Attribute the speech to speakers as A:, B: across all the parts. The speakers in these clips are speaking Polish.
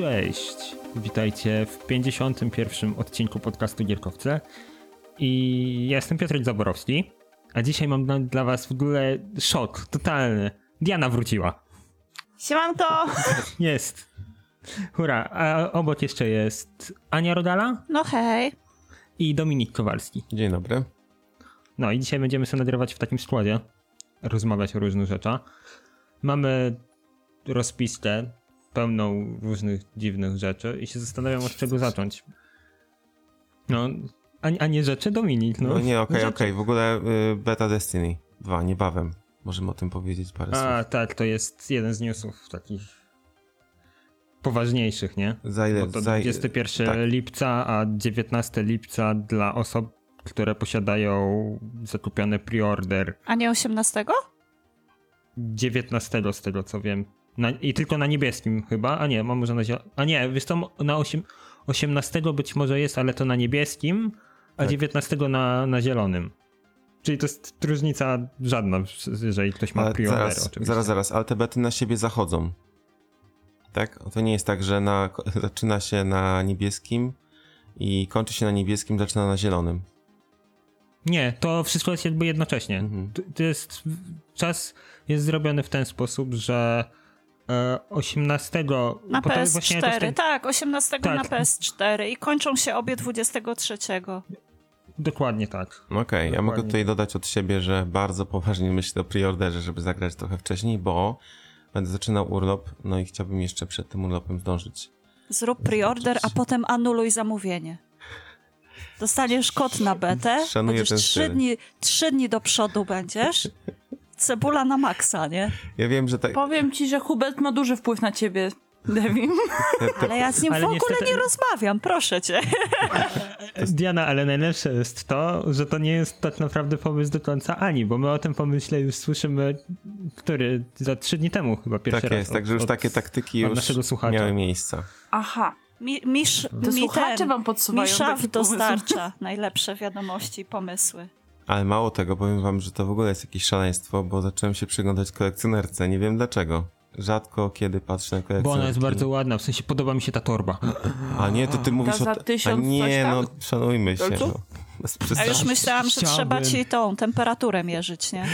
A: Cześć! Witajcie w 51. odcinku podcastu Gierkowce. I ja jestem Piotr Zaborowski, a dzisiaj mam dla was w ogóle szok totalny. Diana wróciła.
B: Siemanko!
A: Jest. Hurra, a obok jeszcze jest Ania Rodala
B: No hej.
A: i Dominik Kowalski.
C: Dzień dobry.
A: No i dzisiaj będziemy sobie nagrywać w takim składzie, rozmawiać o różnych rzeczach. Mamy rozpiskę pełną różnych dziwnych rzeczy i się zastanawiam od czego zacząć. No, a, a nie rzeczy Dominik, no.
C: No, nie, okej,
A: Rzeczy.
C: okej. W ogóle y, Beta Destiny 2, niebawem. Możemy o tym powiedzieć parę
A: A,
C: słów.
A: tak, to jest jeden z newsów takich poważniejszych, nie?
C: Za ile?
A: Bo to
C: za,
A: 21
C: tak.
A: lipca, a 19 lipca dla osób, które posiadają zakupiony preorder
B: A nie 18?
A: 19 z tego co wiem. Na, I tylko na niebieskim chyba, a nie, mam może na zielonym. A nie, wiesz to na 8, 18 być może jest, ale to na niebieskim, a
C: Tak.
A: 19 na, na zielonym. Czyli to jest różnica żadna, jeżeli ktoś ma preorder
C: zaraz,
A: oczywiście.
C: zaraz, zaraz, ale te bety na siebie zachodzą. Tak? To nie jest tak, że na, zaczyna się na niebieskim i kończy się na niebieskim, zaczyna na zielonym.
A: Nie, to wszystko jest jakby jednocześnie.
C: Mhm.
A: To, jest, czas jest zrobiony w ten sposób, że 18
B: Na
A: bo to jest właśnie jakoś
B: PS4,
A: tak-
B: tak, 18
A: Tak.
B: na PS4 i kończą się obie 23.
A: Dokładnie tak.
C: Okej, ja
A: Dokładnie.
C: mogę tutaj dodać od siebie, że bardzo poważnie myślę o preorderze, żeby zagrać trochę wcześniej, bo będę zaczynał urlop, no i chciałbym jeszcze przed tym urlopem zdążyć.
B: Zrób preorder, a potem anuluj zamówienie. Dostaniesz kod na betę,
C: Szanuję
B: będziesz trzy dni, trzy dni do przodu będziesz. Cebula na maksa, nie?
C: Ja wiem, że tak...
D: Powiem ci, że Hubert ma duży wpływ na ciebie, Devin.
B: Ale ja z nim
A: Ale
B: w ogóle
A: niestety-
B: nie rozmawiam, proszę cię.
A: Diana, ale najlepsze jest to, że to nie jest tak naprawdę pomysł do końca Ani, bo my o tym pomyśle już słyszymy, który za trzy dni temu chyba pierwszy
C: tak
A: raz.
C: jest,
A: od-
C: także już
A: od-
C: takie taktyki
A: od
C: już
A: naszego słuchacza.
C: miały miejsca.
D: Aha,
B: Mi, misz,
D: to
B: mi
D: słuchacze
B: ten,
D: wam podsuwają
B: Misza
D: taki pomysł.
B: dostarcza najlepsze wiadomości i pomysły.
C: Ale mało tego, powiem wam, że to w ogóle jest jakieś szaleństwo, bo zacząłem się przyglądać kolekcjonerce, nie wiem dlaczego. Rzadko kiedy patrzę na kolekcjonerkę.
A: Bo ona jest bardzo ładna, w sensie podoba mi się ta torba.
C: A nie, to ty mówisz
D: za
C: o... A
D: tysiąc
C: nie,
D: coś tam?
C: no szanujmy się. No.
B: A już myślałam, że
A: Chciałbym.
B: trzeba ci tą temperaturę mierzyć, nie?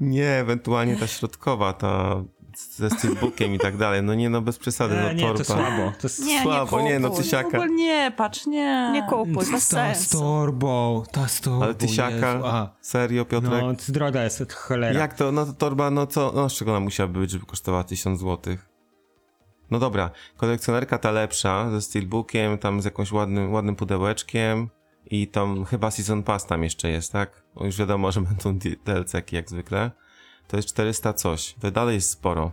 C: Nie, ewentualnie ta środkowa, ta ze steelbookiem i tak dalej. No nie, no bez przesady,
A: E,
C: no
A: nie,
C: torba.
A: to słabo. To jest
B: Nie, nie
C: Słabo, nie, no
B: kupuj.
D: W
C: tysiaka.
D: ogóle nie, patrz, nie.
B: Nie kupuj, bez
A: ta z
B: sensu.
A: torbą, ta z torbą.
C: Ale tysiaka,
A: Jezu, a.
C: serio Piotrek?
A: No, droga jest od cholera.
C: Jak to, no to torba, no co, no z czego ona musiała być, żeby kosztowała 1000 złotych? No dobra, kolekcjonerka ta lepsza, ze steelbookiem, tam z jakąś ładnym, ładnym pudełeczkiem i tam chyba Season Pass tam jeszcze jest, tak? Bo już wiadomo, że będą DLC-ki jak zwykle. To jest 400 coś, to dalej jest sporo.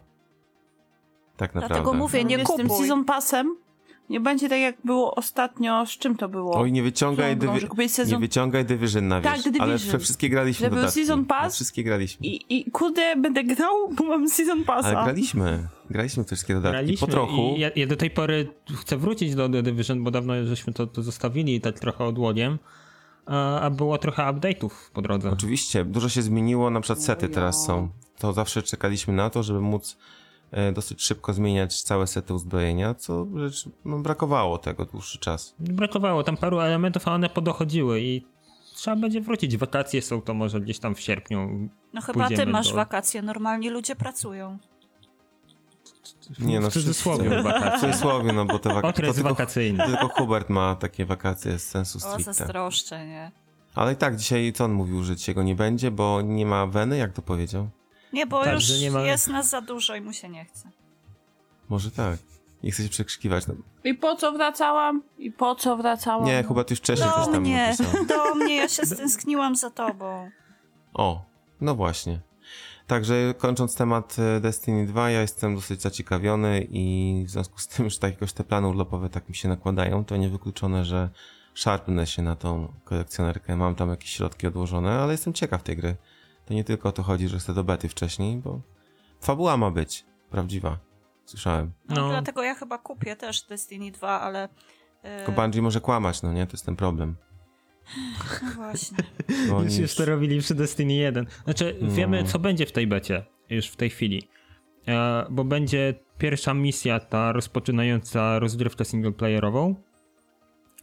C: Tak naprawdę.
B: Dlatego mówię, nie
D: z tym
B: kupuj.
D: season passem nie będzie tak jak było ostatnio, z czym to było?
C: Oj, nie wyciągaj, dywi-
D: kupiłeś
C: nie
D: sezon...
C: wyciągaj Division na
D: Tak,
C: wierzch,
D: Division.
C: ale we wszystkie graliśmy
D: Że był
C: dodatki.
D: Season Pass?
C: We wszystkie graliśmy.
D: I, I kurde, będę grał, bo mam season passa.
C: Ale graliśmy, graliśmy te wszystkie dodatki.
A: Graliśmy
C: Po trochu.
A: i ja, ja do tej pory chcę wrócić do The Division, bo dawno żeśmy to, to zostawili tak trochę odłogiem, a, było trochę update'ów po drodze.
C: Oczywiście, dużo się zmieniło, na przykład sety teraz są. To zawsze czekaliśmy na to, żeby móc e, dosyć szybko zmieniać całe sety uzbrojenia, co rzecz, no, brakowało tego dłuższy czas.
A: Brakowało tam paru elementów, a one podochodziły i trzeba będzie wrócić. Wakacje są to może gdzieś tam w sierpniu.
B: No chyba ty masz
A: do-
B: wakacje, normalnie ludzie pracują.
C: Nie no,
A: w cudzysłowie
C: wszyscy- W
A: wakacje.
C: cudzysłowie, no bo te wakacje...
A: Okres
C: tylko,
A: wakacyjny.
C: tylko Hubert ma takie wakacje z sensu
B: O,
C: stricte.
B: zazdroszczę, nie?
C: Ale i tak, dzisiaj co on mówił, że dzisiaj go nie będzie, bo nie ma weny, jak to powiedział?
B: Nie, bo
A: Tak,
B: już
A: nie ma-
B: jest nas za dużo i mu się nie chce.
C: Może tak. Nie chce się przekrzykiwać. No.
D: I po co wracałam? I po co wracałam?
C: Nie, Hubert już wcześniej coś
B: Do
C: tam
B: mnie, do mnie, ja się stęskniłam za tobą.
C: O, no właśnie. Także kończąc temat e, Destiny 2, ja jestem dosyć zaciekawiony i w związku z tym, że tak jakoś te plany urlopowe tak mi się nakładają, to niewykluczone, że szarpnę się na tą kolekcjonerkę. Mam tam jakieś środki odłożone, ale jestem ciekaw tej gry. To nie tylko o to chodzi, że chcę do bety wcześniej, bo fabuła ma być prawdziwa. Słyszałem.
B: No,
A: No.
B: Dlatego ja chyba kupię też Destiny 2, ale... e,
C: Tylko Bungie może kłamać, no nie? To jest ten problem.
B: No właśnie.
A: Już,
C: oni
A: już to robili przy Destiny 1. Znaczy,
C: No.
A: wiemy, co będzie w tej becie już w tej chwili. e, bo będzie pierwsza misja, ta rozpoczynająca rozgrywkę singleplayerową.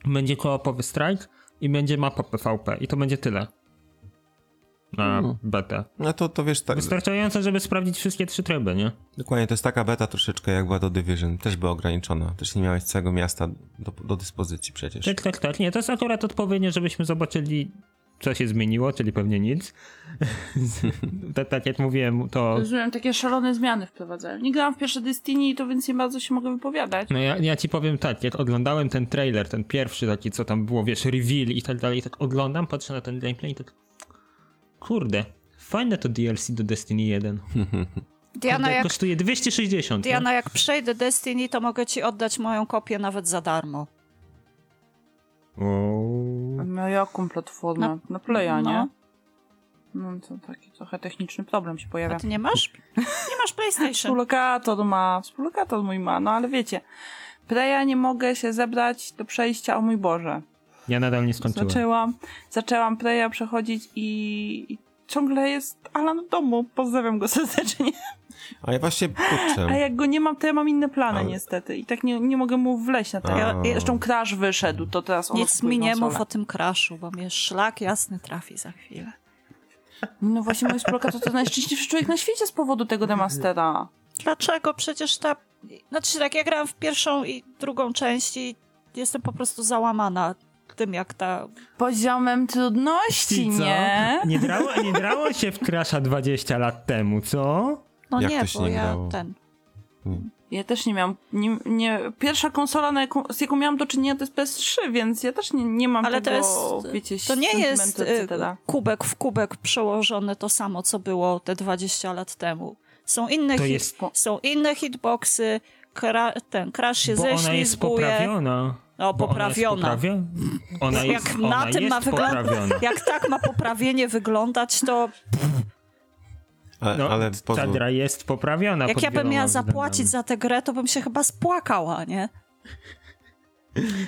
A: Będzie koopowy strike i będzie mapa PvP i to będzie tyle. Na
C: Mhm.
A: betę.
C: No to, to wiesz, tak,
A: Wystarczająco, żeby sprawdzić wszystkie trzy tryby, nie?
C: dokładnie, to jest taka beta troszeczkę jak była do Division, też była ograniczona, też nie miałeś całego miasta do, do dyspozycji przecież.
A: Tak, tak, tak. Nie, to jest akurat odpowiednio, żebyśmy zobaczyli, co się zmieniło, czyli pewnie nic. tak, tak jak mówiłem, to.
D: Rozumiem, takie szalone zmiany wprowadzają. Nie grałam w pierwsze Destiny, to więc nie bardzo się mogę wypowiadać.
A: No ja, ja ci powiem tak, jak oglądałem ten trailer, ten pierwszy taki, co tam było, wiesz, reveal i tak dalej, tak oglądam, patrzę na ten gameplay i tak. Kurde, fajne to DLC do Destiny 1.
B: Diana,
A: Kurde,
B: jak,
A: kosztuje 260. nie?
B: Diana, jak przejdę Destiny, to mogę ci oddać moją kopię nawet za darmo.
A: O,
D: No jaką platformę?
B: Na-
D: Na, Playa,
B: no.
D: nie? No to taki trochę techniczny problem się pojawia.
B: A ty nie masz? Nie masz PlayStation.
D: Współlokator ma, współlokator mój ma, no ale wiecie, Playa nie mogę się zebrać do przejścia, o mój Boże.
A: Ja nadal nie skończyłem.
D: Zaczęłam, zaczęłam Playa przechodzić i, i ciągle jest Alan w domu. Pozdrawiam go serdecznie.
C: A ja właśnie, kurczę,
D: A jak go nie mam, to ja mam inne plany
C: Ale-
D: niestety. I tak nie, nie mogę mu wleźć na.
C: A.
D: Ja, zresztą Crash wyszedł, to teraz on
B: Nic mi nie mów o tym crashu, bo mnie szlak jasny trafi za chwilę.
D: No właśnie, mój współlokator to najszczęśliwszy człowiek na świecie z powodu tego demastera.
B: Dlaczego? Przecież ta... Znaczy tak, ja grałam w pierwszą i drugą część i jestem po prostu załamana tym, jak ta...
D: Poziomem trudności, nie?
A: Nie drało, nie drało się w Crasha 20 lat temu, co?
B: No
C: Jak
B: nie,
C: to się
B: bo
C: nie
B: ja
C: grało?
B: ten...
D: Ja też nie miałam. Nie, nie, pierwsza konsola, na jaką, z jaką miałam do czynienia, to jest PS3, więc ja też nie, nie mam
B: Ale to
D: tego,
B: jest...
D: wiecie,
B: To nie jest y,
D: etc.
B: kubek w kubek przełożone to samo, co było te 20 lat temu. Są inne,
A: To
B: hit,
A: jest-
B: są inne hitboxy, kra, ten crash się
A: Bo ona jest
B: ześlizguje.
A: poprawiona.
B: No,
A: Bo
B: poprawiona.
A: Ona jest, ona
B: Jak
A: jest,
B: na
A: ona
B: tym
A: jest
B: ma wyglądać-. Jak tak ma poprawienie wyglądać, to
C: ale,
A: No,
C: ale
A: ta
C: pozwól,
A: gra jest poprawiona.
B: jak ja bym miała zapłacić za tę grę, to bym się chyba spłakała, nie?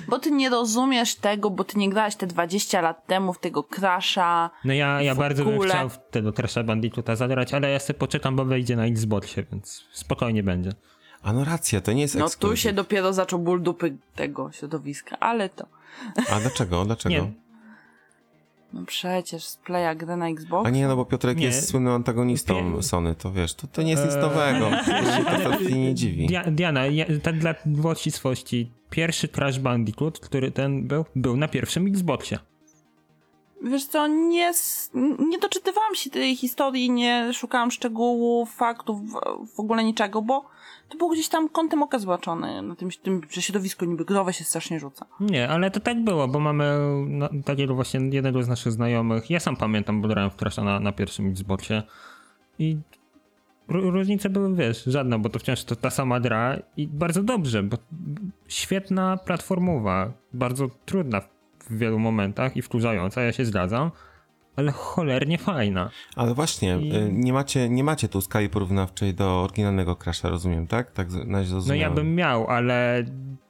D: Bo ty nie rozumiesz tego, bo ty nie grałeś te 20 lat temu w tego Crasha.
A: No ja, ja bardzo bym chciał w tego Trasha Bandituta zagrać, ale ja sobie poczekam, bo wejdzie na Xboxie, więc spokojnie będzie.
C: A no racja, to nie jest
D: No tu się dopiero zaczął ból dupy tego środowiska, ale to.
C: A dlaczego, dlaczego?
A: Nie,
D: No przecież z Playa grę na Xbox.
C: A nie, no bo Piotrek
A: Nie.
C: jest słynnym antagonistą
A: Pie-
C: Sony, to wiesz, to, to nie jest nic
A: Eee.
C: nowego. To się nie dziwi.
A: Dia- Diana, ja, tak dla ścisłości, pierwszy Crash Bandicoot, który ten był, był na pierwszym Xboxie.
D: Wiesz co, nie, nie doczytywałam się tej historii, nie szukałam szczegółów, faktów, w ogóle niczego, bo to był gdzieś tam kątem oka zobaczony, na tym, tym że środowisko niby growe się strasznie rzuca.
A: Nie, ale to tak było, bo mamy no, takiego właśnie jednego z naszych znajomych. Ja sam pamiętam, bo grałem w na, na pierwszym Xboxie i ró- różnice były, wiesz, żadna, bo to wciąż to ta sama gra i bardzo dobrze, bo świetna platformowa, bardzo trudna w wielu momentach i wkurzająca, ja się zgadzam, ale cholernie fajna.
C: Ale właśnie,
A: I-
C: y, nie, macie, nie macie tu skali porównawczej do oryginalnego Crasha, rozumiem, tak? Tak na
A: No ja bym miał, ale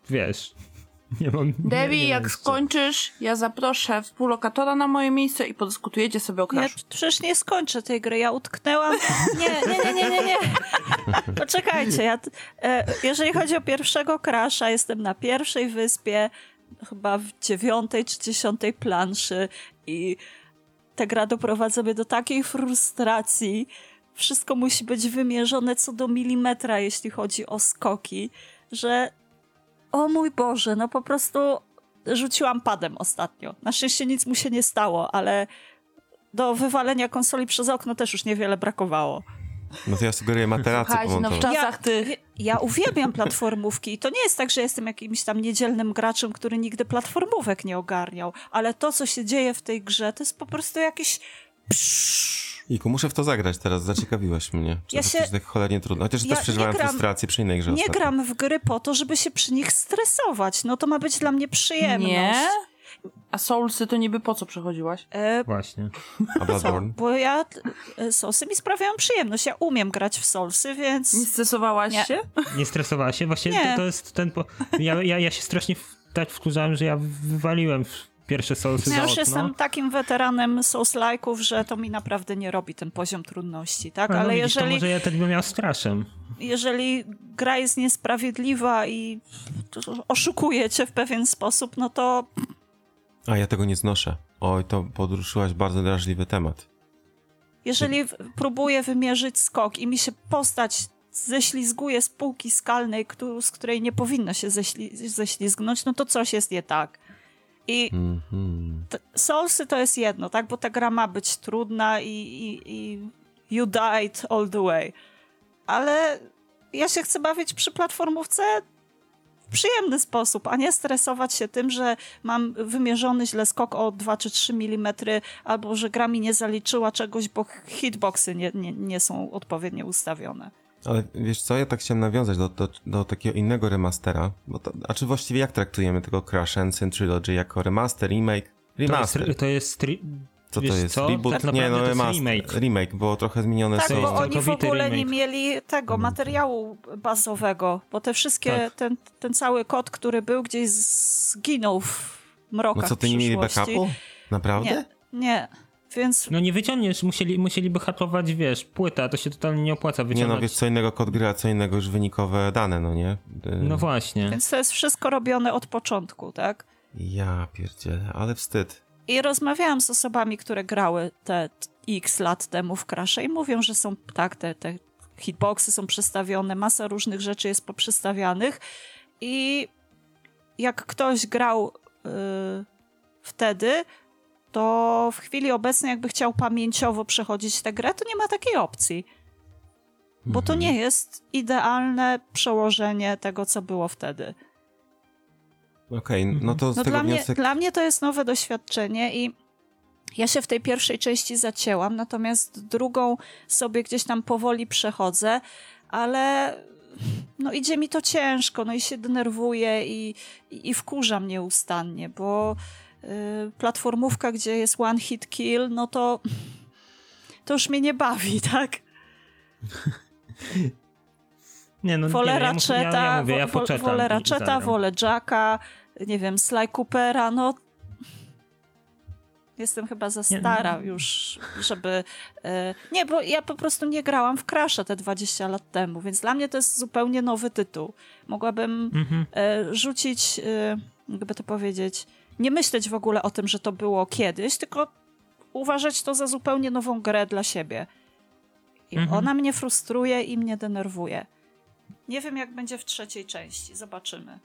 A: wiesz, nie mam... nie-
D: Debbie,
A: nie mam
D: jak
A: jeszcze.
D: skończysz, ja zaproszę współlokatora na moje miejsce i podyskutujecie sobie o
B: Ja
D: Crashu.
B: przecież nie skończę tej gry, ja utknęłam. Nie, nie, nie, nie, nie, nie. Poczekajcie, ja, e, jeżeli chodzi o pierwszego Crasha, jestem na pierwszej wyspie, chyba w dziewiątej czy dziesiątej planszy i ta gra doprowadza mnie do takiej frustracji. Wszystko musi być wymierzone co do milimetra, jeśli chodzi o skoki, że o mój Boże, no po prostu rzuciłam padem ostatnio. Na szczęście nic mu się nie stało, ale do wywalenia konsoli przez okno też już niewiele brakowało.
C: No to ja sugeruję materację
D: Słuchajcie, no w czasach tych...
B: Ja uwielbiam platformówki i to nie jest tak, że jestem jakimś tam niedzielnym graczem, który nigdy platformówek nie ogarniał, ale to, co się dzieje w tej grze, to jest po prostu jakiś...
C: Iku, muszę w to zagrać teraz, zaciekawiłaś mnie. Czy
B: Ja
C: to
B: się-
C: jest tak cholernie trudno. Chociaż
B: Ja
C: też przeżywałem
B: nie gram-
C: frustrację przy innej grze
B: Nie
C: ostatnio.
B: gram w gry po to, żeby się przy nich stresować. No to ma być dla mnie przyjemność.
D: Nie? A Soulsy to niby po co przechodziłaś?
B: E,
A: Właśnie.
C: A Bloodborne?
B: bo ja... e, Soulsy mi sprawiają przyjemność. Ja umiem grać w Soulsy, więc...
D: Nie stresowałaś
B: Nie.
D: się?
A: Nie stresowała się? Właśnie
B: Nie.
A: to, to jest ten. Po... Ja, ja, ja się strasznie w, tak wkurzałem, że ja wywaliłem w pierwsze Soulsy
B: Ja
A: za
B: już
A: okno.
B: jestem takim weteranem Souls-like'ów, że to mi naprawdę nie robi ten poziom trudności, tak?
A: No
B: Ale
A: widzisz, to
B: jeżeli,
A: może ja tak bym miał straszem.
B: jeżeli gra jest niesprawiedliwa i oszukuje cię w pewien sposób, no to
C: A ja tego nie znoszę. Oj, to podruszyłaś bardzo drażliwy temat.
B: jeżeli w- próbuję wymierzyć skok i mi się postać ześlizguje z półki skalnej, któ- z której nie powinno się ześli- ześlizgnąć, no to coś jest nie tak. I
C: Mhm.
B: t- Soulsy to jest jedno, tak? Bo ta gra ma być trudna i, i, i you died all the way. Ale ja się chcę bawić przy platformówce przyjemny sposób, a nie stresować się tym, że mam wymierzony źle skok o 2 czy 3 mm, albo że gra mi nie zaliczyła czegoś, bo hitboxy nie, nie, nie są odpowiednio ustawione.
C: Ale wiesz co, ja tak chciałem nawiązać do, do, do takiego innego remastera, bo to, a czy właściwie jak traktujemy tego Crash Ancient Trilogy? Jako remaster, remake?
A: To jest,
C: Remaster.
A: to jest
C: Co to
A: wiesz
C: jest?
A: co?
C: Reboot?
A: Tak
C: nie, no
A: to remake.
C: remake, bo trochę zmienione
B: Tak,
C: są.
B: bo oni w ogóle nie
A: remake.
B: mieli tego materiału bazowego, bo te wszystkie,
A: Tak.
B: ten, ten cały kod, który był gdzieś zginął w mrokach
C: No co, ty nie mieli backupu? Naprawdę?
B: Nie, nie. Więc
A: No nie wyciągniesz, musieli, musieliby hakować, wiesz, płytę, a to się totalnie nie opłaca
C: Nie
A: wyciągać.
C: no, wiesz co innego kod gry, a co innego już wynikowe dane, no nie? Y,
A: No właśnie.
B: Więc to jest wszystko robione od początku, tak?
C: Ja pierdzielę, ale wstyd.
B: I rozmawiałam z osobami, które grały te x lat temu w Crash'e i mówią, że są tak, te, te hitboxy są przestawione, masa różnych rzeczy jest poprzestawianych i jak ktoś grał y, wtedy, to w chwili obecnej jakby chciał pamięciowo przechodzić tę grę, to nie ma takiej opcji. Bo to nie jest idealne przełożenie tego, co było wtedy.
C: Okej, no to z
B: No
C: tego
B: dla mnie,
C: wniosek...
B: dla mnie to jest nowe doświadczenie i ja się w tej pierwszej części zacięłam, natomiast drugą sobie gdzieś tam powoli przechodzę, ale no idzie mi to ciężko, no i się denerwuję i, i, i wkurza mnie ustannie, bo y, platformówka, gdzie jest one hit kill, no to to już mnie nie bawi, tak?
A: Nie, no,
B: Wolę
A: nie, no, ja ja, ja
B: wolę Jacka, nie wiem, Sly Coopera, no jestem chyba za
A: Nie,
B: stara
A: no.
B: już, żeby... E, nie, bo ja po prostu nie grałam w Crash'a te 20 lat temu, więc dla mnie to jest zupełnie nowy tytuł. Mogłabym
A: Mhm.
B: e, rzucić, e, jakby to powiedzieć, nie myśleć w ogóle o tym, że to było kiedyś, tylko uważać to za zupełnie nową grę dla siebie. I
A: Mhm.
B: ona mnie frustruje i mnie denerwuje. Nie wiem, jak będzie w trzeciej części. Zobaczymy.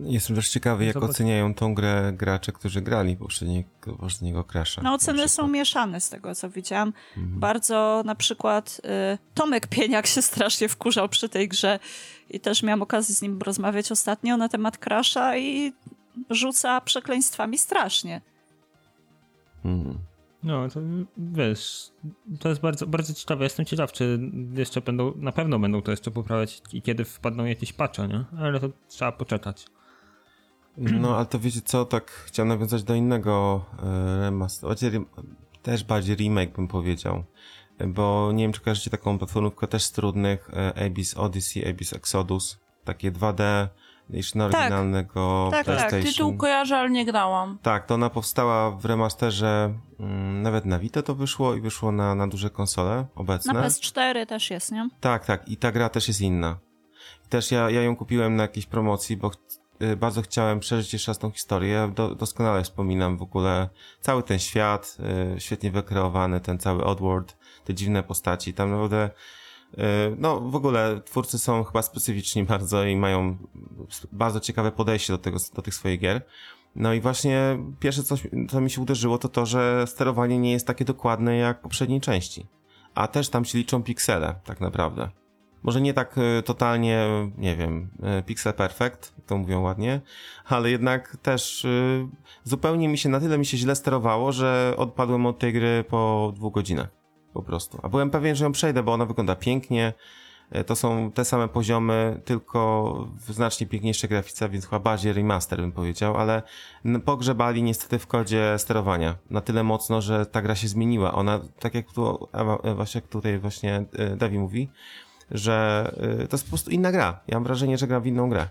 C: Jestem też ciekawy, jak
A: Zobacz.
C: oceniają tą grę gracze, którzy grali poprzedniego, poprzedniego Crash'a.
B: No,
C: na
B: oceny są mieszane z tego, co widziałam.
C: Mhm.
B: Bardzo na przykład y, Tomek Pieniak się strasznie wkurzał przy tej grze i też miałam okazję z nim rozmawiać ostatnio na temat Crasha i rzuca przekleństwami strasznie.
C: Mhm.
A: No, to wiesz, to jest bardzo, bardzo ciekawe. Jestem ciekaw, czy jeszcze będą, na pewno będą to jeszcze poprawiać i kiedy wpadną jakieś patche, nie? Ale to trzeba poczekać.
C: No, ale to wiecie co, tak chciałem nawiązać do innego e, remaster, znaczy rem- też bardziej remake bym powiedział, bo nie wiem, czy kojarzycie taką platformówkę też z trudnych, e, Abyss Odyssey, Abyss Exodus, takie 2D, jeszcze na
B: Tak.
C: oryginalnego
B: Tak, tak.
C: PlayStation.
D: Tytuł kojarzę, ale nie grałam.
C: Tak, to ona powstała w remasterze, mm, nawet na Vita to wyszło i wyszło na, na duże konsole obecne.
B: Na PS4 też jest, nie?
C: Tak, tak. I ta gra też jest inna. I też ja, ja ją kupiłem na jakiejś promocji, bo bardzo chciałem przeżyć jeszcze raz tą historię. Do, doskonale wspominam w ogóle cały ten świat, y, świetnie wykreowany, ten cały Oddworld, te dziwne postaci. Tam naprawdę, y, no w ogóle twórcy są chyba specyficzni bardzo i mają bardzo ciekawe podejście do tego, do tych swoich gier. No i właśnie pierwsze, co, co mi się uderzyło, to to, że sterowanie nie jest takie dokładne jak poprzedniej części a też tam się liczą piksele, tak naprawdę. Może nie tak y, totalnie, nie wiem, y, pixel perfect, to mówią ładnie, ale jednak też y, zupełnie mi się, na tyle mi się źle sterowało, że odpadłem od tej gry po dwóch godzinach. Po prostu. A byłem pewien, że ją przejdę, bo ona wygląda pięknie. To są te same poziomy, tylko w znacznie piękniejszej grafice, więc chyba bardziej remaster bym powiedział, ale pogrzebali niestety w kodzie sterowania na tyle mocno, że ta gra się zmieniła. Ona, tak jak tu e, właśnie tutaj właśnie e, Dawi mówi, że e, to jest po prostu inna gra. Ja mam wrażenie, że gram w inną grę.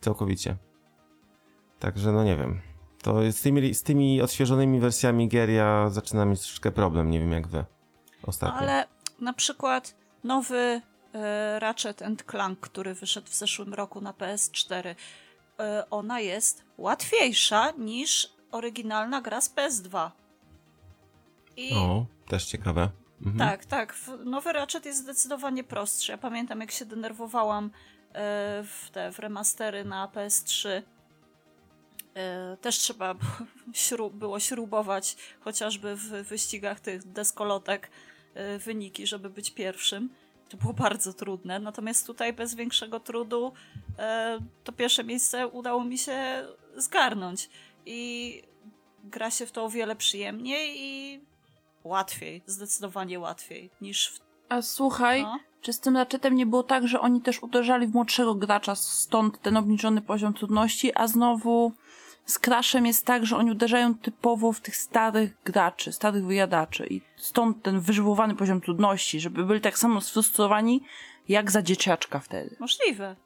C: Całkowicie. Także no nie wiem. To z tymi, z tymi odświeżonymi wersjami gier ja zaczynam mieć troszeczkę problem, nie wiem jak wy.
B: No,
C: Ostatnio.
B: ale na przykład nowy e, Ratchet and Clank, który wyszedł w zeszłym roku na PS4, e, ona jest łatwiejsza niż oryginalna gra z PS2. I
C: O, też ciekawe. Mhm.
B: tak, tak. Nowy Ratchet jest zdecydowanie prostszy. Ja pamiętam, jak się denerwowałam e, w te w remastery na PS3. E, Też trzeba było śrubować chociażby w wyścigach tych deskolotek e, wyniki, żeby być pierwszym. To było bardzo trudne. Natomiast tutaj bez większego trudu to pierwsze miejsce udało mi się zgarnąć. I gra się w to o wiele przyjemniej i łatwiej, zdecydowanie łatwiej niż w.
D: A słuchaj,
B: No.
D: czy z tym Ratchetem nie było tak, że oni też uderzali w młodszego gracza, stąd ten obniżony poziom trudności, a znowu z Crashem jest tak, że oni uderzają typowo w tych starych graczy, starych wyjadaczy i stąd ten wyżyłowany poziom trudności, żeby byli tak samo sfrustrowani jak za dzieciaczka wtedy.
B: Możliwe.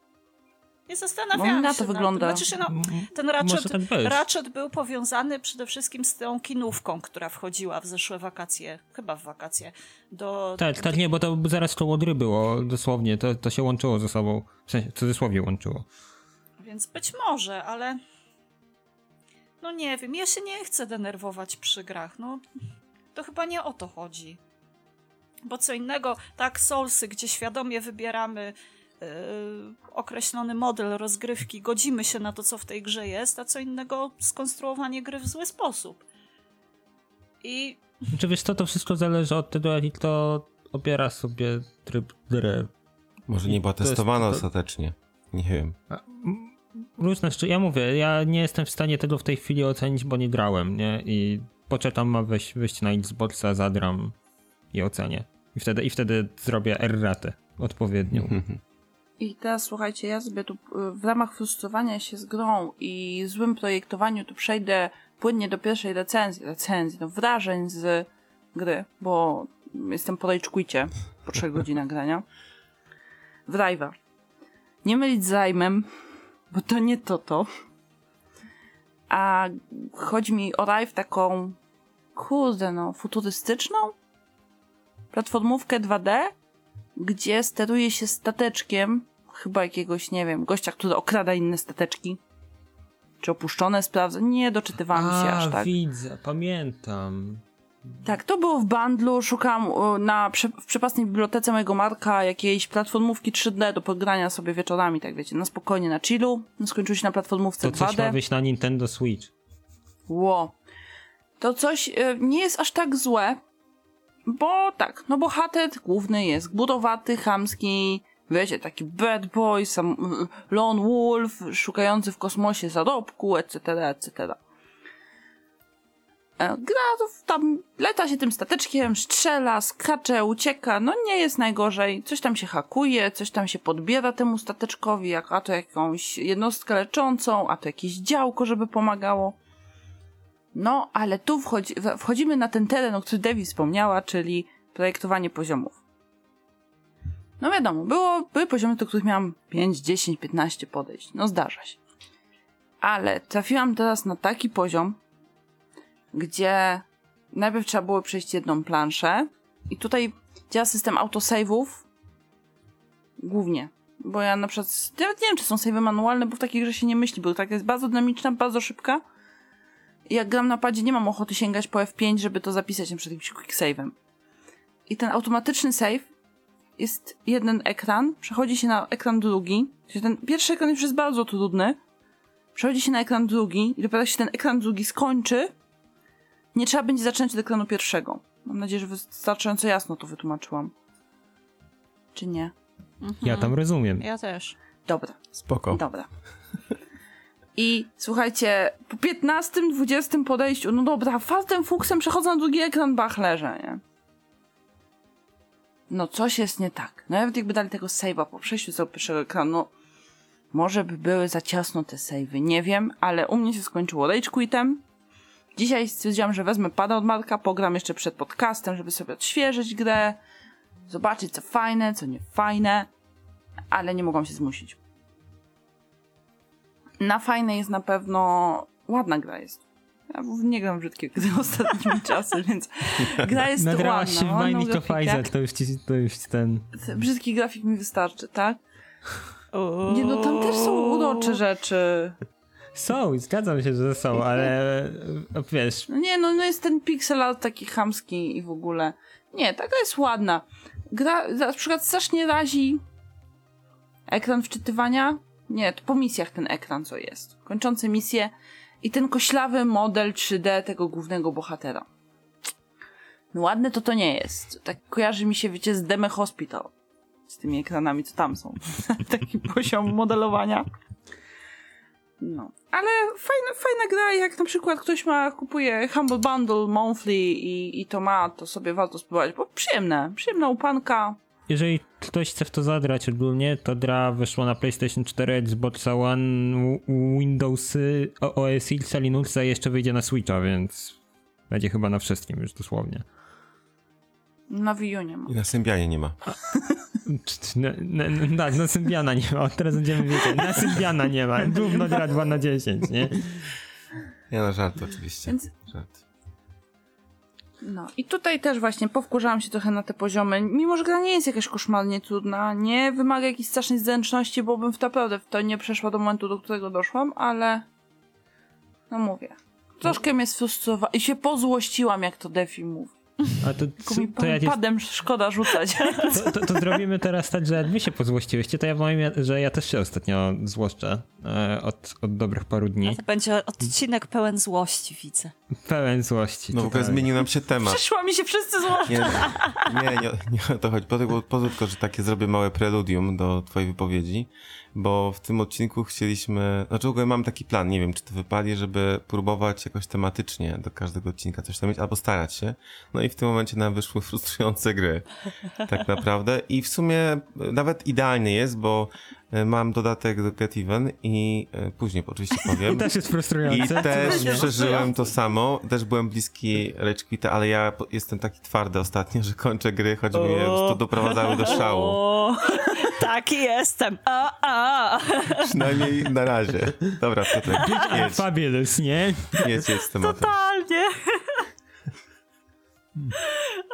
B: Nie
D: No,
B: zastanawiałam
D: na
B: się
D: to wygląda.
B: Tym. Znaczy no,
A: M-
B: ten Ratchet,
A: tak.
B: Ratchet był powiązany przede wszystkim z tą kinówką, która wchodziła w zeszłe wakacje, chyba w wakacje, do...
A: Tak, tak, nie, bo to zaraz koło gry było, dosłownie, to, to się łączyło ze sobą, w sensie, cudzysłowie łączyło.
B: Więc być może, ale... No nie wiem, ja się nie chcę denerwować przy grach, no to chyba nie o to chodzi. Bo co innego, tak, Soulsy, gdzie świadomie wybieramy określony model rozgrywki, godzimy się na to, co w tej grze jest, a co innego skonstruowanie gry w zły sposób. I
A: Czy wiesz co, to wszystko zależy od tego, jaki kto obiera sobie tryb gry.
C: Może nie była
A: To jest-
C: testowana
A: to-
C: ostatecznie. Nie wiem.
A: Różne rzeczy, ja mówię, ja nie jestem w stanie tego w tej chwili ocenić, bo nie grałem, nie? I poczekam, ma wyjść, wyjść na Xboxa, zadram i ocenię. I wtedy, i wtedy zrobię erratę odpowiednią.
D: I teraz słuchajcie, ja sobie tu y, w ramach frustrowania się z grą i złym projektowaniu tu przejdę płynnie do pierwszej recenzji, recenzji, no wrażeń z gry, bo jestem po quitcie po trzech godzinach grania. W Rive'a. Nie mylić z Rajmem, bo to nie to to. A chodzi mi o Rive taką, kurde no, futurystyczną platformówkę 2D, gdzie steruje się stateczkiem, chyba jakiegoś, nie wiem, gościa, który okrada inne stateczki. Czy opuszczone sprawdza? Nie doczytywałam się aż tak.
A: widzę, pamiętam.
D: Tak, to było w bandlu. Szukam na, w przepastnej bibliotece mojego Marka jakiejś platformówki 3D do pogrania sobie wieczorami, tak wiecie, na spokojnie, na chillu. Skończyło się na platformówce
A: To coś ma
D: 2D.
A: wyjść na Nintendo Switch.
D: Ło. To coś e, nie jest aż tak złe, bo tak, no bohater główny jest gburowaty, chamski, wiecie, taki bad boy, sam, lone wolf, szukający w kosmosie zarobku, etc., etc. E, Gra tam, leta się tym stateczkiem, strzela, skacze, ucieka, no nie jest najgorzej. Coś tam się hakuje, coś tam się podbiera temu stateczkowi, jak a to jakąś jednostkę leczącą, a to jakieś działko, żeby pomagało. No, ale tu wchodzi, wchodzimy na ten teren, o którym Devi wspomniała, czyli projektowanie poziomów. No wiadomo, było, były poziomy, do których miałam 5, 10, 15 podejść. No zdarza się. Ale trafiłam teraz na taki poziom, gdzie najpierw trzeba było przejść jedną planszę i tutaj działa system autosave'ów głównie. Bo ja na przykład, nawet nie wiem, czy są save'y manualne, bo w takiej grze się nie myśli, bo tak jest bardzo dynamiczna, bardzo szybka. Jak gram na padzie, nie mam ochoty sięgać po F5, żeby to zapisać przykład jakimś quick save'em. I ten automatyczny save jest jeden ekran, przechodzi się na ekran drugi. Czyli ten pierwszy ekran już jest bardzo trudny. Przechodzi się na ekran drugi i dopiero jak się ten ekran drugi skończy, nie trzeba będzie zacząć od ekranu pierwszego. Mam nadzieję, że wystarczająco jasno to wytłumaczyłam. Czy nie?
A: Ja tam rozumiem.
B: ja też.
D: Dobra.
C: Spoko.
D: Dobra. I słuchajcie, po 15-20 podejściu, no dobra, faltem fuksem przechodzę na drugi ekran, bach, leżę, nie? No coś jest nie tak. No nawet jakby dali tego save'a po przejściu z pierwszego ekranu, no, może by były za ciasno te save'y, nie wiem, ale u mnie się skończyło rage quitem. Dzisiaj stwierdziłam, że wezmę pada od Marka, pogram jeszcze przed podcastem, żeby sobie odświeżyć grę, zobaczyć co fajne, co nie fajne, ale nie mogłam się zmusić na fajne jest na pewno ładna gra jest. Ja nie gram w brzydkie gry ostatnimi czasy, więc gra jest
A: Nagrałaś
D: ładna.
A: się w Mind to
D: grafikę.
A: Pfizer, to już, ci, to już ten...
D: Brzydki grafik mi wystarczy, tak? Nie, no tam też są urocze rzeczy.
A: Są, zgadzam się, że są, ale e, wiesz,
D: No nie, no, no jest ten pixel art taki chamski i w ogóle. Nie, ta gra jest ładna. Gra, na przykład strasznie razi ekran wczytywania. Nie, to po misjach ten ekran co jest. Kończące misje i ten koślawy model 3D tego głównego bohatera. No ładne to to nie jest. Tak kojarzy mi się, wiecie, z Deme Hospital. Z tymi ekranami, co tam są. Taki poziom modelowania. No. Ale fajna, fajna gra, jak na przykład ktoś ma, kupuje Humble Bundle Monthly i, i to ma, to sobie warto spróbować, bo przyjemne, przyjemna upanka.
A: Jeżeli ktoś chce w to zadrać ogólnie, to gra wyszła na PlayStation 4, Xbox One, Windowsy, OS X, Linuxa i jeszcze wyjdzie na Switcha, więc będzie chyba na wszystkim już dosłownie.
D: Na Wii U nie ma.
C: I na Symbianie nie ma.
A: No, no, no, tak, no Symbiana nie ma, teraz będziemy wiedzieć, na Symbiana nie ma, równo gra 2 na 10, nie?
C: Ja na żart oczywiście.
D: Więc-
C: Żart.
D: No i tutaj też właśnie powkurzałam się trochę na te poziomy, mimo że gra nie jest jakaś koszmarnie trudna, nie wymaga jakiejś strasznej zręczności, bo bym w to naprawdę w to nie przeszła do momentu, do którego doszłam, ale no mówię. Troszkę mnie sfrustrowała i się pozłościłam, jak to Defi mówi.
A: A to,
D: mi
A: to, ja
D: padem szkoda rzucać.
A: to, to, to zrobimy teraz tak, że jak wy się pozłościłyście, to ja powiem, że ja też się ostatnio złoszczę e, od, od dobrych paru
B: A
A: dni.
B: to będzie odcinek pełen złości, widzę.
A: Pełen złości.
C: No w ogóle zmienił nam się temat.
D: Przyszła mi się wszyscy złość.
C: Nie, nie, nie, nie o to chodzi. Pozwól pozwól tylko, że takie zrobię małe preludium do twojej wypowiedzi, bo w tym odcinku chcieliśmy, znaczy w ogóle mam taki plan, nie wiem czy to wypali, żeby próbować jakoś tematycznie do każdego odcinka coś tam mieć, albo starać się. No i w tym momencie nam wyszły frustrujące gry. Tak naprawdę. I w sumie nawet idealnie jest, bo mam dodatek do Get Even i e, później oczywiście powiem.
A: Też jest
C: I
A: frustrujące.
C: też
D: jest
C: przeżyłem to samo, też byłem bliski Rage Quita, ale ja jestem taki twardy ostatnio, że kończę gry, choćby mnie prostu doprowadzały do szału.
B: O, taki jestem. A, a.
C: Przynajmniej na razie. Dobra, Piotrek, jedź,
A: Fabulous, nie?
C: jedź, tematem.
B: Totalnie.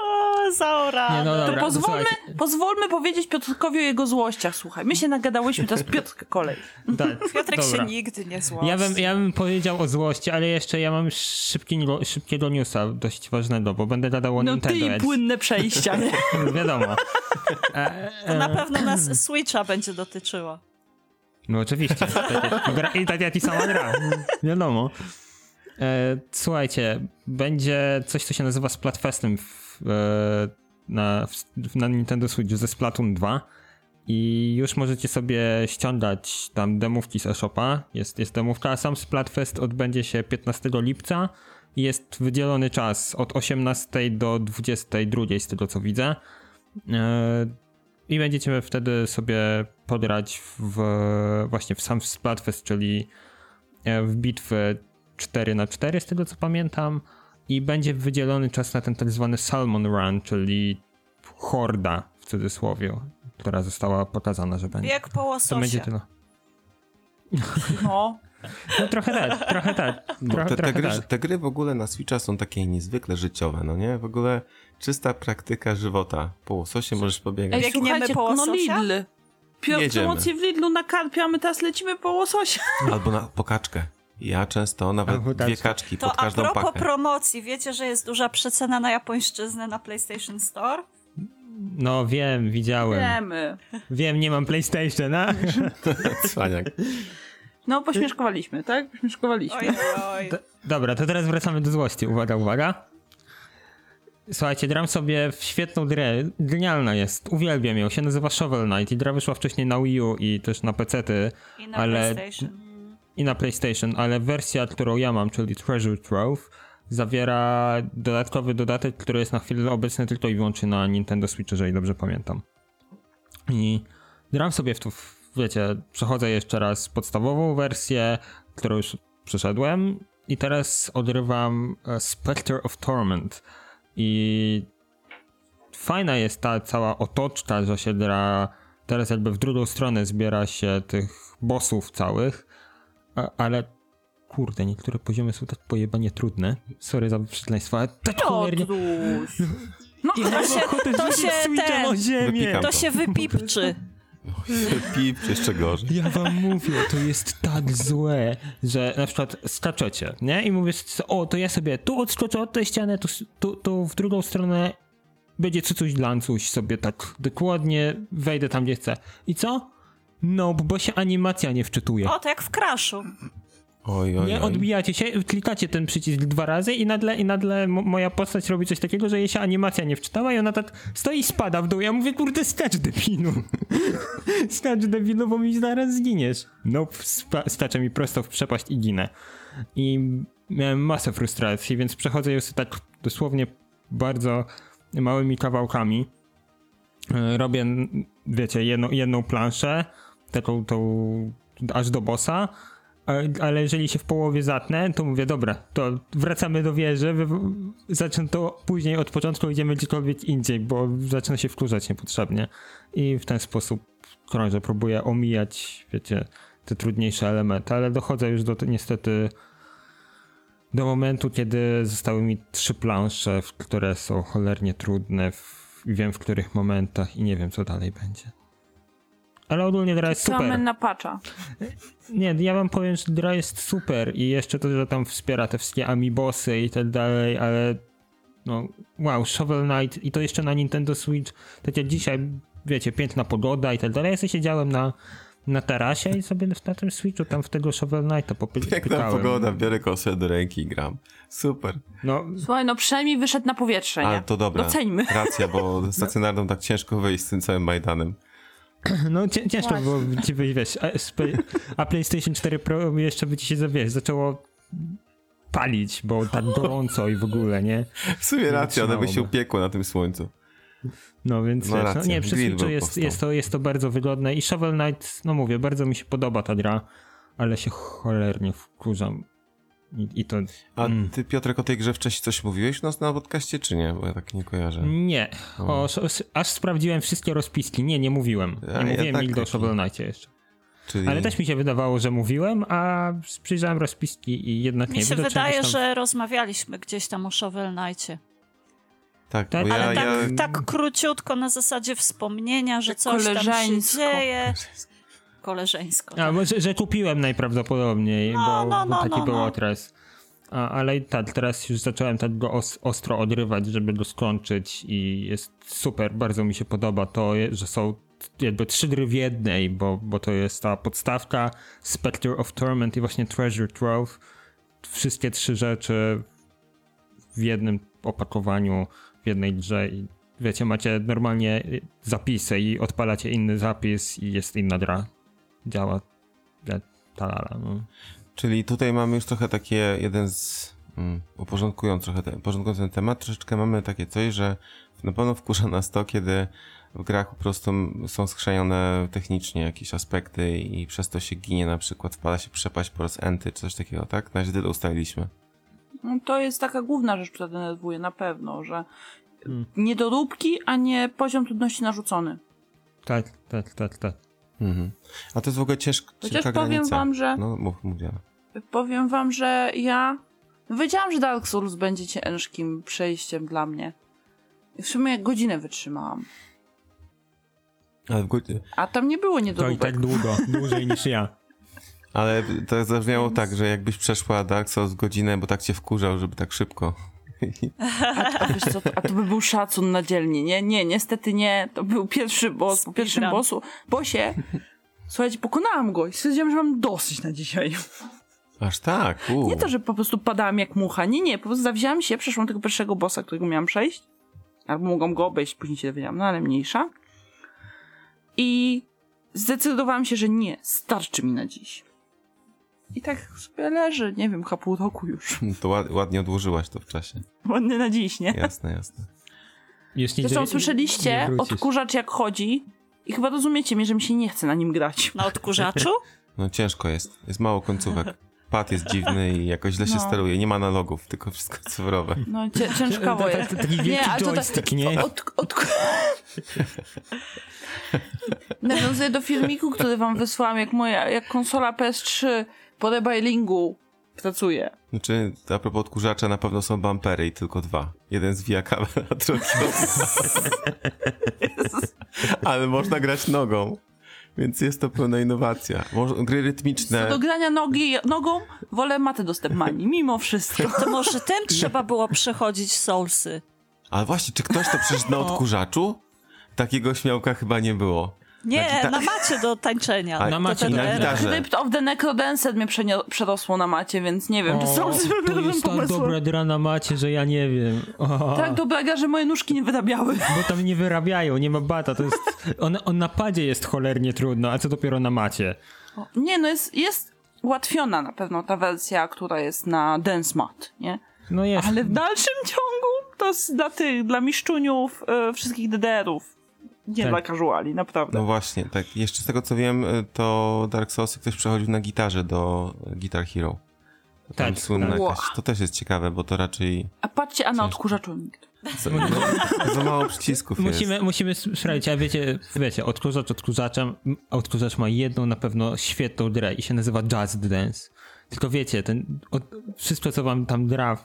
B: O, zaora.
A: Nie, no
D: To
A: dobra,
D: pozwólmy,
A: słuchajcie.
D: pozwólmy powiedzieć Piotrkowi o jego złościach, słuchaj. My się nagadałyśmy, teraz Piotrka kolej.
A: Tak,
B: Piotrek
A: dobra.
B: się nigdy nie złości.
A: Ja bym, ja bym powiedział o złości, ale jeszcze ja mam szybki, szybkiego newsa, dość ważnego, bo będę gadał o
D: No ty
A: Nintendo.
D: i
A: Edge.
D: płynne przejścia, nie?
A: Wiadomo.
B: To na pewno nas Switcha będzie dotyczyło.
A: No oczywiście. Gra- I tak jak i sama gra. Wiadomo. E, słuchajcie, będzie coś, co się nazywa Splatfestem w, e, na, w, na Nintendo Switch ze Splatoon 2 i już możecie sobie ściągać tam demówki z eShopa. Jest, jest demówka, a sam Splatfest odbędzie się 15 lipca i jest wydzielony czas od 18 do 22 z tego co widzę. E, i będziecie wtedy sobie podrać w, właśnie w sam Splatfest, czyli w bitwy 4 na 4 z tego co pamiętam i będzie wydzielony czas na ten tak zwany Salmon Run, czyli horda w cudzysłowie, która została pokazana, że będzie.
B: Jak po
A: To
B: łososie.
A: będzie tyle.
D: No.
A: No trochę tak, trochę tak. Trochę,
C: te, te,
A: trochę
C: gry,
A: tak.
C: te gry w ogóle na Switcha są takie niezwykle życiowe, no nie? W ogóle czysta praktyka żywota. Po łososie możesz pobiegać.
D: Ej, słuchajcie,
B: po
D: no
B: łososia?
D: Lidl. Pio-
C: Jedziemy.
D: promocje w Lidlu na karpie, a my teraz lecimy po łososia.
C: Albo na pokaczkę. Ja często nawet
A: Albo
C: dwie kaczki
B: To
C: pod
B: a
C: każdą
B: propos
C: pakę.
B: promocji, wiecie, że jest duża przecena na japońszczyznę na PlayStation Store?
A: No wiem, widziałem.
D: Wiemy.
A: Wiem, nie mam PlayStation, a?
C: Cwaniak.
D: No, pośmieszkowaliśmy, tak? Pośmieszkowaliśmy.
B: Oj, oj, oj.
A: Do- Dobra, to teraz wracamy do złości. Uwaga, uwaga. Słuchajcie, gram sobie w świetną grę. Genialna jest. Uwielbiam ją. Się nazywa Shovel Knight i gra wyszła wcześniej na Wii U i też na PC-ty
B: I na
A: Ale-
B: PlayStation.
A: I na PlayStation, ale wersja, którą ja mam, czyli Treasure Trove, zawiera dodatkowy dodatek, który jest na chwilę obecny tylko i wyłącznie na Nintendo Switch, jeżeli dobrze pamiętam. I gram sobie w to, wiecie, przechodzę jeszcze raz podstawową wersję, którą już przeszedłem i teraz odrywam e, Spectre of Torment i fajna jest ta cała otoczka, że się gra teraz jakby w drugą stronę zbiera się tych bossów całych, a- ale kurde, niektóre poziomy są tak pojebanie trudne. Sorry za przekleństwo, ale tak cholernie...
D: Piotruś. No,
B: To się- to się ten-
A: o ziemię.
C: Wypikam.
B: To się wypipczy.
C: Pip, jeszcze gorzej.
A: Ja wam mówię, to jest tak złe, że na przykład skaczecie, nie? I mówisz, o, to ja sobie tu odskoczę od tej ściany, tu, tu, tu w drugą stronę będzie coś dla coś sobie tak dokładnie wejdę tam, gdzie chcę. I co? No, bo się animacja nie wczytuje.
B: O, to jak w Crashu.
C: Oj, oj,
A: Nie
C: oj.
A: odbijacie się, klikacie ten przycisk dwa razy i nagle, i nagle mo- moja postać robi coś takiego, że jej się animacja nie wczytała i ona tak stoi i spada w dół. Ja mówię, kurde, skacz debilu. skacz debilu, bo mi zaraz zginiesz. No, spa- skacze mi prosto w przepaść i ginę. I miałem masę frustracji, więc przechodzę już tak dosłownie bardzo małymi kawałkami. E, Robię, wiecie, jedną, jedną planszę, taką tą aż do bossa, a- ale jeżeli się w połowie zatnę, to mówię, dobra, to wracamy do wieży, zacznę to później od początku, idziemy gdziekolwiek indziej, bo zacznę się wkurzać niepotrzebnie. I w ten sposób krążę, próbuję omijać, wiecie, te trudniejsze elementy, ale dochodzę już do, niestety do momentu, kiedy zostały mi trzy plansze, które są cholernie trudne, w, wiem w których momentach i nie wiem, co dalej będzie. Ale ogólnie gra jest super.
D: Same na patcha.
A: Nie, ja wam powiem, że gra jest super i jeszcze to, że tam wspiera te wszystkie amibosy i tak dalej, ale no wow, Shovel Knight i to jeszcze na Nintendo Switch, tak jak dzisiaj, wiecie, piękna pogoda i tak dalej, ja sobie siedziałem na, na tarasie i sobie na tym Switchu tam w tego Shovel Knighta popykałem.
C: Piękna pogoda, biorę kosę do ręki i gram. Super.
A: No,
D: Słuchaj, no przynajmniej wyszedł na powietrze, nie?
C: Ale to dobra.
D: Doceńmy.
C: Racja, bo stacjonarną tak ciężko wyjść z tym całym Majdanem.
A: no cię, ciężko
D: Właśnie.
A: było ci wyjść, wiesz, a, PlayStation 4 Pro jeszcze by ci się, wiesz, zaczęło palić, bo tak gorąco i w ogóle, nie?
C: W sumie racja, one by się
A: trzymałoby.
C: upiekły na tym słońcu.
A: No więc
C: No
A: wiesz, no, nie, przy
C: grill
A: Switchu
C: był
A: jest,
C: powstał.
A: jest, to, jest to bardzo wygodne i Shovel Knight, no mówię, bardzo mi się podoba ta gra, ale się cholernie wkurzam. I, i to
C: A
A: Mm.
C: ty, Piotrek, o tej grze wcześniej coś mówiłeś u nas na podcaście, czy nie? Bo ja tak nie kojarzę.
A: nie. O, aż sprawdziłem wszystkie rozpiski. Nie, nie mówiłem. Nie
C: A ja
A: mówiłem
C: tak
A: nigdy o. Shovel Knightie jeszcze.
C: Czyli...
A: Ale też mi się wydawało, że mówiłem, a przyjrzałem rozpiski i jednak nie.
B: Mi się wydaje,
A: tam-
B: że rozmawialiśmy gdzieś tam o Shovel Knightie.
C: Tak,
A: Tak,
C: ja,
B: Ale tak,
C: ja...
B: tak króciutko na zasadzie wspomnienia, że
D: Tak
B: coś tam się dzieje. Koleżeńsko.
A: A, może, że kupiłem najprawdopodobniej,
B: No,
A: bo,
B: no,
A: bo
B: no,
A: taki
B: no,
A: był
B: no.
A: okres. A, ale i tak, teraz już zacząłem tak go os, ostro odrywać, żeby go skończyć i jest super, bardzo mi się podoba to, że są jakby trzy gry w jednej, bo, bo to jest ta podstawka Spectre of Torment i właśnie Treasure Trove. Wszystkie trzy rzeczy w jednym opakowaniu, w jednej grze i wiecie, macie normalnie zapisy i odpalacie inny zapis i jest inna gra. Działa talala, no.
C: Czyli tutaj mamy już trochę takie, jeden z... Mm, uporządkując trochę ten, porządkując ten temat, troszeczkę mamy takie coś, że na pewno wkurza nas to, kiedy w grach po prostu są skrzenione technicznie jakieś aspekty i przez to się ginie na przykład, wpada się przepaść po raz enty, czy coś takiego, tak? Na razie tyle ustaliliśmy.
D: No, to jest taka główna rzecz, która denerwuje na pewno, że
A: Hmm.
D: niedoróbki, a nie poziom trudności narzucony.
A: Tak, tak, tak, tak.
C: Mhm. A to jest w ogóle ciężka,
D: Chociaż powiem
C: granica.
D: wam, że
C: No, mów, mów Diana.
D: powiem wam, że ja wiedziałam, że Dark Souls będzie ciężkim przejściem dla mnie. W sumie godzinę wytrzymałam.
C: Ale, w gó-
D: A tam nie było
A: To i tak długo, dłużej niż ja.
C: ale to zabrzmiało tak, że jakbyś przeszła Dark Souls godzinę, bo tak cię wkurzał, żeby tak szybko.
D: A, wiesz co, a to by był szacun na dzielnie, nie? Nie, niestety nie. To był pierwszy boss. Po pierwszym bossu, bossie, słuchajcie, pokonałam go i stwierdziłam, że mam dosyć na dzisiaj.
C: Aż tak, uu.
D: Nie to, że po prostu padałam jak mucha. Nie, nie, po prostu zawzięłam się, przeszłam tego pierwszego bossa, którego miałam przejść. Albo mogłam go obejść, później się dowiedziałam, no ale mniejsza. I zdecydowałam się, że nie, starczy mi na dziś. I tak sobie leży, nie wiem, chyba pół roku już.
C: To ład, ładnie odłożyłaś to w czasie.
D: Ładnie na dziś, nie?
C: Jasne, jasne.
A: Jeśli
D: Zresztą
A: nie
D: słyszeliście odkurzacz jak chodzi i chyba rozumiecie mnie, że mi się nie chce na nim grać.
B: Na odkurzaczu?
C: No ciężko jest. Jest mało końcówek. Pad jest dziwny i jakoś źle się
D: No.
C: steruje. Nie ma analogów, tylko wszystko cyfrowe.
D: No cie, ciężkawo jest.
A: tak, taki wielki
D: ale to tak-
A: joystick, nie?
D: Od, od... Nawiązuję do filmiku, który wam wysłałam, jak moja, jak konsola PS3 po rebailingu pracuje.
C: Znaczy, a propos odkurzacza, na pewno są bumpery i tylko dwa. Jeden zwija kabel, a drugi Ale można grać nogą. Więc jest to pełna innowacja. Może, gry rytmiczne.
D: Co do grania nogi, nogą wolę matę do Stepmani, mimo wszystko.
B: To może tym trzeba było przechodzić Soulsy.
C: Ale właśnie, czy ktoś to przeszedł na odkurzaczu? Takiego śmiałka chyba nie było.
B: Nie,
C: gita-
B: na macie do tańczenia.
C: A,
B: To
A: na macie
B: ten
C: na
B: R.
C: gitarze.
D: Crypt of the Necrodancer mnie przerosło na macie, więc nie wiem, czy są
A: to jest tak dobra gra na macie, że ja nie wiem. O,
D: Tak dobra gra, że moje nóżki nie wyrabiały.
A: Bo tam nie wyrabiają, nie ma bata, to jest... On, on na padzie jest cholernie trudno, a co dopiero na macie.
D: Nie, no jest, jest ułatwiona na pewno ta wersja, która jest na Dance Mat, nie?
A: No jest.
D: Ale w dalszym ciągu to jest dla tych, dla miszczuniów, e, wszystkich DDR-ów. Nie
A: Tak.
D: dla casuali, naprawdę.
C: No właśnie, tak. Jeszcze z tego co wiem, y, to Dark Souls ktoś przechodził na gitarze do Guitar Hero. To tam
A: Tak,
C: słynna
A: tak.
C: jakaś. To też jest ciekawe, bo to raczej
D: A patrzcie, a na odkurzaczu nikt.
C: za, mało przycisków
A: Musimy,
C: jest.
A: musimy, słuchajcie, a wiecie, wiecie, odkurzacz odkurzaczem, a odkurzacz ma jedną na pewno świetną grę i się nazywa Jazz Dance. Tylko wiecie, ten, od, wszystko co wam tam gra,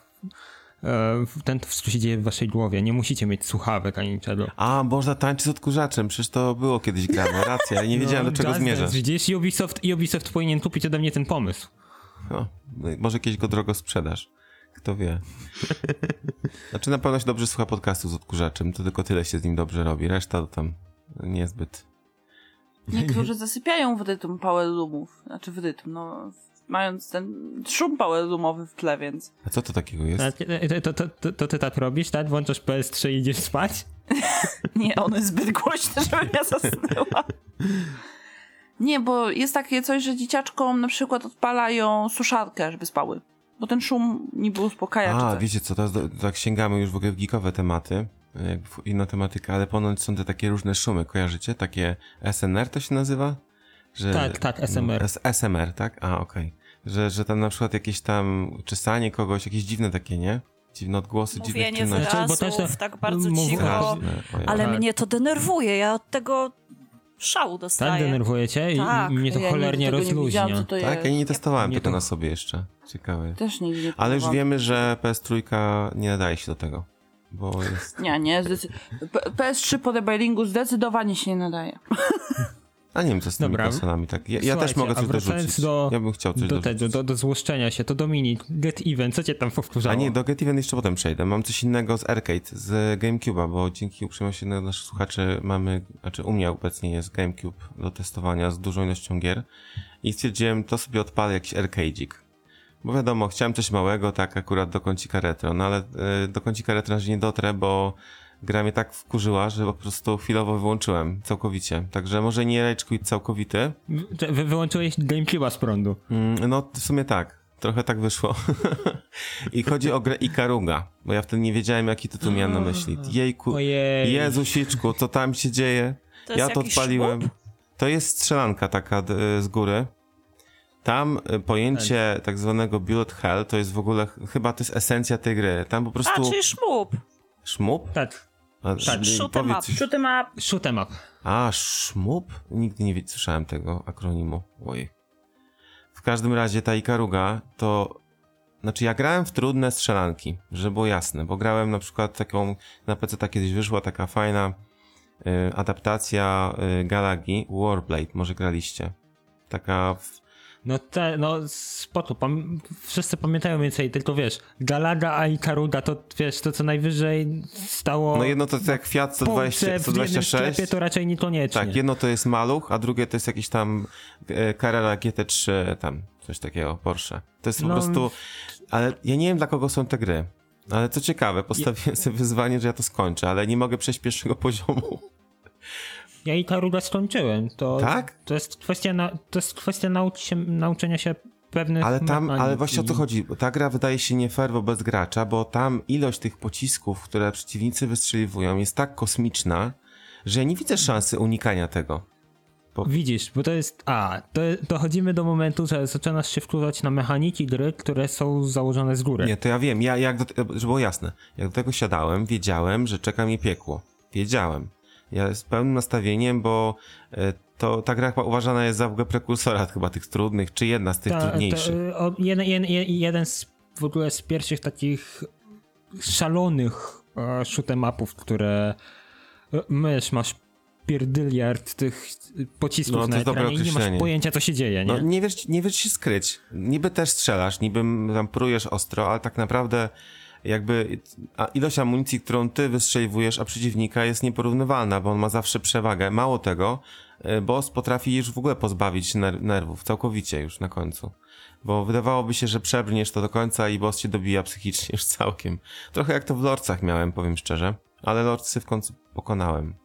A: ten to wszystko się dzieje w waszej głowie, nie musicie mieć słuchawek ani niczego.
C: A, można tańczyć z odkurzaczem, przecież to było kiedyś grane, racja, ale nie wiedziałem
A: No,
C: do czego
A: Jazz
C: zmierza.
A: Dance, Widzisz, Ubisoft, Ubisoft powinien kupić ode mnie ten pomysł.
C: No, może kiedyś go drogo sprzedasz. Kto wie. Znaczy na pewno się dobrze słucha podcastu z odkurzaczem, to tylko tyle się z nim dobrze robi, reszta to tam niezbyt.
D: Niektórzy zasypiają w rytm power roomów. Znaczy w rytm, no. Mając ten szum roomowy w tle, więc.
C: A co to takiego jest?
A: To, to, to, to ty tak robisz, tak? Włączasz PS3 i idziesz spać?
D: Nie, ono jest zbyt głośne, żebym ja zasnęła. Nie, bo jest takie coś, że dzieciaczkom na przykład odpalają suszarkę, żeby spały. Bo ten szum niby uspokaja czy
C: A, wiecie co, teraz do, tak sięgamy już w ogóle w geekowe tematy, inną tematykę, ale ponoć są te takie różne szumy, kojarzycie? Takie SNR to się nazywa? Że,
A: Tak, tak, SMR.
C: No, S- SMR, tak? A, okej. Że, że tam na przykład jakieś tam czesanie kogoś, jakieś dziwne takie, nie? Dziwne odgłosy, dziwne czynności.
A: wyrazów. Bo też
B: tak bardzo
A: mów-
B: cicho.
C: Ojej.
B: Ale
A: Tak.
B: mnie to denerwuje, ja od tego szału
A: Tak,
B: dostaję.
A: denerwujecie i,
B: Tak,
A: mnie to
D: Ja
A: cholernie rozluźnia.
D: to
C: Tak, ja
D: jest.
C: nie testowałem
A: Nie
C: tego
A: to-
C: na sobie jeszcze. Ciekawe.
D: Też nigdy nie
C: Ale już wiemy, że PS3 nie nadaje się do tego. Bo jest...
D: Nie, nie. Zdecy... P- PS3 po rebellingu zdecydowanie się nie nadaje.
C: A nie wiem, co z tymi
A: Dobra.
C: konsolami. Tak. Ja, ja też mogę coś dorzucić.
A: do-
C: ja bym chciał coś
A: Do tego, do, do złoszczenia się, to Dominik, Get Even, co cię tam powkurzało?
C: A nie, do Get Even jeszcze potem przejdę. Mam coś innego z Arcade, z GameCube'a, bo dzięki uprzejmości naszych słuchaczy mamy, znaczy u mnie obecnie jest GameCube do testowania z dużą ilością gier i stwierdziłem, to sobie odpalę jakiś arcade'ik. Bo wiadomo, chciałem coś małego, tak akurat do kącika retro, no ale y, do kącika retro nie dotrę, bo gra mnie tak wkurzyła, że po prostu chwilowo wyłączyłem całkowicie. Także może nie rage quit całkowity,
A: Wy, wy wyłączyłeś GameCube'a z prądu.
C: Mm, No, w sumie tak. Trochę tak wyszło. I chodzi o grę Ikaruga, bo ja wtedy nie wiedziałem, jaki tytuł miałem na myśli. Jejku,
A: Ojej.
C: Jezusiczku, co tam się dzieje?
B: To
C: ja to odpaliłem.
B: szmup?
C: To jest strzelanka taka z góry. Tam y, pojęcie tak zwanego bullet hell to jest w ogóle, ch- chyba to jest esencja tej gry. Tam po
B: A,
C: prostu
B: czyli szmup.
C: Szmup?
A: Tak,
C: A,
A: Tak,
B: shoot 'em
C: powiedz
B: up.
D: Shoot'em up.
A: shoot'em up.
C: A, szmup? Nigdy nie słyszałem tego akronimu. Oj. W każdym razie ta Ikaruga to... Znaczy ja grałem w trudne strzelanki, żeby było jasne, bo grałem na przykład taką... Na PC ta kiedyś wyszła taka fajna y, adaptacja y, Galagi, Warblade, może graliście. Taka... W,
A: No te, no spoko, pam wszyscy pamiętają więcej, tylko wiesz, Galaga a Ikaruga to wiesz, to co najwyżej stało
C: no jedno to jest jak Fiat
A: w Polsce
C: 120,
A: w jednym
C: 126.
A: sklepie, to raczej niekoniecznie.
C: Tak, jedno to jest maluch, a drugie to jest jakiś tam e, Carrera GT3, tam coś takiego, Porsche. To jest po
A: No,
C: prostu, ale ja nie wiem dla kogo są te gry. Ale co ciekawe, postawiłem sobie wyzwanie, że ja to skończę, ale nie mogę przejść pierwszego poziomu.
A: Ja Ikaruga skończyłem, to,
C: Tak?
A: to jest kwestia, na, to jest kwestia nauki się, nauczenia się pewnych
C: Ale tam, ale właśnie o to
A: i-
C: chodzi. bo Ta gra wydaje się nie fair wobec gracza, bo tam ilość tych pocisków, które przeciwnicy wystrzeliwują jest tak kosmiczna, że ja nie widzę szansy unikania tego.
A: Widzisz, bo to jest. A, to dochodzimy do momentu, że zaczynasz się wkurzać na mechaniki gry, które są założone z góry.
C: Nie, to ja wiem. Ja, jak do, żeby było jasne, jak do tego siadałem, wiedziałem, że czeka mnie piekło. Wiedziałem. Ja z pełnym nastawieniem, bo e, to ta gra chyba uważana jest za w ogóle prekursora chyba tych trudnych, czy jedna z tych
A: Ta-
C: trudniejszych.
A: to, o, jeden, jeden, jeden z w ogóle z pierwszych takich szalonych e, shoot'em upów, które e, mysz, masz pierdyliard tych pocisków
C: No,
A: na ekranie i nie masz pojęcia, co się dzieje, nie?
C: No nie wiesz, nie wiesz się skryć. Niby też strzelasz, niby tam prujesz ostro, ale tak naprawdę jakby a ilość amunicji, którą ty wystrzeliwujesz, a przeciwnika jest nieporównywalna, bo on ma zawsze przewagę. Mało tego, y, boss potrafi już w ogóle pozbawić ner nerwów, całkowicie już na końcu. Bo wydawałoby się, że przebrniesz to do końca i boss cię dobija psychicznie już całkiem. Trochę jak to w Lorcach miałem, powiem szczerze. Ale Lordsy w końcu pokonałem.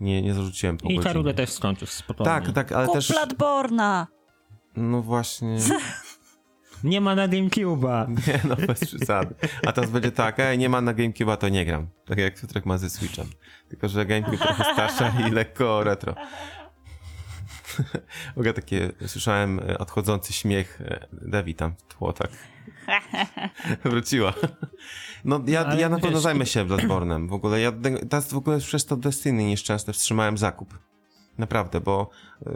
C: Nie, nie zarzuciłem po
A: I. Karule też skończył spokojnie.
C: Tak, tak, ale
B: Kup
C: też...
B: Bloodborna!
C: No właśnie...
A: Nie ma na GameCube'a.
C: Nie, no bez przesady. A teraz będzie tak, ej, nie ma na GameCube'a, to nie gram. Tak jak Piotrek ma ze Switchem. Tylko, że GameCube trochę starsza i lekko retro. W ogóle takie, słyszałem e, odchodzący śmiech e, Devi tam w tło, tak. Wróciła. No ja,
A: Ale
C: ja na pewno
A: wiesz,
C: zajmę się Bloodborne'em. W ogóle ja teraz w ogóle przez to Destiny nieszczęsne wstrzymałem zakup. Naprawdę, bo y,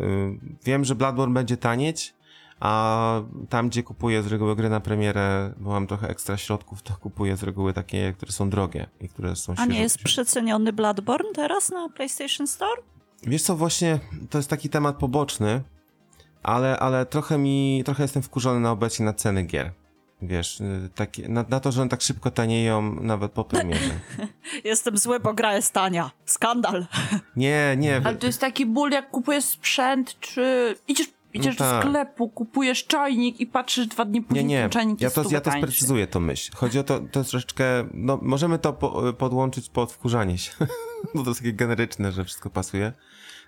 C: wiem, że Bloodborne będzie tanieć, a tam, gdzie kupuję z reguły gry na premierę, bo mam trochę ekstra środków, to kupuję z reguły takie, które są drogie i które są
B: A
C: świeżo.
B: nie jest przeceniony Bloodborne teraz na PlayStation Store?
C: Wiesz co, właśnie to jest taki temat poboczny, ale, ale trochę mi, trochę jestem wkurzony na obecnie na ceny gier. Wiesz, y, takie, na, na to, że one tak szybko tanieją nawet po premierze.
B: Jestem zły, bo gra jest tania. Skandal.
C: Nie, nie.
D: Ale to jest taki ból, jak kupujesz sprzęt, czy idziesz, idziesz
C: No tak.
D: do sklepu, kupujesz czajnik i patrzysz dwa dni
C: Nie,
D: później,
C: nie,
D: ten czajnik
C: ja
D: jest
C: to, ja to
D: tańszy.
C: sprecyzuję to myśl. Chodzi o to, to troszeczkę, no możemy to po, podłączyć pod wkurzanie się, bo to jest takie generyczne, że wszystko pasuje.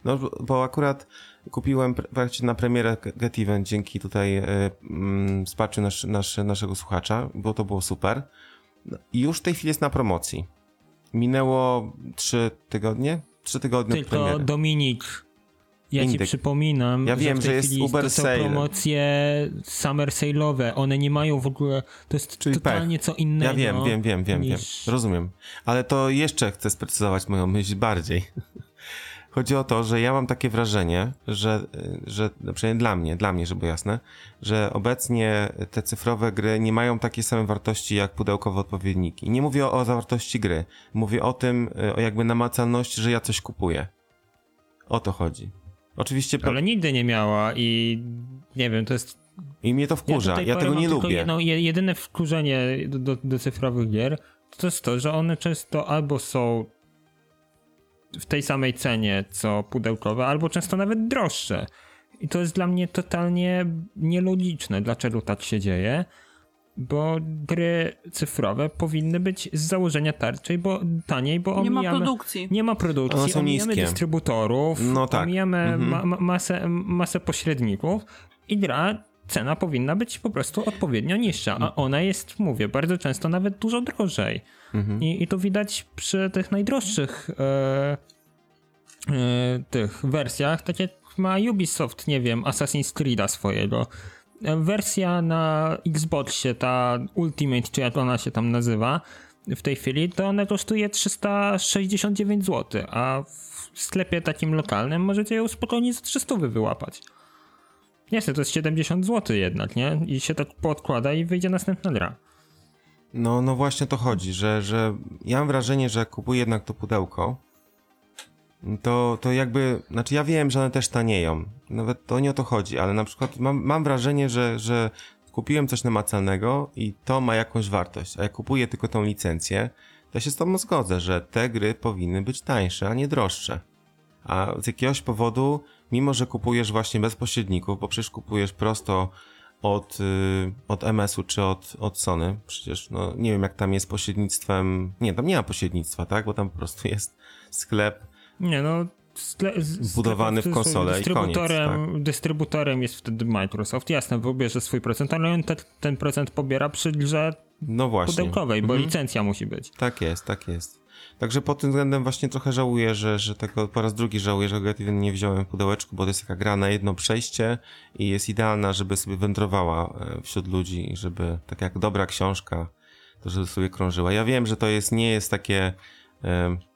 C: No, bo akurat kupiłem praktycznie na premierę Get Event dzięki tutaj y, mm, wsparciu nasz, nasz, naszego słuchacza, bo to było super. No, I już w tej chwili jest na promocji. Minęło trzy tygodnie? Trzy tygodnie od
A: Tylko
C: premiery.
A: Dominik, ja ci
C: Indyk.
A: przypominam,
C: Ja wiem,
A: tej
C: że jest Uber
A: to są promocje summer sale'owe. One nie mają w ogóle, to jest
C: Czyli
A: totalnie co innego.
C: Ja wiem, wiem, wiem, wiem, wiem.
A: niż-
C: Rozumiem. Ale to jeszcze chcę sprecyzować moją myśl bardziej. Chodzi o to, że ja mam takie wrażenie, że, że no przynajmniej dla mnie, dla mnie, żeby jasne, że obecnie te cyfrowe gry nie mają takiej samej wartości jak pudełkowe odpowiedniki. Nie mówię o, o zawartości gry. Mówię o tym, y, o jakby namacalności, że ja coś kupuję. O to chodzi. Oczywiście,
A: Ale nigdy nie miała i nie wiem, to jest
C: i mnie to wkurza. Ja,
A: powiem
C: tego nie lubię.
A: Jedno, je- jedyne wkurzenie do, do, do cyfrowych gier to jest to, że one często albo są w tej samej cenie co pudełkowe, albo często nawet droższe. I to jest dla mnie totalnie nielogiczne, dlaczego tak się dzieje, bo gry cyfrowe powinny być z założenia tarczej, bo taniej, bo
D: Nie ma
A: omijamy...
D: produkcji.
A: Nie ma
C: One
A: produkcji,
C: są
A: omijamy
C: niskie.
A: dystrybutorów,
C: No tak.
A: omijamy
C: Mhm.
A: ma, ma, masę, masę pośredników i gra, cena powinna być po prostu odpowiednio niższa, a ona jest, mówię, bardzo często nawet dużo drożej.
C: Mhm.
A: I, I to widać przy tych najdroższych e, e, tych wersjach, tak jak ma Ubisoft, nie wiem, Assassin's Creed'a swojego. Wersja na Xboxie, ta Ultimate, czy jak ona się tam nazywa, w tej chwili, to ona kosztuje 369 zł, a w sklepie takim lokalnym możecie ją spokojnie za 300 wyłapać. Niestety, to jest 70 zł jednak, nie? I się tak podkłada i wyjdzie następna gra.
C: No, no właśnie to chodzi, że, że ja mam wrażenie, że kupuję jednak to pudełko, to, to jakby, znaczy ja wiem, że one też tanieją, nawet to nie o to chodzi, ale na przykład mam, mam wrażenie, że, że kupiłem coś namacalnego i to ma jakąś wartość, a jak kupuję tylko tą licencję, to ja się z tobą zgodzę, że te gry powinny być tańsze, a nie droższe. A z jakiegoś powodu, mimo że kupujesz właśnie bez pośredników, bo przecież kupujesz prosto od, y, od MS-u czy od, od Sony, przecież no nie wiem jak tam jest pośrednictwem, nie, tam nie ma pośrednictwa, tak, bo tam po prostu jest sklep,
A: Nie no. Sklep,
C: Wbudowany w konsolę i
A: dystrybutorem,
C: koniec,
A: dystrybutorem jest wtedy Microsoft. Jasne, wybierze swój procent, ale on te, ten procent pobiera przy grze
C: no właśnie.
A: pudełkowej, bo
C: Mhm.
A: licencja musi być.
C: Tak jest, tak jest. Także pod tym względem właśnie trochę żałuję, że, że tego po raz drugi żałuję, że Get Even nie wziąłem w pudełeczku, bo to jest taka gra na jedno przejście i jest idealna, żeby sobie wędrowała e, wśród ludzi i żeby, tak jak dobra książka, to żeby sobie krążyła. Ja wiem, że to jest, nie jest takie,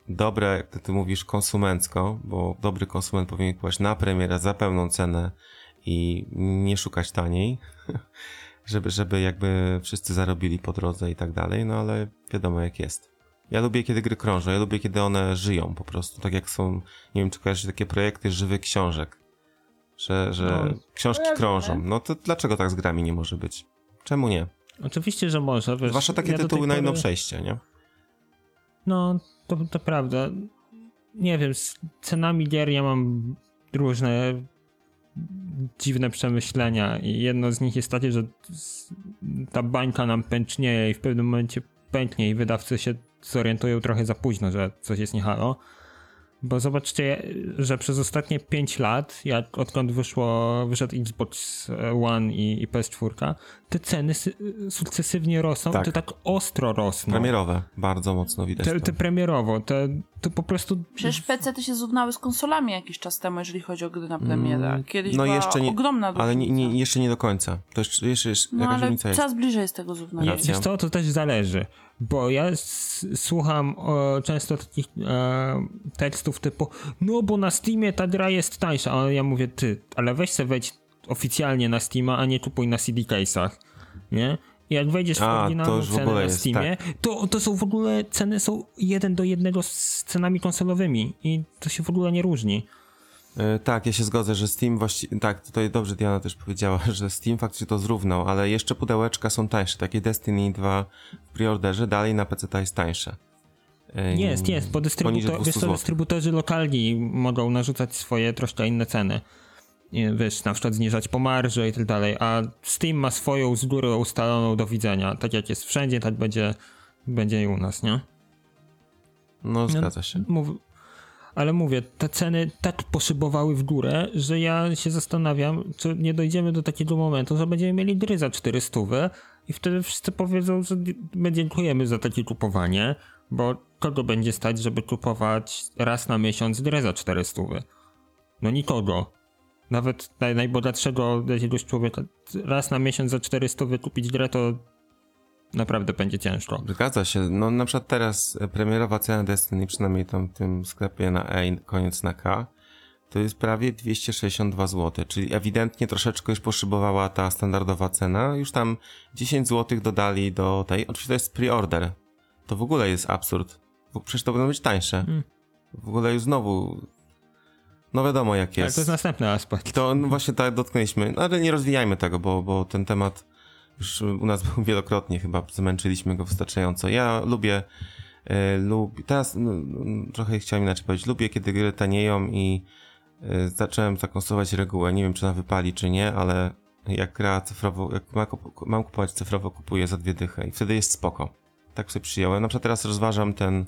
C: dobre, jak ty, ty mówisz, konsumencko, bo dobry konsument powinien kupować na premierę za pełną cenę i nie szukać taniej, żeby, żeby jakby wszyscy zarobili po drodze i tak dalej, no ale wiadomo jak jest. Ja lubię, kiedy gry krążą, ja lubię, kiedy one żyją po prostu, tak jak są, nie wiem, czy kojarzysz takie projekty żywych książek, że, że
A: No,
C: książki krążą. No to dlaczego tak z grami nie może być? Czemu nie?
A: Oczywiście, że może. Wiesz,
C: Zwłaszcza takie
A: ja
C: tytuły na jedno
A: pory-
C: przejście, nie?
A: No, to, to prawda. Nie wiem, z cenami gier ja mam różne dziwne przemyślenia i jedno z nich jest takie, że ta bańka nam pęcznieje i w pewnym momencie pęknie i wydawcy się zorientują trochę za późno, że coś jest nie halo. Bo zobaczcie, że przez ostatnie 5 lat, jak odkąd wyszło, wyszedł Xbox One i, i PS4, te ceny sy- sukcesywnie rosną,
C: Tak.
A: to tak ostro rosną.
C: Premierowe, bardzo mocno widać
A: Te, te premierowo, te, to po prostu.
D: Przecież PC ty się zrównały z konsolami jakiś czas temu, jeżeli chodzi o gry na premierę.
C: Mm,
D: Kiedyś
C: no
D: była
C: jeszcze nie-
D: ogromna różnica.
C: Ale nie, nie, jeszcze nie do końca. To jeszcze, jeszcze, jeszcze
D: No
C: jakaś
D: ale
C: różnica jest.
D: coraz bliżej jest tego zrównania.
A: Wiesz co, to też zależy. Bo ja s- słucham o, często takich e, tekstów typu no bo na Steamie ta gra jest tańsza, a ja mówię ty, ale weź se wejdź oficjalnie na Steama, a nie kupuj na CD case'ach, nie? I jak wejdziesz w oryginalną cenę na
C: jest,
A: Steamie, to, to są w ogóle, ceny są jeden do jednego z cenami konsolowymi i to się w ogóle nie różni.
C: E, tak, ja się zgodzę, że Steam właściwie... Tak, tutaj dobrze Diana też powiedziała, że Steam faktycznie to zrównał, ale jeszcze pudełeczka są tańsze. Takie Destiny 2 w preorderze dalej na PC jest tańsze.
A: Jest, jest, bo
C: poniżej
A: dystrybutor,
C: 200
A: wiesz dystrybutorzy lokalni mogą narzucać swoje troszkę inne ceny. Wiesz, na przykład zniżać po marży i tak dalej, a Steam ma swoją z góry ustaloną do widzenia. Tak jak jest wszędzie, tak będzie, będzie i u nas, nie?
C: No, zgadza się.
A: Mów, ale mówię, te ceny tak poszybowały w górę, że ja się zastanawiam, czy nie dojdziemy do takiego momentu, że będziemy mieli gry za 400 i wtedy wszyscy powiedzą, że my dziękujemy za takie kupowanie, bo kogo będzie stać, żeby kupować raz na miesiąc grę za 400? No nikogo. Nawet naj, najbogatszego jakiegoś człowieka raz na miesiąc za 400 kupić grę to naprawdę będzie ciężko.
C: Zgadza się. No na przykład teraz e, premierowa cena Destiny, przynajmniej tam w tym sklepie na E koniec na K, to jest prawie 262 zł, czyli ewidentnie troszeczkę już poszybowała ta standardowa cena. Już tam 10 zł dodali do tej. Oczywiście to jest pre-order. To w ogóle jest absurd. Bo przecież to będą być tańsze.
A: Mm.
C: W ogóle już znowu... No wiadomo jak
A: Tak,
C: jest.
A: to jest następny aspekt.
C: To no właśnie tak dotknęliśmy, no, ale nie rozwijajmy tego, bo, bo ten temat już u nas był wielokrotnie, chyba zmęczyliśmy go wystarczająco. Ja lubię, e, lubię teraz no, no, trochę chciałem inaczej powiedzieć, lubię kiedy gry tanieją i e, zacząłem taką stosować regułę, nie wiem czy ona wypali czy nie, ale jak gra cyfrowo, jak ma, mam kupować cyfrowo, kupuję za dwie dychy i wtedy jest spoko. Tak sobie przyjąłem. Na przykład teraz rozważam ten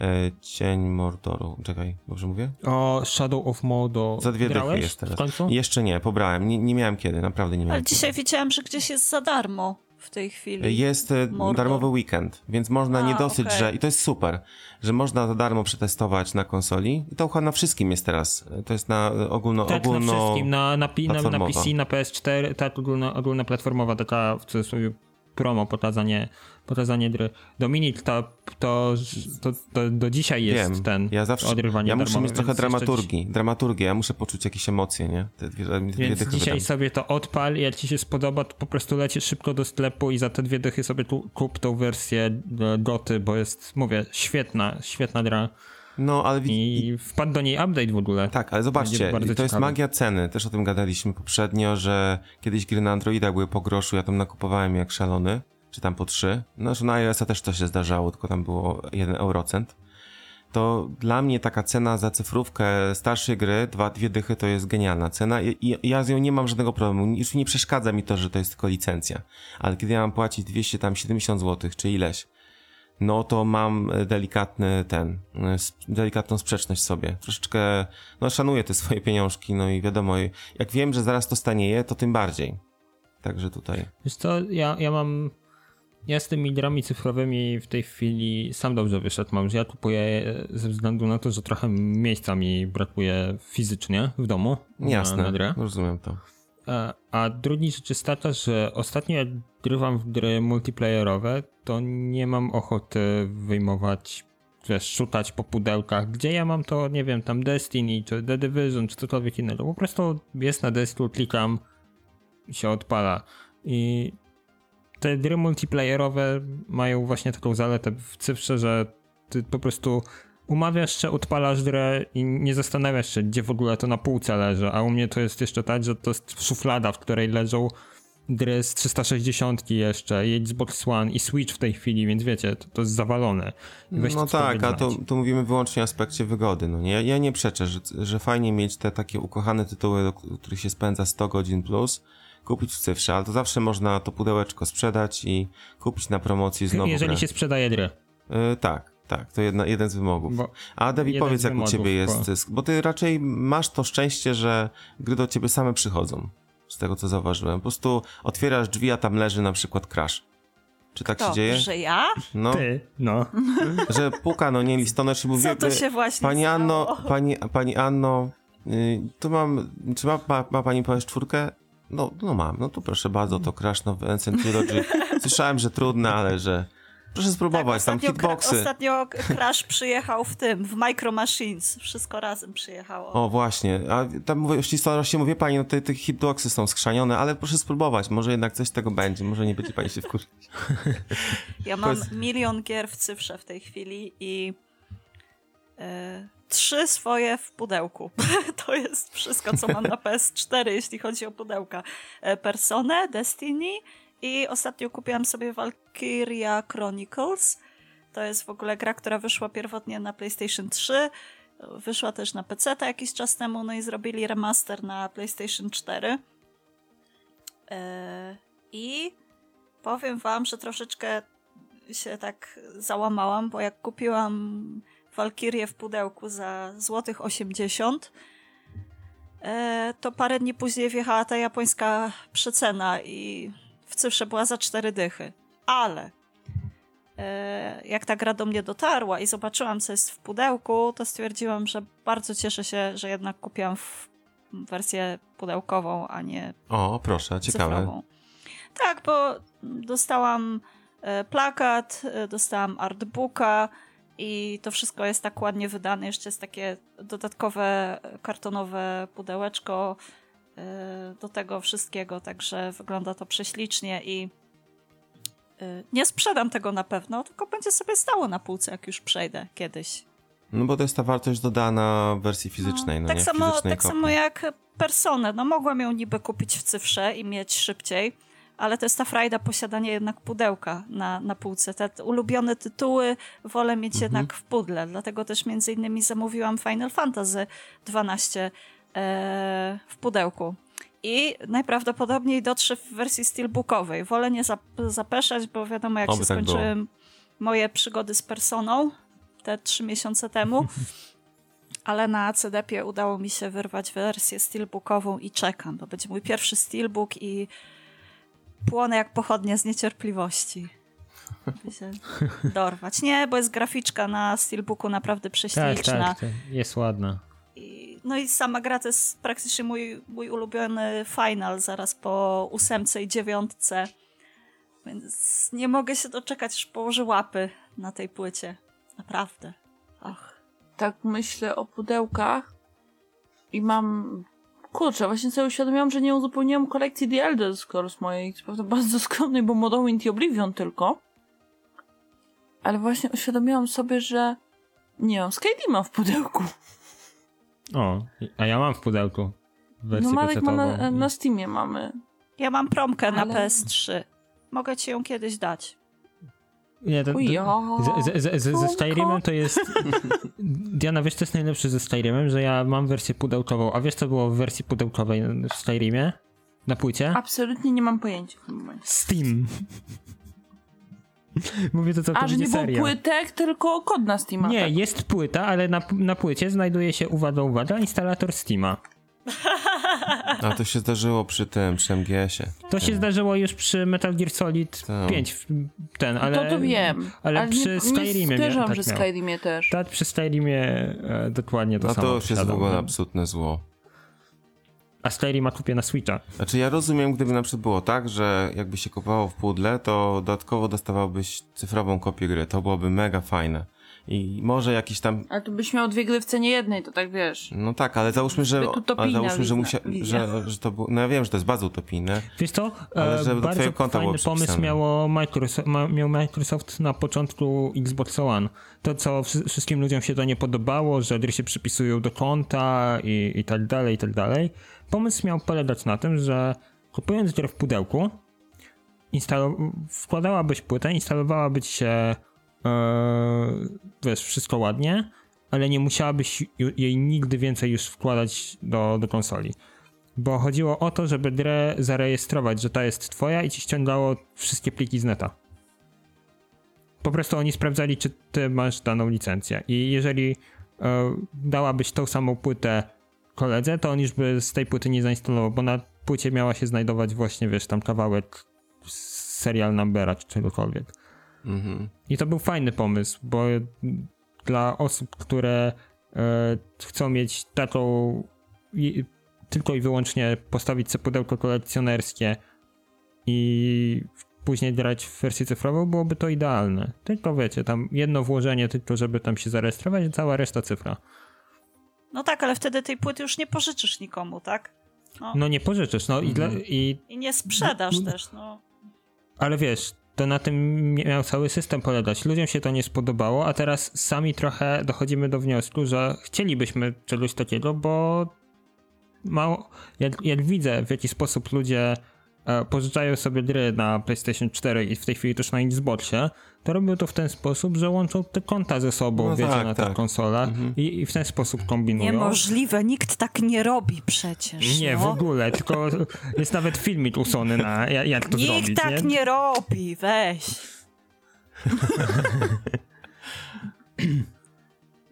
C: e, Cień Mordoru. Czekaj, dobrze mówię?
A: O Shadow of Mordor.
C: Za dwie dychy
A: Grałeś
C: jest teraz.
A: W końcu?
C: Jeszcze nie, pobrałem. Nie, nie miałem kiedy, naprawdę nie miałem
B: Ale
C: kiedy.
B: dzisiaj widziałam, że gdzieś jest za darmo w tej chwili.
C: Jest e,
B: Mordor.
C: darmowy weekend, więc można
B: A,
C: nie dosyć,
B: okej.
C: że. I to jest super, że można za darmo przetestować na konsoli. I to chyba na wszystkim jest teraz. To jest na e, ogólno.
A: Tak,
C: ogólno...
A: na wszystkim. Na, na, na, na. PC, na PS4, tak, ogólna, ogólna platformowa, taka w cudzysłowie promo, pokazanie, pokazanie gry. Dominik, to, to, to, to do dzisiaj jest
C: Wiem,
A: ten
C: ja zawsze.
A: odrywanie
C: Ja muszę
A: darmowe,
C: mieć trochę dramaturgii. Dramaturgię, ja muszę poczuć jakieś emocje, nie? Te dwie, dwie
A: Więc
C: dychy
A: dzisiaj
C: wydam.
A: sobie to odpal i jak ci się spodoba, to po prostu lecisz szybko do sklepu i za te dwie dychy sobie tu, kup tą wersję e, goty, bo jest, mówię, świetna, świetna gra
C: No, ale
A: i wpadł do niej update w ogóle.
C: Tak, ale zobaczcie,
A: bardzo
C: to jest magia ceny. Też o tym gadaliśmy poprzednio, że kiedyś gry na Androida były po groszu, ja tam nakupowałem jak szalony, czy tam po trzy. No, że na iOS-a też to się zdarzało, tylko tam było jeden eurocent. To dla mnie taka cena za cyfrówkę starszej gry, dwa, dwie dychy, to jest genialna cena i, i ja z nią nie mam żadnego problemu. Już nie przeszkadza mi to, że to jest tylko licencja. Ale kiedy ja mam płacić 270 zł, czy ileś, no to mam delikatny ten, e, delikatną sprzeczność sobie. Troszeczkę, no szanuję te swoje pieniążki, no i wiadomo, jak wiem, że zaraz to stanieje, to tym bardziej. Także tutaj.
A: Wiesz co, ja, ja mam. Ja z tymi grami cyfrowymi w tej chwili sam dobrze wyszedł. Mam, że ja kupuję ze względu na to, że trochę miejsca mi brakuje fizycznie w domu. Na, na
C: Jasne,
A: grę.
C: rozumiem to.
A: A, a drugi rzecz jest taka, że ostatnio jak grywam w gry multiplayerowe, to nie mam ochoty wyjmować wiesz, szukać po pudełkach, gdzie ja mam to, nie wiem, tam Destiny, czy The Division, czy cokolwiek innego. Po prostu jest na desku, klikam i się odpala. I te gry multiplayerowe mają właśnie taką zaletę w cyfrze, że ty po prostu umawiasz się, odpalasz grę i nie zastanawiasz się, gdzie w ogóle to na półce leży, a u mnie to jest jeszcze tak, że to jest szuflada, w której leżą gry z 360 jeszcze, i Xbox One i Switch w tej chwili, więc wiecie, to, to jest zawalone. Weź
C: No tak, a to, to mówimy wyłącznie o aspekcie wygody. No nie? Ja, ja nie przeczę, że, że fajnie mieć te takie ukochane tytuły, do których się spędza 100 godzin plus, kupić w cyfrze, ale to zawsze można to pudełeczko sprzedać i kupić na promocji znowu
A: Jeżeli
C: grę.
A: się sprzedaje gry.
C: Y, tak, tak, to jedna, jeden z wymogów.
A: Bo
C: A Debbie, powiedz jak u
A: wymogów,
C: ciebie jest,
A: bo-
C: bo ty raczej masz to szczęście, że gry do ciebie same przychodzą, z tego co zauważyłem. Po prostu otwierasz drzwi, a tam leży na przykład crash. Czy tak
B: To,
C: się dzieje?
B: że ja?
C: No,
A: ty, no.
C: że puka, no nie listonosz i mówi,
B: Co to się właśnie
C: Pani
B: stało?
C: Anno, pani, pani Anno, y, tu mam, czy ma, ma, ma pani PS4? No, no mam, no to proszę bardzo, to Crash Nowy Ancient Trilogy. Słyszałem, że trudne, ale że proszę spróbować, tam
B: ostatnio,
C: hitboxy.
B: ostatnio Crash przyjechał w tym, w Micro Machines. Wszystko razem przyjechało.
C: O, właśnie, a tam mówię, ścisłości mówię pani, no te, te hitboxy są skrzanione, ale proszę spróbować, może jednak coś z tego będzie, może nie będzie pani się wkurzyć.
B: Ja mam milion gier w cyfrze w tej chwili i trzy swoje w pudełku. to jest wszystko, co mam na PS4, jeśli chodzi o pudełka. E, Personę, Destiny i ostatnio kupiłam sobie Valkyria Chronicles. To jest w ogóle gra, która wyszła pierwotnie na PlayStation 3. Wyszła też na PC jakiś czas temu, no i zrobili remaster na PlayStation 4. E, I powiem wam, że troszeczkę się tak załamałam, bo jak kupiłam Walkirię w pudełku za złotych 80, e, to parę dni później wjechała ta japońska przecena i w cyfrze była za cztery dychy. Ale e, jak ta gra do mnie dotarła i zobaczyłam, co jest w pudełku, to stwierdziłam, że bardzo cieszę się, że jednak kupiłam wersję pudełkową, a nie
C: O, proszę, ciekawe.
B: Tak, bo dostałam e, plakat, dostałam artbooka i to wszystko jest tak ładnie wydane. Jeszcze jest takie dodatkowe kartonowe pudełeczko e, do tego wszystkiego, także wygląda to prześlicznie i e, nie sprzedam tego na pewno, tylko będzie sobie stało na półce, jak już przejdę kiedyś.
C: No bo to jest ta wartość dodana w wersji fizycznej, no,
B: tak
C: nie?
B: samo, tak
C: kopii.
B: samo jak personę. No mogłam ją niby kupić w cyfrze i mieć szybciej, ale to jest ta frajda posiadania jednak pudełka na, na półce. Te ulubione tytuły wolę mieć
C: Mhm.
B: jednak w pudle, dlatego też między innymi zamówiłam Final Fantasy 12 e, w pudełku. I najprawdopodobniej dotrze w wersji steelbookowej. Wolę nie zap- zapeszać, bo wiadomo jak
C: Oby
B: się
C: tak było.
B: skończyły moje przygody z personą te trzy miesiące temu. Ale na CDP udało mi się wyrwać wersję steelbookową i czekam. To będzie mój pierwszy steelbook i płonę jak pochodnia z niecierpliwości. By się dorwać. Nie, bo jest graficzka na steelbooku naprawdę prześliczna.
A: tak, tak, jest ładna.
B: I, no i sama gra to jest praktycznie mój, mój ulubiony final zaraz po ósemce i dziewiątce. Więc nie mogę się doczekać, aż położę łapy na tej płycie. Naprawdę. Och.
D: tak myślę o pudełkach i mam... Kurczę, właśnie sobie uświadomiłam, że nie uzupełniłam kolekcji The Elder Scrolls mojej, co prawda bardzo skromnej, bo Morrowind i Oblivion tylko. Ale właśnie uświadomiłam sobie, że nie mam w pudełku.
A: O, a ja mam w pudełku wersję
D: No Marek ma na, na Steamie mamy.
B: Ja mam promkę na
D: Ale-
B: PS3. Mogę ci ją kiedyś dać.
A: Nie, to, to,
D: Ujo.
A: z, z, z, z, ze
D: Kółko.
A: Skyrimem to jest... Diana, wiesz co jest najlepsze ze Skyrimem? Że ja mam wersję pudełkową. A wiesz co było w wersji pudełkowej w Skyrimie? Na płycie?
D: Absolutnie nie mam pojęcia w tym momencie.
A: Steam. Mówię to
D: A, że
A: całkowicie
D: nie było
A: serio.
D: płytek, tylko kod na Steama.
A: Nie,
D: tak?
A: jest płyta, ale na, na płycie znajduje się, uwaga, uwaga, instalator Steama.
C: A to się zdarzyło przy tym, przy MGS-ie.
A: To się zdarzyło już przy Metal Gear Solid
C: Tak.
A: 5, w- ten, ale...
D: to to wiem.
A: ale przy
D: nie,
A: Skyrimie
D: nie
A: tak
D: że
A: miał.
D: Skyrimie też.
A: Tak, przy Skyrimie e, dokładnie to
C: No
A: samo
C: to już jest w ogóle absolutne zło.
A: A Skyrima kupię na Switcha.
C: Znaczy ja rozumiem, gdyby na przykład było tak, że jakby się kupowało w pudle, to dodatkowo dostawałbyś cyfrową kopię gry. To byłoby mega fajne. I może jakiś tam
D: Ale tu byś miał dwie gry w cenie jednej, to tak wiesz.
C: No tak, ale załóżmy, że, ale załóżmy, że, musia, że, że to było, no ja wiem, że to jest bardzo utopijne.
A: Wiesz co,
C: Ale
A: e, bardzo
C: twojego konta było
A: fajny pomysł miało Microsoft, ma, miał Microsoft na początku Xbox One. To, co wszy- wszystkim ludziom się to nie podobało, że gry się przypisują do konta i, i tak dalej, i tak dalej. Pomysł miał polegać na tym, że kupując grę w pudełku, instalo- wkładałabyś płytę, instalowałaby ci się e, wiesz, wszystko ładnie, ale nie musiałabyś jej nigdy więcej już wkładać do, do konsoli. Bo chodziło o to, żeby grę zarejestrować, że ta jest twoja i ci ściągało wszystkie pliki z neta. Po prostu oni sprawdzali, czy ty masz daną licencję. I jeżeli e, dałabyś tą samą płytę koledze, to on już by z tej płyty nie zainstalował, bo na płycie miała się znajdować właśnie, wiesz, tam kawałek serial numbera czy czegokolwiek.
C: Mhm.
A: I to był fajny pomysł, bo dla osób, które e, chcą mieć taką i, tylko i wyłącznie postawić sobie pudełko kolekcjonerskie i później grać w wersję cyfrową, byłoby to idealne. Tylko wiecie, tam jedno włożenie, tylko żeby tam się zarejestrować, a cała reszta cyfra.
B: No tak, ale wtedy tej płyty już nie pożyczysz nikomu, tak?
A: No nie pożyczysz, no i, dla, i
B: I nie sprzedasz też, no.
A: Ale wiesz, to na tym miał cały system polegać. Ludziom się to nie spodobało, a teraz sami trochę dochodzimy do wniosku, że chcielibyśmy czegoś takiego, bo mało, jak, jak widzę w jaki sposób ludzie e, pożyczają sobie gry na PlayStation 4 i w tej chwili też na Xboxie, to robią to w ten sposób, że łączą te konta ze sobą,
C: No
A: wiecie,
C: tak,
A: na
C: tak.
A: tych konsolach i, i w ten sposób kombinują.
B: Niemożliwe, nikt tak nie robi przecież.
A: Nie,
B: no.
A: w ogóle, tylko jest nawet filmik usłony na ja- jak to
B: Nikt
A: zrobić,
B: tak
A: nie?
B: nie robi, weź.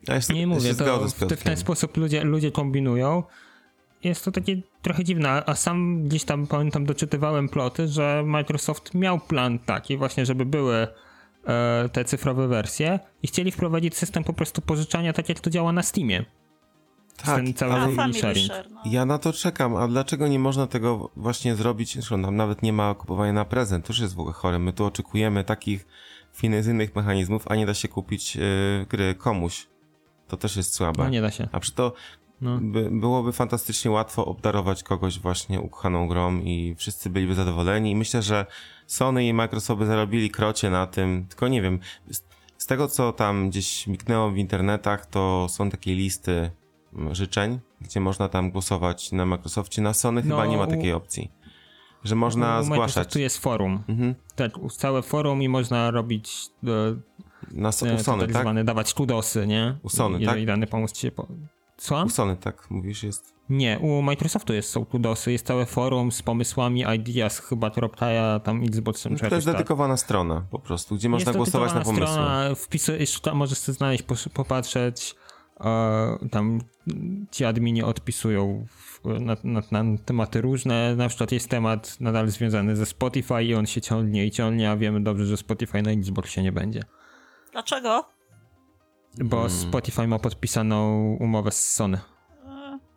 C: Ja się,
A: Nie mówię, to w, w ten sposób ludzie, ludzie kombinują. Jest to takie trochę dziwne, a- sam gdzieś tam pamiętam, doczytywałem ploty, że Microsoft miał plan taki właśnie, żeby były te cyfrowe wersje i chcieli wprowadzić system po prostu pożyczania, tak jak to działa na Steamie.
C: Tak,
A: ten cały
B: A
A: family sharing.
B: no.
C: ja na to czekam, a dlaczego nie można tego właśnie zrobić? Zresztą tam nawet nie ma kupowania na prezent, to już jest w ogóle chore. My tu oczekujemy takich finezyjnych mechanizmów, a nie da się kupić y, gry komuś. To też jest słabe.
A: No nie da się.
C: A przy to
A: No.
C: by, byłoby fantastycznie łatwo obdarować kogoś właśnie ukochaną grą i wszyscy byliby zadowoleni. I myślę, że Sony i Microsoft zarobili krocie na tym, tylko nie wiem, z, tego co tam gdzieś miknęło w internetach, to są takie listy mm, życzeń, gdzie można tam głosować na Microsoftie. Na Sony
A: No,
C: chyba nie ma
A: u-
C: takiej opcji, że można
A: U
C: zgłaszać.
A: Tu jest forum.
C: Mhm.
A: Tak, całe forum i można robić e,
C: Na so,
A: e,
C: u
A: to
C: Sony,
A: tak
C: tak?
A: zwane, dawać kudosy, nie?
C: U Sony,
A: Jeżeli
C: tak?
A: dany pomysł się po... Słucham?
C: U Sony, tak mówisz, jest.
A: Nie, u Microsoftu jest, są kudosy, jest całe forum z pomysłami, ideas, chyba Troptaja, tam Xboxem
C: No, to jest
A: tak.
C: dedykowana strona po prostu, gdzie można
A: jest to
C: głosować na pomysły.
A: strona, wpisy, szuka, możesz sobie znaleźć, popatrzeć, e, tam ci admini odpisują w, na, na, na tematy różne, na przykład jest temat nadal związany ze Spotify i on się ciągnie i ciągnie, a wiemy dobrze, że Spotify na Xboxie nie będzie.
B: Dlaczego?
A: Bo
C: Hmm.
A: Spotify ma podpisaną umowę z Sony.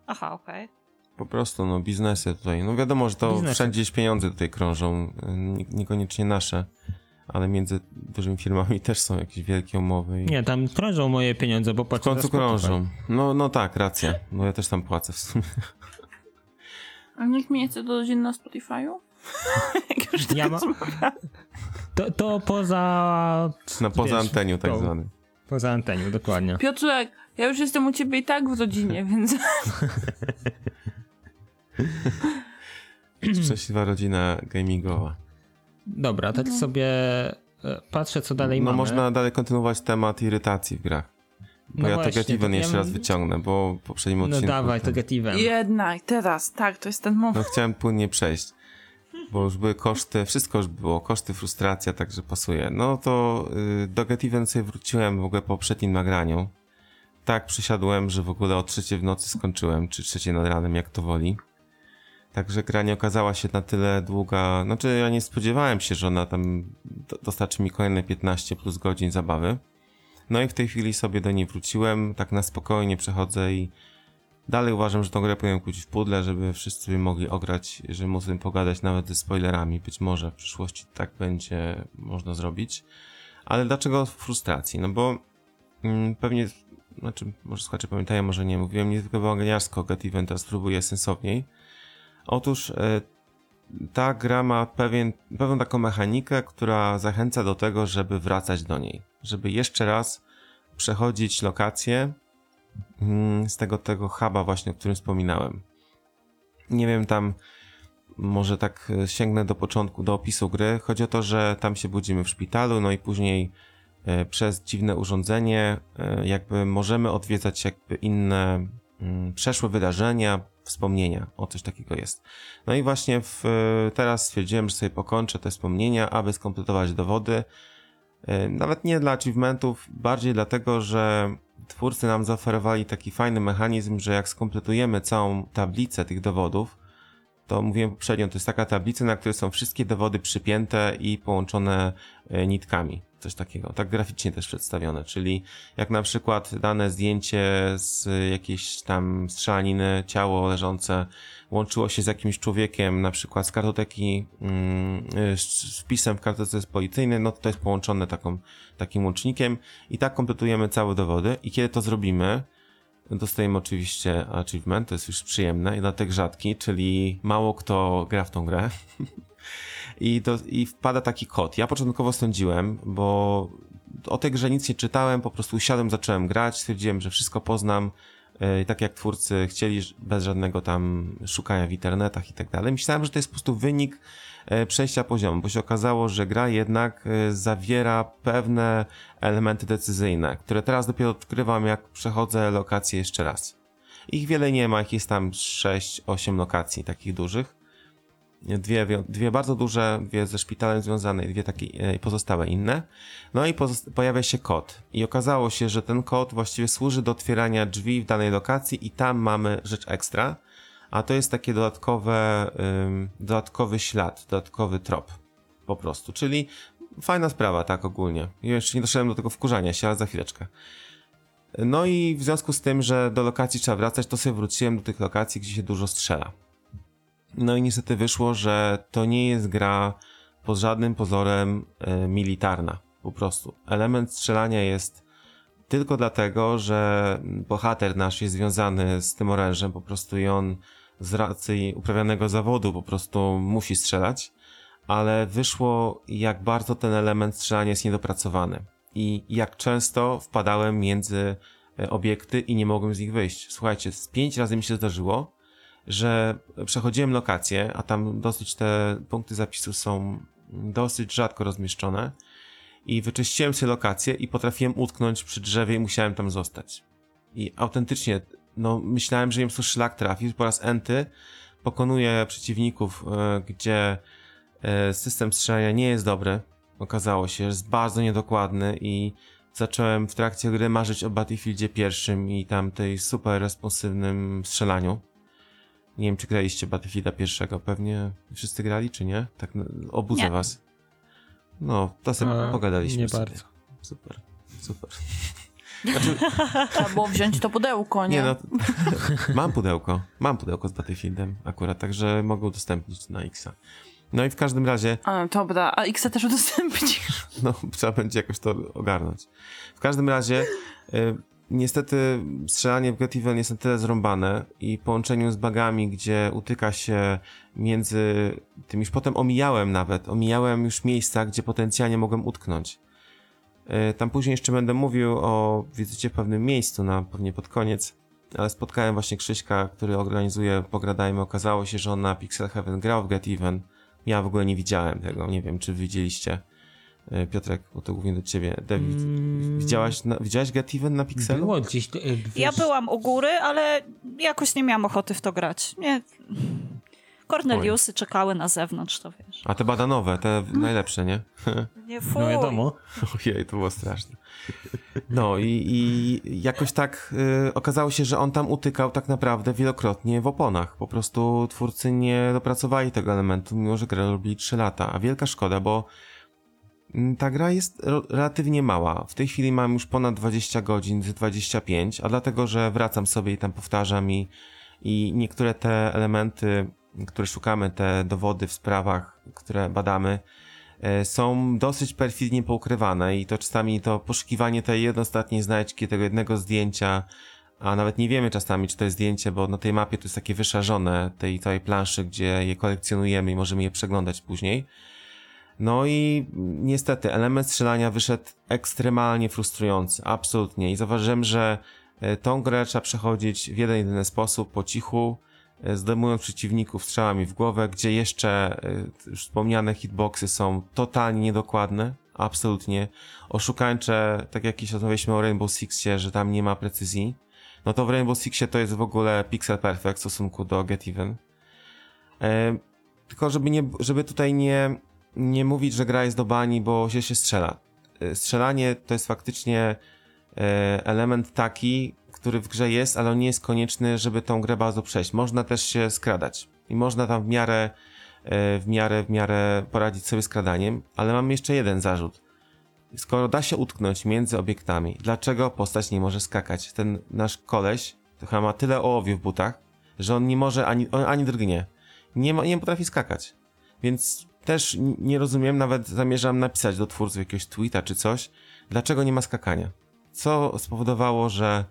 B: Aha, okej.
C: Po prostu, no, biznesy tutaj. No wiadomo, że to
A: Biznesy.
C: wszędzie gdzieś pieniądze tutaj krążą, y, nie- niekoniecznie nasze, ale między dużymi firmami też są jakieś wielkie umowy. I
A: Nie, tam krążą moje pieniądze, bo
C: w
A: płacę za
C: końcu krążą. No, no tak, racja. No ja też tam płacę w sumie.
D: A nikt mnie nie chce dodać na Spotify'u? Jak już tak
A: Ja ma-
D: rozmawiam.
A: To, to poza...
C: Na poza
A: Wiesz,
C: anteniu tak
A: to-
C: zwany.
A: Poza antenią, dokładnie.
D: Piotrek, ja już jestem u ciebie i tak w rodzinie, więc...
C: Szczęśliwa rodzina gamingowa.
A: Dobra, tak sobie e, patrzę, co dalej
C: no
A: mamy.
C: można dalej kontynuować temat irytacji w grach. Bo
A: No
C: ja
A: właśnie,
C: to Getiven
A: to ja
C: jeszcze raz
A: mam-
C: wyciągnę, bo w poprzednim
A: No
C: odcinku...
A: dawaj, to
C: ten-
A: Getiven.
D: Jednak, teraz, tak, to jest ten moment.
C: No chciałem płynnie przejść, bo już były koszty, wszystko już było, koszty, frustracja, także pasuje. No to y, do Get Even sobie wróciłem w ogóle po poprzednim nagraniu. Tak przysiadłem, że w ogóle o trzeciej w nocy skończyłem, czy trzeciej nad ranem, jak to woli. Także gra nie okazała się na tyle długa, znaczy ja nie spodziewałem się, że ona tam do- dostarczy mi kolejne 15 plus godzin zabawy. No i w tej chwili sobie do niej wróciłem, tak na spokojnie przechodzę i Dalej uważam, że tą grę powinienem kupić w pudle, żeby wszyscy mogli ograć, że móc tym pogadać nawet ze spoilerami. Być może w przyszłości tak będzie można zrobić. Ale dlaczego frustracji? No bo mm, pewnie, znaczy, może słuchacze pamiętają, może nie, mówiłem niezwykle bałaganiarsko, Get Event, teraz spróbuję sensowniej. Otóż e, ta gra ma pewien, pewną taką mechanikę, która zachęca do tego, żeby wracać do niej. Żeby jeszcze raz przechodzić lokacje z tego, tego huba właśnie, o którym wspominałem. Nie wiem, tam może tak e, sięgnę do początku, do opisu gry. Chodzi o to, że tam się budzimy w szpitalu, no i później e, przez dziwne urządzenie e, jakby możemy odwiedzać jakby inne mm, przeszłe wydarzenia, wspomnienia. O coś takiego jest. No i właśnie w, teraz stwierdziłem, że sobie pokończę te wspomnienia, aby skompletować dowody. Nawet nie dla achievementów, bardziej dlatego, że twórcy nam zaoferowali taki fajny mechanizm, że jak skompletujemy całą tablicę tych dowodów, to mówiłem poprzednio, to jest taka tablica, na której są wszystkie dowody przypięte i połączone e, nitkami. Coś takiego. Tak graficznie też przedstawione, czyli jak na przykład dane zdjęcie z jakiejś tam strzelaniny, ciało leżące łączyło się z jakimś człowiekiem, na przykład z kartoteki, mm, e, z wpisem w kartotece policyjnej, no to jest połączone taką, takim łącznikiem i tak kompletujemy całe dowody i kiedy to zrobimy, Dostajemy oczywiście achievement, to jest już przyjemne i dlatego rzadki, czyli mało kto gra w tą grę. I, do, I wpada taki kod. Ja początkowo sądziłem, bo o tej grze nic nie czytałem, po prostu usiadłem, zacząłem grać, stwierdziłem, że wszystko poznam, yy, tak jak twórcy chcieli, bez żadnego tam szukania w internetach i tak dalej. Myślałem, że to jest po prostu wynik E, przejścia poziomu, bo się okazało, że gra jednak e, zawiera pewne elementy decyzyjne, które teraz dopiero odkrywam, jak przechodzę lokacje jeszcze raz. Ich wiele nie ma, ich jest tam 6-8 lokacji takich dużych. Dwie, dwie bardzo duże, dwie ze szpitalem związane i dwie takie e, pozostałe inne. No i pojawia się kod. I okazało się, że ten kod właściwie służy do otwierania drzwi w danej lokacji i tam mamy rzecz ekstra a to jest takie dodatkowe, dodatkowy ślad, dodatkowy trop po prostu, czyli fajna sprawa, tak ogólnie. I jeszcze nie doszedłem do tego wkurzania się, ale za chwileczkę. No i w związku z tym, że do lokacji trzeba wracać, to sobie wróciłem do tych lokacji, gdzie się dużo strzela. No i niestety wyszło, że to nie jest gra pod żadnym pozorem y, militarna, po prostu. Element strzelania jest tylko dlatego, że bohater nasz jest związany z tym orężem po prostu i on z racji uprawianego zawodu po prostu musi strzelać, ale wyszło jak bardzo ten element strzelania jest niedopracowany i jak często wpadałem między e, obiekty i nie mogłem z nich wyjść. Słuchajcie, z pięć razy mi się zdarzyło, że przechodziłem lokację, a tam dosyć te punkty zapisu są dosyć rzadko rozmieszczone i wyczyściłem sobie lokację i potrafiłem utknąć przy drzewie i musiałem tam zostać. I autentycznie no myślałem, że im tu szlak trafi. Po raz enty pokonuje przeciwników, e, gdzie e, system strzelania nie jest dobry. Okazało się, że jest bardzo niedokładny i zacząłem w trakcie gry marzyć o Battlefieldzie pierwszym i tam tej super responsywnym strzelaniu. Nie wiem, czy graliście Battlefielda pierwszego, pewnie wszyscy grali, czy nie? Tak obudzę nie. was. No, to sobie A, pogadaliśmy
A: nie
C: sobie.
A: bardzo.
C: Super, super.
D: Znaczy... Trzeba było wziąć to pudełko, nie? nie no,
C: mam pudełko. Mam pudełko z Battlefieldem akurat, także mogę udostępnić na Xa. No i w każdym razie...
D: A, dobra, a Xa też udostępnić.
C: No, trzeba będzie jakoś to ogarnąć. W każdym razie... Y niestety strzelanie w Get Even jest na tyle zrąbane i połączeniu z bagami, gdzie utyka się między tym, już potem omijałem nawet, omijałem już miejsca, gdzie potencjalnie mogłem utknąć. E, tam później jeszcze będę mówił o wizycie w pewnym miejscu, na pewnie pod koniec, ale spotkałem właśnie Krzyśka, który organizuje Pogradajmy. Okazało się, że on na Pixel Heaven grał w Get Even. Ja w ogóle nie widziałem tego, nie wiem, czy widzieliście. E, Piotrek, bo to głównie do ciebie. David, mm. widziałaś, na, widziałaś Get Even na Pixelu?
A: Było gdzieś, e,
B: wiesz... Ja byłam u góry, ale jakoś nie miałam ochoty w to grać. Nie, Corneliusy Oj. czekały na zewnątrz, to wiesz.
C: A te badanowe, te najlepsze, nie?
B: Nie fuj.
A: No wiadomo.
C: Ojej, to było straszne. No i, i jakoś tak y, okazało się, że on tam utykał tak naprawdę wielokrotnie w oponach. Po prostu twórcy nie dopracowali tego elementu, mimo że grę robili 3 lata. A wielka szkoda, bo ta gra jest relatywnie mała. W tej chwili mam już ponad 20 godzin, 25, a dlatego, że wracam sobie i tam powtarzam i, i niektóre te elementy które szukamy, te dowody w sprawach, które badamy, e, są dosyć perfidnie poukrywane i to czasami to poszukiwanie tej jednostatniej znajdźki, tego jednego zdjęcia, a nawet nie wiemy czasami, czy to jest zdjęcie, bo na tej mapie to jest takie wyszarzone, tej całej planszy, gdzie je kolekcjonujemy i możemy je przeglądać później. No i niestety element strzelania wyszedł ekstremalnie frustrujący, absolutnie. I zauważyłem, że e, tą grę trzeba przechodzić w jeden jedyny sposób, po cichu, e, zdejmując przeciwników strzałami w głowę, gdzie jeszcze e, już wspomniane hitboxy są totalnie niedokładne, absolutnie. Oszukańcze, tak jak kiedyś rozmawialiśmy o Rainbow Sixie, że tam nie ma precyzji, no to w Rainbow Sixie to jest w ogóle pixel perfect w stosunku do Get Even. Tylko żeby, nie, żeby tutaj nie, nie mówić, że gra jest do bani, bo się się strzela. E, Strzelanie to jest faktycznie e, element taki, który w grze jest, ale on nie jest konieczny, żeby tą grę bardzo przejść. Można też się skradać i można tam w miarę, e, w miarę, w miarę poradzić sobie skradaniem, ale mam jeszcze jeden zarzut. Skoro da się utknąć między obiektami, dlaczego postać nie może skakać? Ten nasz koleś chyba ma tyle ołowiu w butach, że on nie może ani, on ani drgnie. Nie, ma, nie potrafi skakać. Więc też nie rozumiem, nawet zamierzam napisać do twórców jakiegoś tweeta czy coś, dlaczego nie ma skakania. Co spowodowało, że,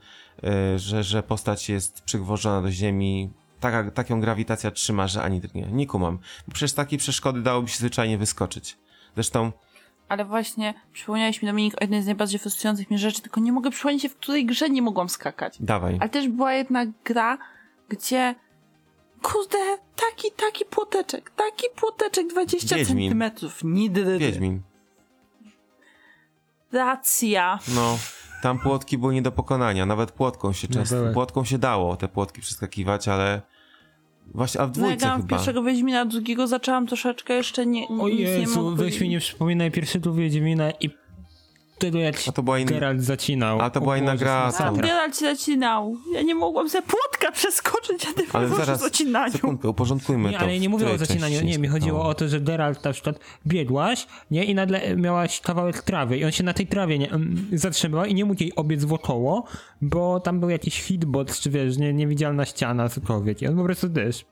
C: y, że, że postać jest przygwożona do ziemi, taka, taką grawitacja trzyma, że ani drgnie. Nie kumam. Przecież takiej przeszkody dałoby się zwyczajnie wyskoczyć. Zresztą
D: Ale właśnie przypomniałeś mi, Dominik, o jednej z najbardziej frustrujących mnie rzeczy, tylko nie mogę przypomnieć się, w której grze nie mogłam skakać.
C: dawaj.
D: Ale też była jedna gra, gdzie kurde, taki, taki płoteczek, taki płoteczek 20
C: Wiedźmin.
D: centymetrów. Nidry.
C: Wiedźmin.
D: Racja.
C: No, tam płotki były nie do pokonania, nawet płotką się
A: No
C: często,
A: były.
C: płotką się dało te płotki przeskakiwać, ale właśnie, a w
D: No,
C: dwójce
D: ja grałam w
C: chyba.
D: pierwszego Wiedźmina, drugiego zaczęłam troszeczkę jeszcze nie,
A: O
D: nic nie
A: Jezu,
D: mogłam.
A: weź mi nie przypominaj pierwszego Wiedźmina i tego jak
C: A to była inna,
A: Geralt zacinał.
C: A to była inna gra,
A: masakra.
D: Geralt się zacinał. Ja nie mogłam ze płotka przeskoczyć, a ty
C: ale zaraz,
D: zacinaniu.
C: sekundkę, uporządkujmy
A: Nie,
C: to.
A: ale ja nie mówię o zacinaniu, nie, mi chodziło o to, że Geralt na przykład biegłaś, nie, i nagle miałaś kawałek trawy i on się na tej trawie nie, mm, zatrzymał i nie mógł jej obiec wokoło, bo tam był jakiś hitbox, czy wiesz, nie, niewidzialna ściana, cokolwiek i on po prostu też,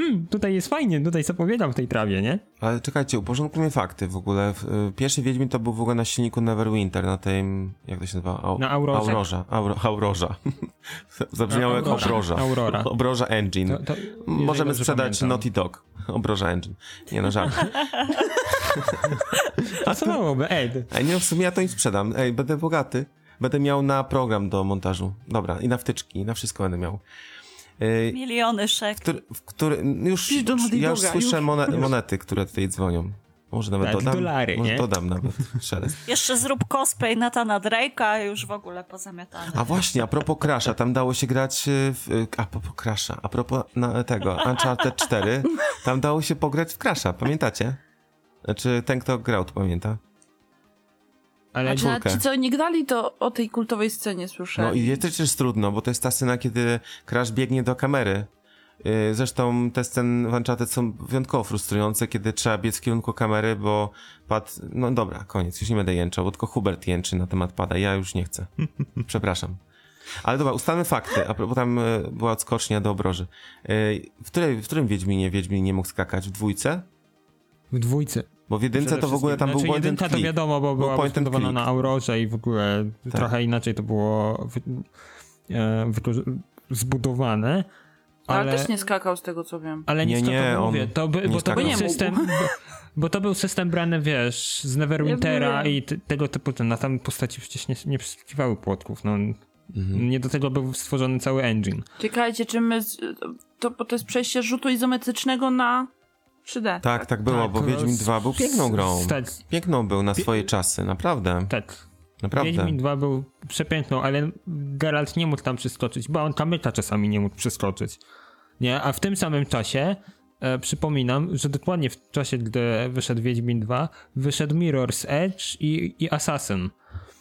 A: hmm, tutaj jest fajnie, tutaj zapowiadam w tej trawie, nie?
C: Ale czekajcie, uporządkujmy fakty w ogóle. Y, Pierwszy Wiedźmin to był w ogóle na silniku Neverwinter, na tym, jak to się nazywa? Au,
A: Na Aurorze.
C: Auro, Aurorza. Zabrzmiało jak obroża.
A: Aurora.
C: Obroża Engine.
A: To, to,
C: Możemy sprzedać
A: pamiętam.
C: Naughty Dog. Obroża Engine. Nie no, żart.
A: Pasowałoby, Ed.
C: Ej, nie, w sumie ja to im sprzedam. Ej, będę bogaty. Będę miał na program do montażu. Dobra, i na wtyczki, na wszystko będę miał. Ej,
B: Miliony szek.
C: który, w który, już, ja już słyszę monety, które tutaj dzwonią. Może nawet
A: Tak,
C: dodam.
A: dolary,
C: może
A: nie?
C: dodam nawet. Szelest.
B: Jeszcze zrób cosplay Natana Drake'a już w ogóle pozamiatane.
C: A właśnie, a propos Crasha, tam dało się grać y, w, y, a propos Crasha, a propos na, tego Uncharted 4, tam dało się pograć w Crasha, pamiętacie? Znaczy, ten kto grał, to pamięta.
A: Ale
D: Znaczy, ci, co nie grali, to o tej kultowej scenie słyszeli.
C: No i jest też jest trudno, bo to jest ta scena, kiedy Crash biegnie do kamery. Yy, Zresztą te sceny w Uncharted są wyjątkowo frustrujące, kiedy trzeba biec w kierunku kamery, bo pad... No dobra, koniec, już nie będę jęczał, bo tylko Hubert jęczy na temat pada, ja już nie chcę. Przepraszam. Ale dobra, ustalmy fakty, a propos tam y, była odskocznia do obroży. Y, w, której, w którym Wiedźminie Wiedźmin nie mógł skakać? W dwójce?
A: w dwójce.
C: Bo w jedynce to w ogóle tam
A: wszystkim.
C: był
A: znaczy,
C: point and
A: jedynka to
C: click.
A: wiadomo, bo
C: Był
A: była
C: point and
A: na Aurorze i w ogóle
C: Tak.
A: trochę inaczej to było wy, e, wyko- zbudowane.
D: Ale...
A: Ale,
D: też nie skakał z tego, co wiem.
A: ale
C: Nie,
A: nic to,
C: nie,
A: to mówię, to by,
C: nie
A: bo to
C: skakał.
A: był
D: Nie
A: system, bo, bo to był system brany, wiesz, z Neverwintera i t- tego typu, ten, na tam postaci przecież nie, nie przysługiwały płotków, no.
C: Mhm.
A: Nie do tego był stworzony cały engine.
D: Czekajcie, czy my... z- To, bo to jest przejście rzutu izometrycznego na 3D.
C: Tak, tak było,
A: Tak,
C: bo Wiedźmin 2 był piękną grą.
A: Tak,
C: Piękną był na swoje czasy, naprawdę.
A: tak.
C: Naprawdę.
A: Wiedźmin 2 był przepiękną, ale Geralt nie mógł tam przeskoczyć, bo on kamyka czasami nie mógł przeskoczyć. Nie, a w tym samym czasie e, przypominam, że dokładnie w czasie, gdy wyszedł Wiedźmin 2, wyszedł Mirror's Edge i, i Assassin,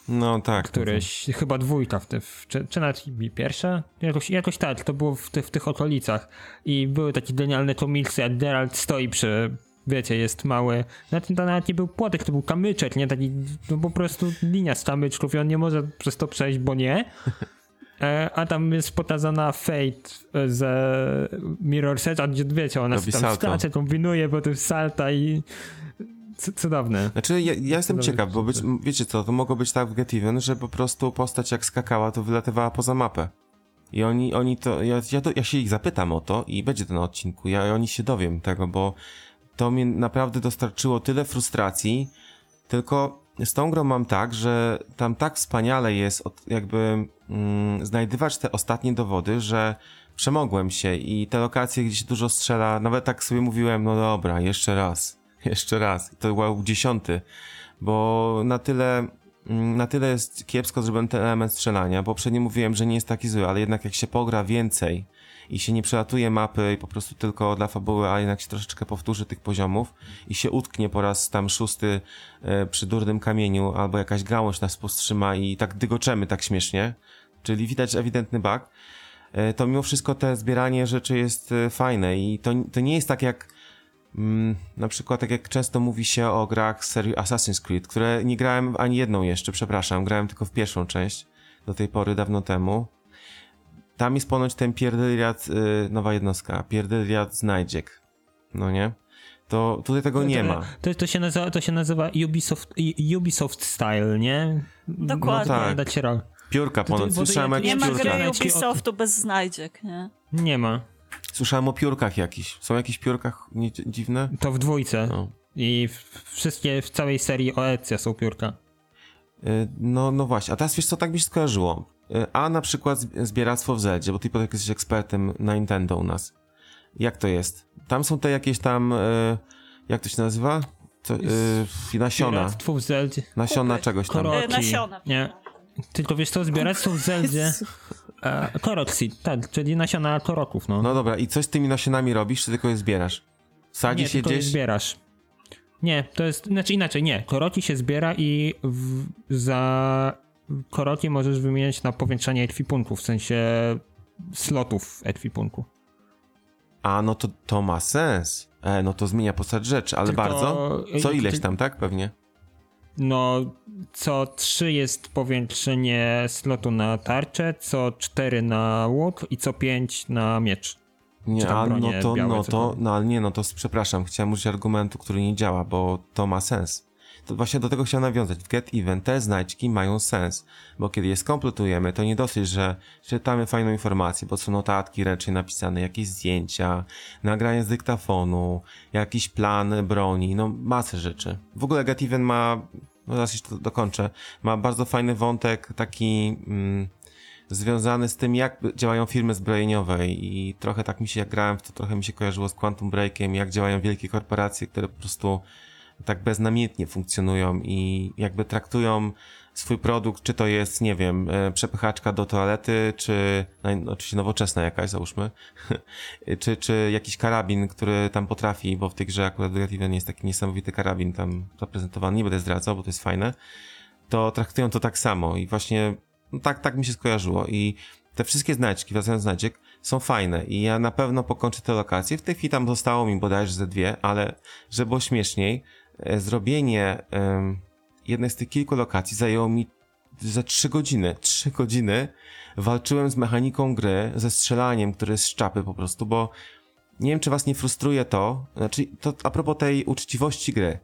C: No tak.
A: któryś, chyba dwójka, w te, w, czy, czy nawet pierwsza? Jakoś, jakoś tak, to było w, ty, w tych okolicach. I były takie genialne komiksy, jak Geralt stoi przy, wiecie, jest mały, nawet, to nawet nie był płotek, to był kamyczek, nie, taki, no po prostu linia z kamyczków i on nie może przez to przejść, bo nie. E, A tam jest pokazana Fate z Mirror's Edge, a gdzie wiecie, ona tam skacze, kombinuje, potem salta i cudowne.
C: Znaczy, ja, ja jestem
A: Dobry
C: ciekaw, bo być, wiecie co, to mogło być tak w Get Even, że po prostu postać jak skakała, to wylatywała poza mapę. I oni, oni to, ja, ja, to, ja się ich zapytam o to i będzie to na odcinku, ja oni się dowiem tego, bo to mi naprawdę dostarczyło tyle frustracji, tylko z tą grą mam tak, że tam tak wspaniale jest od, jakby mm, znajdywać te ostatnie dowody, że przemogłem się i te lokacje, gdzie się dużo strzela, nawet tak sobie mówiłem, no dobra, jeszcze raz, jeszcze raz. To był dziesiąty, bo na tyle, mm, na tyle jest kiepsko zrobiony ten element strzelania, poprzednio mówiłem, że nie jest taki zły, ale jednak jak się pogra więcej i się nie przelatuje mapy i po prostu tylko dla fabuły, a jednak się troszeczkę powtórzy tych poziomów i się utknie po raz tam szósty e, przy durnym kamieniu albo jakaś gałąź nas powstrzyma i tak dygoczemy tak śmiesznie, czyli widać ewidentny bug, e, to mimo wszystko te zbieranie rzeczy jest e, fajne i to, to nie jest tak jak na przykład tak jak często mówi się o grach z serii Assassin's Creed, które nie grałem ani jedną jeszcze, przepraszam, grałem tylko w pierwszą część do tej pory, dawno temu. Tam jest ponoć ten pierdyliat, y, nowa jednostka, pierdyliat znajdziek, no nie? To tutaj tego nie ma.
A: To, to, się nazywa, to się nazywa Ubisoft, Ubisoft Style, nie?
B: Dokładnie.
C: No tak.
A: Rol.
C: Piórka
A: To- to-
C: ponoć, słyszałem
A: ja-
C: o
B: Nie ma gry. Ubisoftu bez znajdziek, nie?
A: Nie ma.
C: Słyszałem o piórkach jakichś. Są jakieś piórkach nie, dziwne?
A: To w dwójce.
C: No.
A: I w, wszystkie, w całej serii o Ezio są piórka.
C: Y, No, no właśnie, a teraz wiesz co, tak mi się skojarzyło. Y, A na przykład zb- zbieractwo w Zeldzie, bo ty potem jesteś ekspertem na Nintendo u nas. Jak to jest? Tam są te jakieś tam, y, jak to się nazywa? To, y, nasiona.
A: Zbieractwo w Zeldzie.
C: Nasiona
B: Kupy.
C: czegoś tam.
A: Koroki.
B: E, nasiona.
A: Nie. Tylko wiesz co, zbieractwo w Zeldzie. E, korok seed, tak, czyli nasiona koroków, no.
C: No dobra, i coś z tymi nasionami robisz, czy tylko je zbierasz? Sadzisz
A: nie,
C: je
A: tylko je
C: gdzieś?
A: zbierasz. Nie, to jest, znaczy inaczej, nie. Koroki się zbiera i w, za koroki możesz wymieniać na powiększanie ekwipunku, w sensie slotów ekwipunku.
C: A, no to, to ma sens. E, no to zmienia postać rzeczy, ale
A: Tylko-
C: bardzo. Co ileś tam, tak? Pewnie.
A: No, co 3 jest powiększenie slotu na tarczę, co 4 na łuk i co 5 na miecz.
C: Nie, a no to,
A: białe,
C: no to, no ale nie, no to przepraszam, chciałem użyć argumentu, który nie działa, bo to ma sens. To właśnie do tego chciałem nawiązać. W Get Even te znajdźki mają sens, bo kiedy je skompletujemy, to nie dosyć, że czytamy fajną informację, bo są notatki raczej napisane, jakieś zdjęcia, nagranie z dyktafonu, jakiś plan broni, no masę rzeczy. W ogóle Get Even ma, no zaraz jeszcze dokończę, ma bardzo fajny wątek taki... Mm, związany z tym, jak działają firmy zbrojeniowe i trochę tak mi się, jak grałem to, trochę mi się kojarzyło z Quantum Breakiem, jak działają wielkie korporacje, które po prostu tak beznamiętnie funkcjonują i jakby traktują swój produkt, czy to jest, nie wiem, e, przepychaczka do toalety, czy no, oczywiście nowoczesna jakaś, załóżmy, czy, czy jakiś karabin, który tam potrafi, bo w tej grze akurat Get Even jest taki niesamowity karabin tam zaprezentowany, nie będę zdradzał, bo to jest fajne, to traktują to tak samo i właśnie no tak, tak mi się skojarzyło i te wszystkie znaczki, wracając do znaczek, są fajne i ja na pewno pokończę te lokacje. W tej chwili tam zostało mi bodajże ze dwie, ale żeby było śmieszniej, zrobienie em, jednej z tych kilku lokacji zajęło mi za trzy godziny. Trzy godziny walczyłem z mechaniką gry, ze strzelaniem, które jest z czapy po prostu, bo nie wiem, czy was nie frustruje to, znaczy to a propos tej uczciwości gry.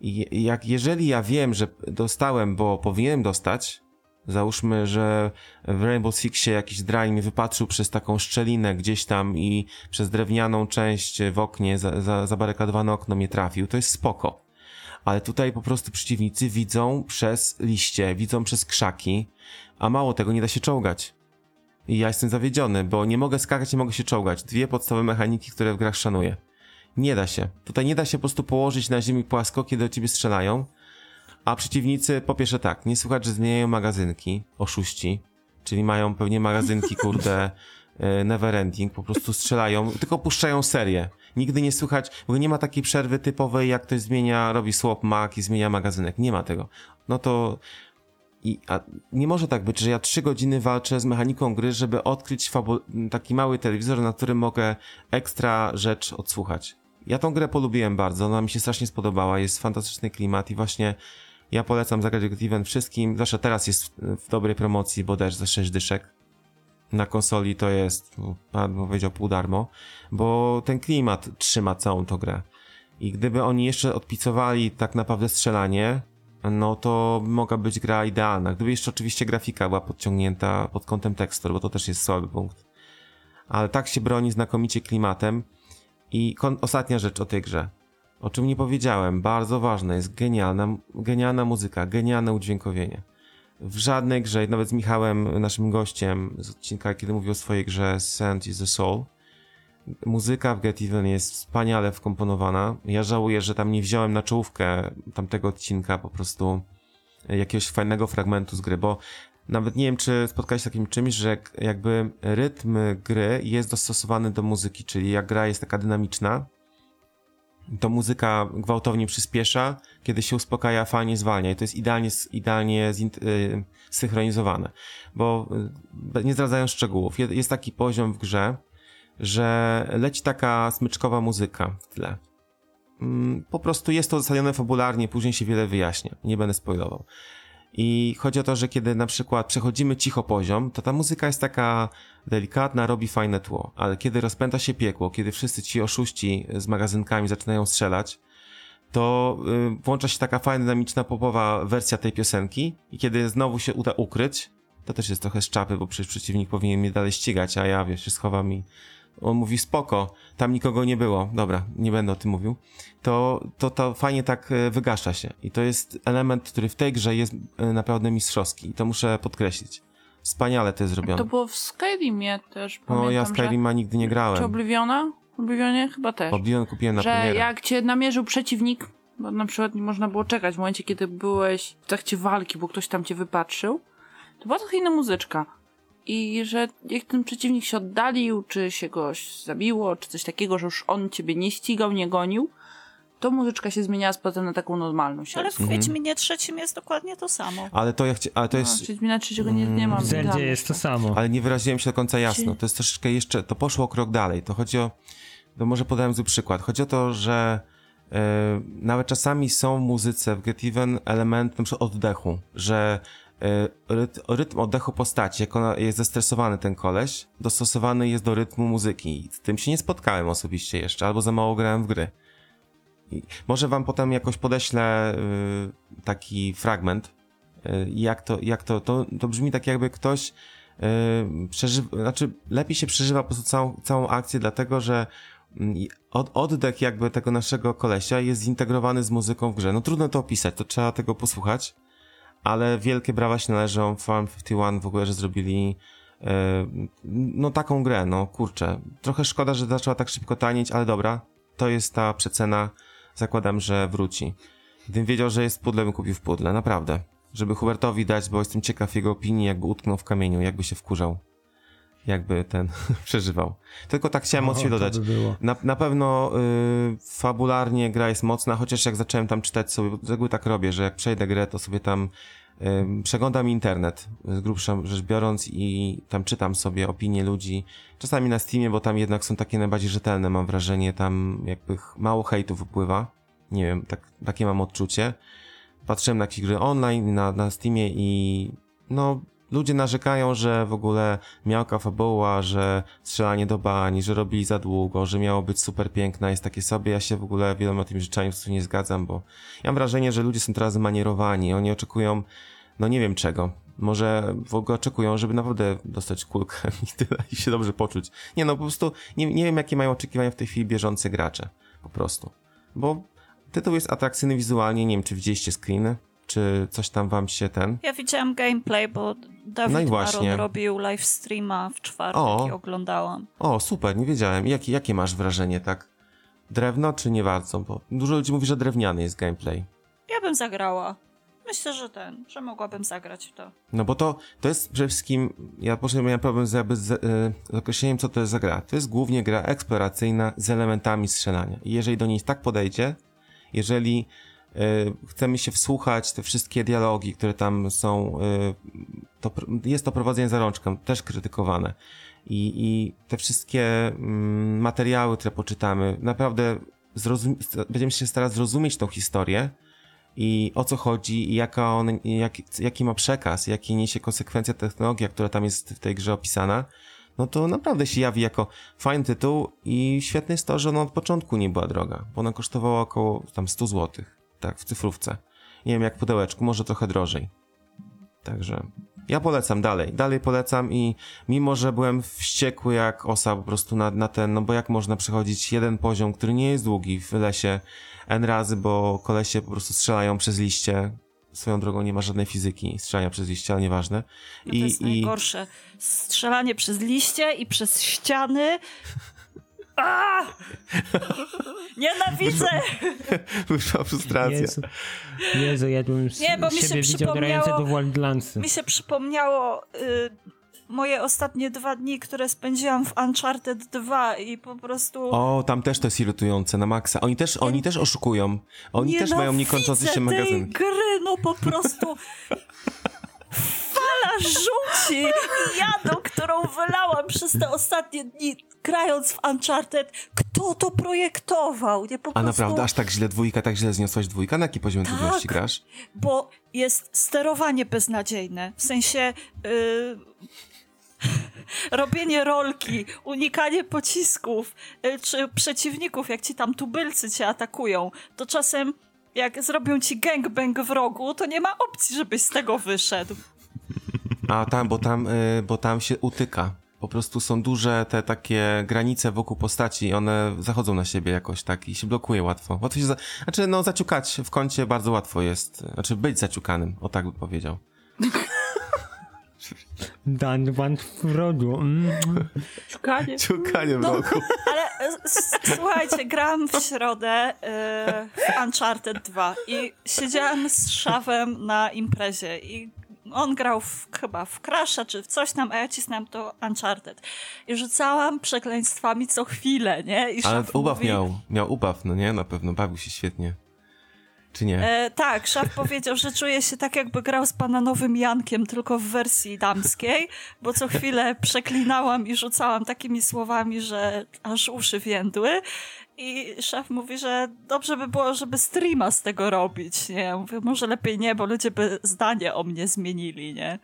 C: I jak jeżeli ja wiem, że dostałem, bo powinienem dostać, Załóżmy, że w Rainbow Sixie jakiś drań mi wypatrzył przez taką szczelinę gdzieś tam i przez drewnianą część w oknie, za, za, zabarykadowane okno mnie trafił. To jest spoko. Ale tutaj po prostu przeciwnicy widzą przez liście, widzą przez krzaki, a mało tego, nie da się czołgać. I ja jestem zawiedziony, bo nie mogę skakać, nie mogę się czołgać. Dwie podstawowe mechaniki, które w grach szanuję. Nie da się. Tutaj nie da się po prostu położyć na ziemi płasko, kiedy do ciebie strzelają, a przeciwnicy, po pierwsze tak, nie słychać, że zmieniają magazynki, oszuści, czyli mają pewnie magazynki, kurde, e, never ending, po prostu strzelają, tylko puszczają serię. Nigdy nie słychać, bo nie ma takiej przerwy typowej, jak ktoś zmienia, robi swap mag i zmienia magazynek. Nie ma tego. No to i, nie może tak być, że ja trzy godziny walczę z mechaniką gry, żeby odkryć taki mały telewizor, na którym mogę ekstra rzecz odsłuchać. Ja tą grę polubiłem bardzo, ona mi się strasznie spodobała, jest fantastyczny klimat i właśnie ja polecam zagrać Get Even wszystkim, zwłaszcza teraz jest w, dobrej promocji, bo też za 6 dyszek. Na konsoli to jest, pan powiedział, pół darmo, bo ten klimat trzyma całą tą grę. I gdyby oni jeszcze odpicowali tak naprawdę strzelanie, no to mogła być gra idealna. Gdyby jeszcze oczywiście grafika była podciągnięta pod kątem tekstur, bo to też jest słaby punkt. Ale tak się broni znakomicie klimatem. I ostatnia rzecz o tej grze. O czym nie powiedziałem, bardzo ważne jest genialna, genialna muzyka, genialne udźwiękowienie. W żadnej grze, nawet z Michałem, naszym gościem z odcinka, kiedy mówił o swojej grze Sand is the Soul, muzyka w Get Even jest wspaniale wkomponowana. Ja żałuję, że tam nie wziąłem na czołówkę tamtego odcinka po prostu jakiegoś fajnego fragmentu z gry, bo nawet nie wiem, czy spotkałeś się z takim czymś, że jakby rytm gry jest dostosowany do muzyki, czyli jak gra jest taka dynamiczna, to muzyka gwałtownie przyspiesza, kiedy się uspokaja, fajnie zwalnia i to jest idealnie, idealnie y, synchronizowane, bo y, nie zdradzając szczegółów, jest taki poziom w grze, że leci taka smyczkowa muzyka w tle. Mm, po prostu jest to uzasadnione fabularnie, później się wiele wyjaśnia. Nie będę spoilował. I chodzi o to, że kiedy na przykład przechodzimy cicho poziom, to ta muzyka jest taka delikatna, robi fajne tło, ale kiedy rozpęta się piekło, kiedy wszyscy ci oszuści z magazynkami zaczynają strzelać, to y, włącza się taka fajna, dynamiczna, popowa wersja tej piosenki i kiedy znowu się uda ukryć, to też jest trochę z czapy, bo przecież przeciwnik powinien mnie dalej ścigać, a ja, wiesz, się schowam i on mówi spoko, tam nikogo nie było, dobra, nie będę o tym mówił, to, to, to fajnie tak e, wygasza się. I to jest element, który w tej grze jest e, naprawdę mistrzowski i to muszę podkreślić. Wspaniale to jest zrobione.
D: To było w Skyrimie też,
C: pamiętam, No ja Skyrima nigdy nie grałem.
D: Czy Obliviona? Oblivionie chyba też.
C: Oblivion kupiłem na
D: Że
C: premierę.
D: jak cię namierzył przeciwnik, bo na przykład nie można było czekać w momencie, kiedy byłeś w trakcie walki, bo ktoś tam cię wypatrzył, to była trochę inna muzyczka i że jak ten przeciwnik się oddalił, czy się goś zabiło, czy coś takiego, że już on ciebie nie ścigał, nie gonił, to muzyczka się zmieniała z potem na taką normalną
B: Ale w mhm. Wiedźminie trzecim jest dokładnie to samo.
C: Ale to ja chci- ale to jest...
D: No, Wiedźmina trzeciego nie, nie mam.
A: W Zeldzie jest to samo.
C: Ale nie wyraziłem się do końca jasno. To jest troszeczkę jeszcze, to poszło o krok dalej. To chodzi o, to może podałem zły przykład. Chodzi o to, że yy, nawet czasami są w muzyce w Get Even element na oddechu, że E, rytm, rytm oddechu postaci, jak ona jest zestresowany ten koleś, dostosowany jest do rytmu muzyki. Z tym się nie spotkałem osobiście jeszcze, albo za mało grałem w gry. I może wam potem jakoś podeślę y, taki fragment, y, jak to, jak to, to, to brzmi tak jakby ktoś y, przeżywa, znaczy lepiej się przeżywa po prostu całą, całą akcję, dlatego że mm, od, oddech jakby tego naszego kolesia jest zintegrowany z muzyką w grze. No trudno to opisać, to trzeba tego posłuchać ale wielkie brawa się należą Farm 51 w ogóle, że zrobili e, no taką grę, no kurczę. Trochę szkoda, że zaczęła tak szybko tanieć, ale dobra, to jest ta przecena, zakładam, że wróci. Gdybym wiedział, że jest pudle, bym kupił w pudle, naprawdę. Żeby Hubertowi dać, bo jestem ciekaw jego opinii, jakby utknął w kamieniu, jakby się wkurzał. Jakby ten przeżywał. Tylko tak chciałem mocniej dodać. By na, na pewno y, fabularnie gra jest mocna, chociaż jak zacząłem tam czytać sobie, z reguły tak robię, że jak przejdę grę, to sobie tam y, przeglądam internet, z grubsza rzecz biorąc i tam czytam sobie opinie ludzi. Czasami na Steamie, bo tam jednak są takie najbardziej rzetelne, mam wrażenie, tam jakby mało hejtu wypływa. Nie wiem, tak, takie mam odczucie. Patrzyłem na jakieś gry online na, na Steamie i no Ludzie narzekają, że w ogóle miałka fabuła, że strzelanie do bani, że robili za długo, że miało być super piękna, jest takie sobie. Ja się w ogóle wieloma tymi rzeczami w nie zgadzam, bo ja mam wrażenie, że ludzie są teraz manierowani. Oni oczekują, no nie wiem czego. Może w ogóle oczekują, żeby naprawdę dostać kulkę i tyle i się dobrze poczuć. Nie no, po prostu nie, nie wiem, jakie mają oczekiwania w tej chwili bieżące gracze. Po prostu. Bo tytuł jest atrakcyjny wizualnie, nie wiem, czy widzieliście screeny czy coś tam wam się ten...
B: Ja widziałam gameplay, bo Dawid no i właśnie. robił live streama w czwartek o. i oglądałam.
C: O, super, nie wiedziałem. Jakie, jakie masz wrażenie, tak? Drewno czy nie bardzo? Bo dużo ludzi mówi, że drewniany jest gameplay.
B: Ja bym zagrała. Myślę, że ten, że mogłabym zagrać w to.
C: No bo to, to jest przede wszystkim, ja poszedłem miałem problem z, jakby z, z określeniem, co to jest za gra. To jest głównie gra eksploracyjna z elementami strzelania. I jeżeli do niej tak podejdzie, jeżeli E, chcemy się wsłuchać, te wszystkie dialogi, które tam są, e, to jest to prowadzenie za rączkę, też krytykowane. I, i te wszystkie mm, materiały, które poczytamy, naprawdę będziemy się starać zrozumieć tą historię i o co chodzi, i jaka on, jak, jaki ma przekaz, jakie niesie konsekwencja technologia, która tam jest w tej grze opisana, no to naprawdę się jawi jako fajny tytuł i świetne jest to, że ona od początku nie była droga, bo ona kosztowała około tam 100 zł, tak, w cyfrówce. Nie wiem, jak pudełeczku, może trochę drożej. Także ja polecam dalej, dalej polecam i mimo, że byłem wściekły jak osa po prostu na, na ten, no bo jak można przechodzić jeden poziom, który nie jest długi w lesie N razy, bo kolesie po prostu strzelają przez liście, swoją drogą nie ma żadnej fizyki strzelania przez liście, ale nieważne.
B: No to jest najgorsze. Strzelanie przez liście i przez ściany. A! Nienawidzę!
C: Wyszła frustracja.
A: Jezu, Jezu ja bym
B: Nie, bo mi się przypomniało-
A: Wildlandsy.
B: Mi się przypomniało y, moje ostatnie dwa dni, które spędziłam w Uncharted 2 i po prostu...
C: O, tam też to jest irytujące na maksa. Oni też, oni też oszukują. Oni też mają niekończący się magazyn.
B: gry, no po prostu... Żółci i jadu, którą wylałam przez te ostatnie dni, grając w Uncharted. Kto to projektował? Nie po
C: A
B: prostu...
C: naprawdę, aż tak źle dwójka, tak źle zniosłaś dwójka? Na jaki poziom
B: Tak.
C: trudności grasz?
B: bo jest sterowanie beznadziejne. W sensie y, robienie rolki, unikanie pocisków y, czy przeciwników, jak ci tam tubylcy cię atakują, to czasem jak zrobią ci gangbang w rogu, to nie ma opcji, żebyś z tego wyszedł.
C: A tam, bo tam, y, bo tam się utyka. Po prostu są duże te takie granice wokół postaci i one zachodzą na siebie jakoś tak i się blokuje łatwo. Łatwo się, za... znaczy no zaciukać w kącie bardzo łatwo jest, znaczy być zaciukanym, o tak bym powiedział.
A: Dan Van Frodo. Mm.
D: Szukanie.
C: Ciukanie w
B: No.
C: roku.
B: Ale e, słuchajcie, grałam w środę y, w Uncharted 2 i siedziałam z szafem na imprezie i on grał w, chyba w Crash'a czy w coś tam, a ja cisnąłem to Uncharted. I rzucałam przekleństwami co chwilę, nie? I
C: Ale ubaw
B: mówi,
C: miał, miał ubaw, no nie? Na pewno, bawił się świetnie. Czy nie?
B: E, tak, szaf powiedział, że czuje się tak, jakby grał z bananowym Jankiem, tylko w wersji damskiej, bo co chwilę przeklinałam i rzucałam takimi słowami, że aż uszy więdły. I szef mówi, że dobrze by było, żeby streama z tego robić, nie? Ja mówię, może lepiej nie, bo ludzie by zdanie o mnie zmienili, nie?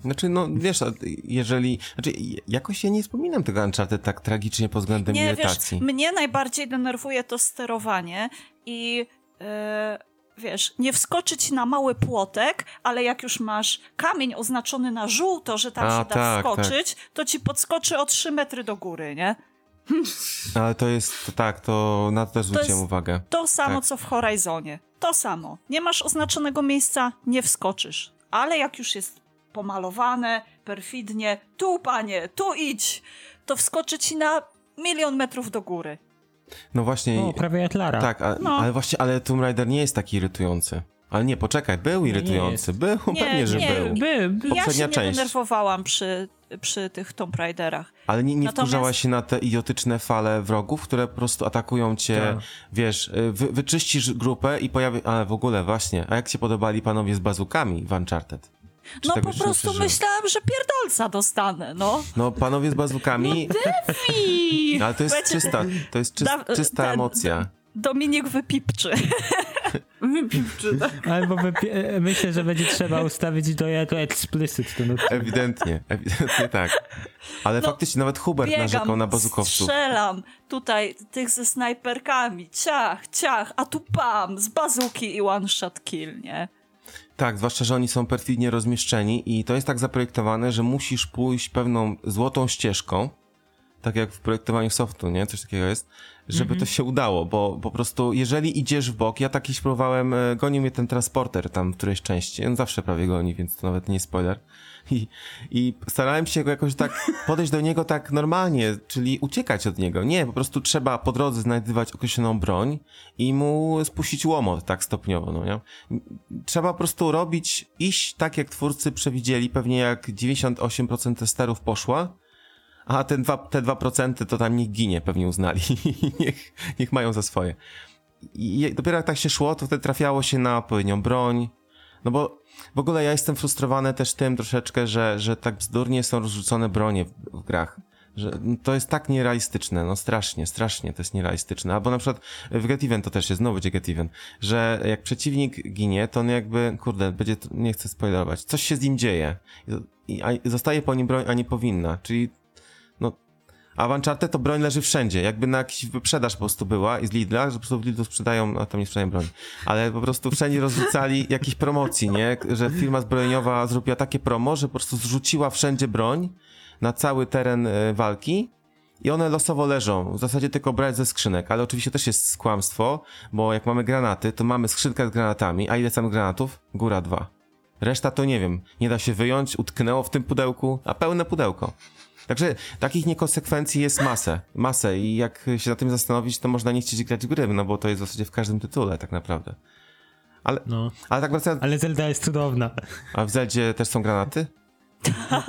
C: Znaczy, no wiesz, jeżeli. Znaczy, jakoś ja nie wspominam tego Uncharted tak tragicznie pod względem
B: Nie, wiesz,
C: irytacji.
B: mnie najbardziej denerwuje to sterowanie i e, wiesz, nie wskoczyć na mały płotek, ale jak już masz kamień oznaczony na żółto, że tam
C: A,
B: się da
C: tak,
B: wskoczyć, to ci podskoczy o 3 metry do góry, nie?
C: Ale to jest, tak, to na to też zwróciłem uwagę.
B: To samo,
C: Tak.
B: co w Horizonie. To samo. Nie masz oznaczonego miejsca, nie wskoczysz. Ale jak już jest pomalowane, perfidnie, tu panie, tu idź, to wskoczy ci na milion metrów do góry.
C: No właśnie.
A: O, prawie jak Lara.
C: Tak, a,
B: No.
C: ale właśnie, ale Tomb Raider nie jest taki irytujący. Ale nie, poczekaj, był
A: nie
C: irytujący.
A: jest.
C: Był,
B: Nie,
C: pewnie, że
B: nie.
C: był.
A: By, by.
B: Ja się
C: Poprzednia
B: nie
C: część.
B: denerwowałam przy, przy tych Tomb Raiderach.
C: Ale nie, nie
B: Natomiast-
C: wkurzałaś się na te idiotyczne fale wrogów, które po prostu atakują cię,
A: Tak.
C: wiesz, y, wy, wyczyścisz grupę i pojawi... Ale w ogóle, właśnie, a jak ci podobali panowie z bazukami w Uncharted? Czy
B: No po prostu
C: przeżyłem?
B: myślałam, że pierdolca dostanę, no.
C: No, panowie z bazukami,
B: I...
C: ale to jest
B: Słuchajcie,
C: czysta, to jest czyst,
B: Da-
C: czysta
B: ten-
C: emocja.
B: Dominik wypipczy.
D: Wypiwczy, tak?
A: Albo wypi- e, myślę, że będzie trzeba ustawić do jako explicit ten odcinek.
C: Ewidentnie, ewidentnie tak. Ale
B: No,
C: faktycznie nawet Hubert narzekał
B: Biegam,
C: na bazukowców.
B: strzelam tutaj tych ze snajperkami, ciach, ciach, a tu pam, z bazuki i one shot kill, nie?
C: Tak, zwłaszcza, że oni są perfidnie rozmieszczeni i to jest tak zaprojektowane, że musisz pójść pewną złotą ścieżką, tak jak w projektowaniu softu, nie? Coś takiego jest, żeby to się udało, bo po prostu jeżeli idziesz w bok, ja tak kiedyś próbowałem, e, gonił mnie ten transporter tam w którejś części, on zawsze prawie goni, więc to nawet nie spoiler. I, I starałem się go jakoś tak podejść do niego tak normalnie, czyli uciekać od niego. Nie, po prostu trzeba po drodze znajdywać określoną broń i mu spuścić łomot tak stopniowo, no nie? Trzeba po prostu robić, iść tak jak twórcy przewidzieli, pewnie jak 98% testerów poszła, a ten dwa, te 2% to tam niech ginie, pewnie uznali. niech, niech mają za swoje. I dopiero jak tak się szło, to wtedy trafiało się na odpowiednią broń. No bo w ogóle ja jestem frustrowany też tym troszeczkę, że, że tak bzdurnie są rozrzucone bronie w, w grach. Że to jest tak nierealistyczne, no strasznie, strasznie to jest nierealistyczne. Albo na przykład w Get Even to też jest, znowu będzie Get Even, że jak przeciwnik ginie, to on jakby, kurde, będzie, nie chcę spoilerować, coś się z nim dzieje. I, i, zostaje po nim broń, a nie powinna. Czyli A w Uncharted to broń leży wszędzie, jakby na jakiś wyprzedaż po prostu była i z Lidla, że po prostu w Lidlu sprzedają, a tam nie sprzedają broń, ale po prostu wszędzie rozrzucali jakieś promocji, nie? Że firma zbrojeniowa zrobiła takie promo, że po prostu zrzuciła wszędzie broń na cały teren e, walki i one losowo leżą, w zasadzie tylko brać ze skrzynek, ale oczywiście też jest kłamstwo, bo jak mamy granaty, to mamy skrzynkę z granatami, a ile sam granatów? Góra dwa. Reszta to nie wiem, nie da się wyjąć, utknęło w tym pudełku, a pełne pudełko. Także takich niekonsekwencji jest masę, masę i jak się na tym zastanowić, to można nie chcieć grać w gry, no bo to jest w zasadzie w każdym tytule tak naprawdę. Ale,
A: No.
C: ale tak wracając,
A: Ale Zelda jest cudowna.
C: a w Zeldzie też są granaty?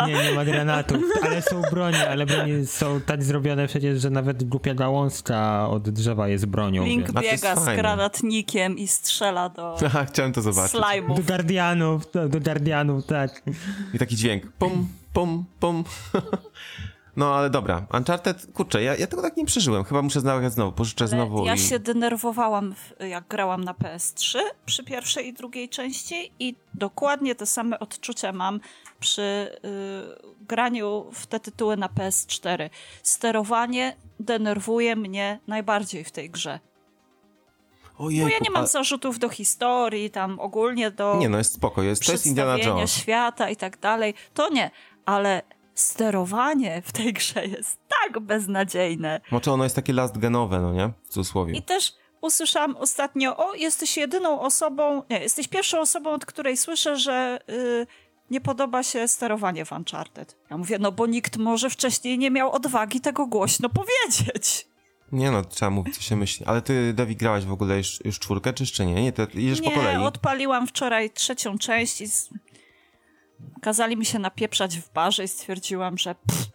A: Nie, nie ma granatów, ale są bronie, ale bronie są tak zrobione przecież, że nawet głupia gałązka od drzewa jest bronią.
B: Link
A: więc-
B: biega z granatnikiem i strzela do
C: Aha, chciałem to zobaczyć.
A: Do. Guardianów, do, do Guardianów, tak.
C: I taki dźwięk. Pum, pum, pum. No ale dobra, Uncharted, kurczę, ja, ja tego tak nie przeżyłem. Chyba muszę znaleźć znowu, pożyczę znowu.
B: Ja
C: i...
B: się denerwowałam, jak grałam na PS3 przy pierwszej i drugiej części i dokładnie te same odczucia mam przy y, graniu w te tytuły na PS4. Sterowanie denerwuje mnie najbardziej w tej grze.
C: Ojejku,
B: Bo ja nie mam zarzutów do historii, tam ogólnie do
C: Nie no, jest spoko, jest, to jest Indiana Jones.
B: świata i tak dalej. To nie, ale sterowanie w tej grze jest tak beznadziejne.
C: Może ono jest takie last genowe, no nie? W cudzysłowie.
B: I też usłyszałam ostatnio, o, jesteś jedyną osobą, nie, jesteś pierwszą osobą, od której słyszę, że y, nie podoba się sterowanie w Uncharted. Ja mówię, no bo nikt może wcześniej nie miał odwagi tego głośno powiedzieć.
C: Nie no, trzeba mówić, co się myśli. Ale ty, Devi, grałaś w ogóle już, już czwórkę, czy jeszcze nie? Nie, to idziesz
B: nie,
C: po kolei.
B: odpaliłam wczoraj trzecią część i z... kazali mi się napieprzać w barze i stwierdziłam, że pff,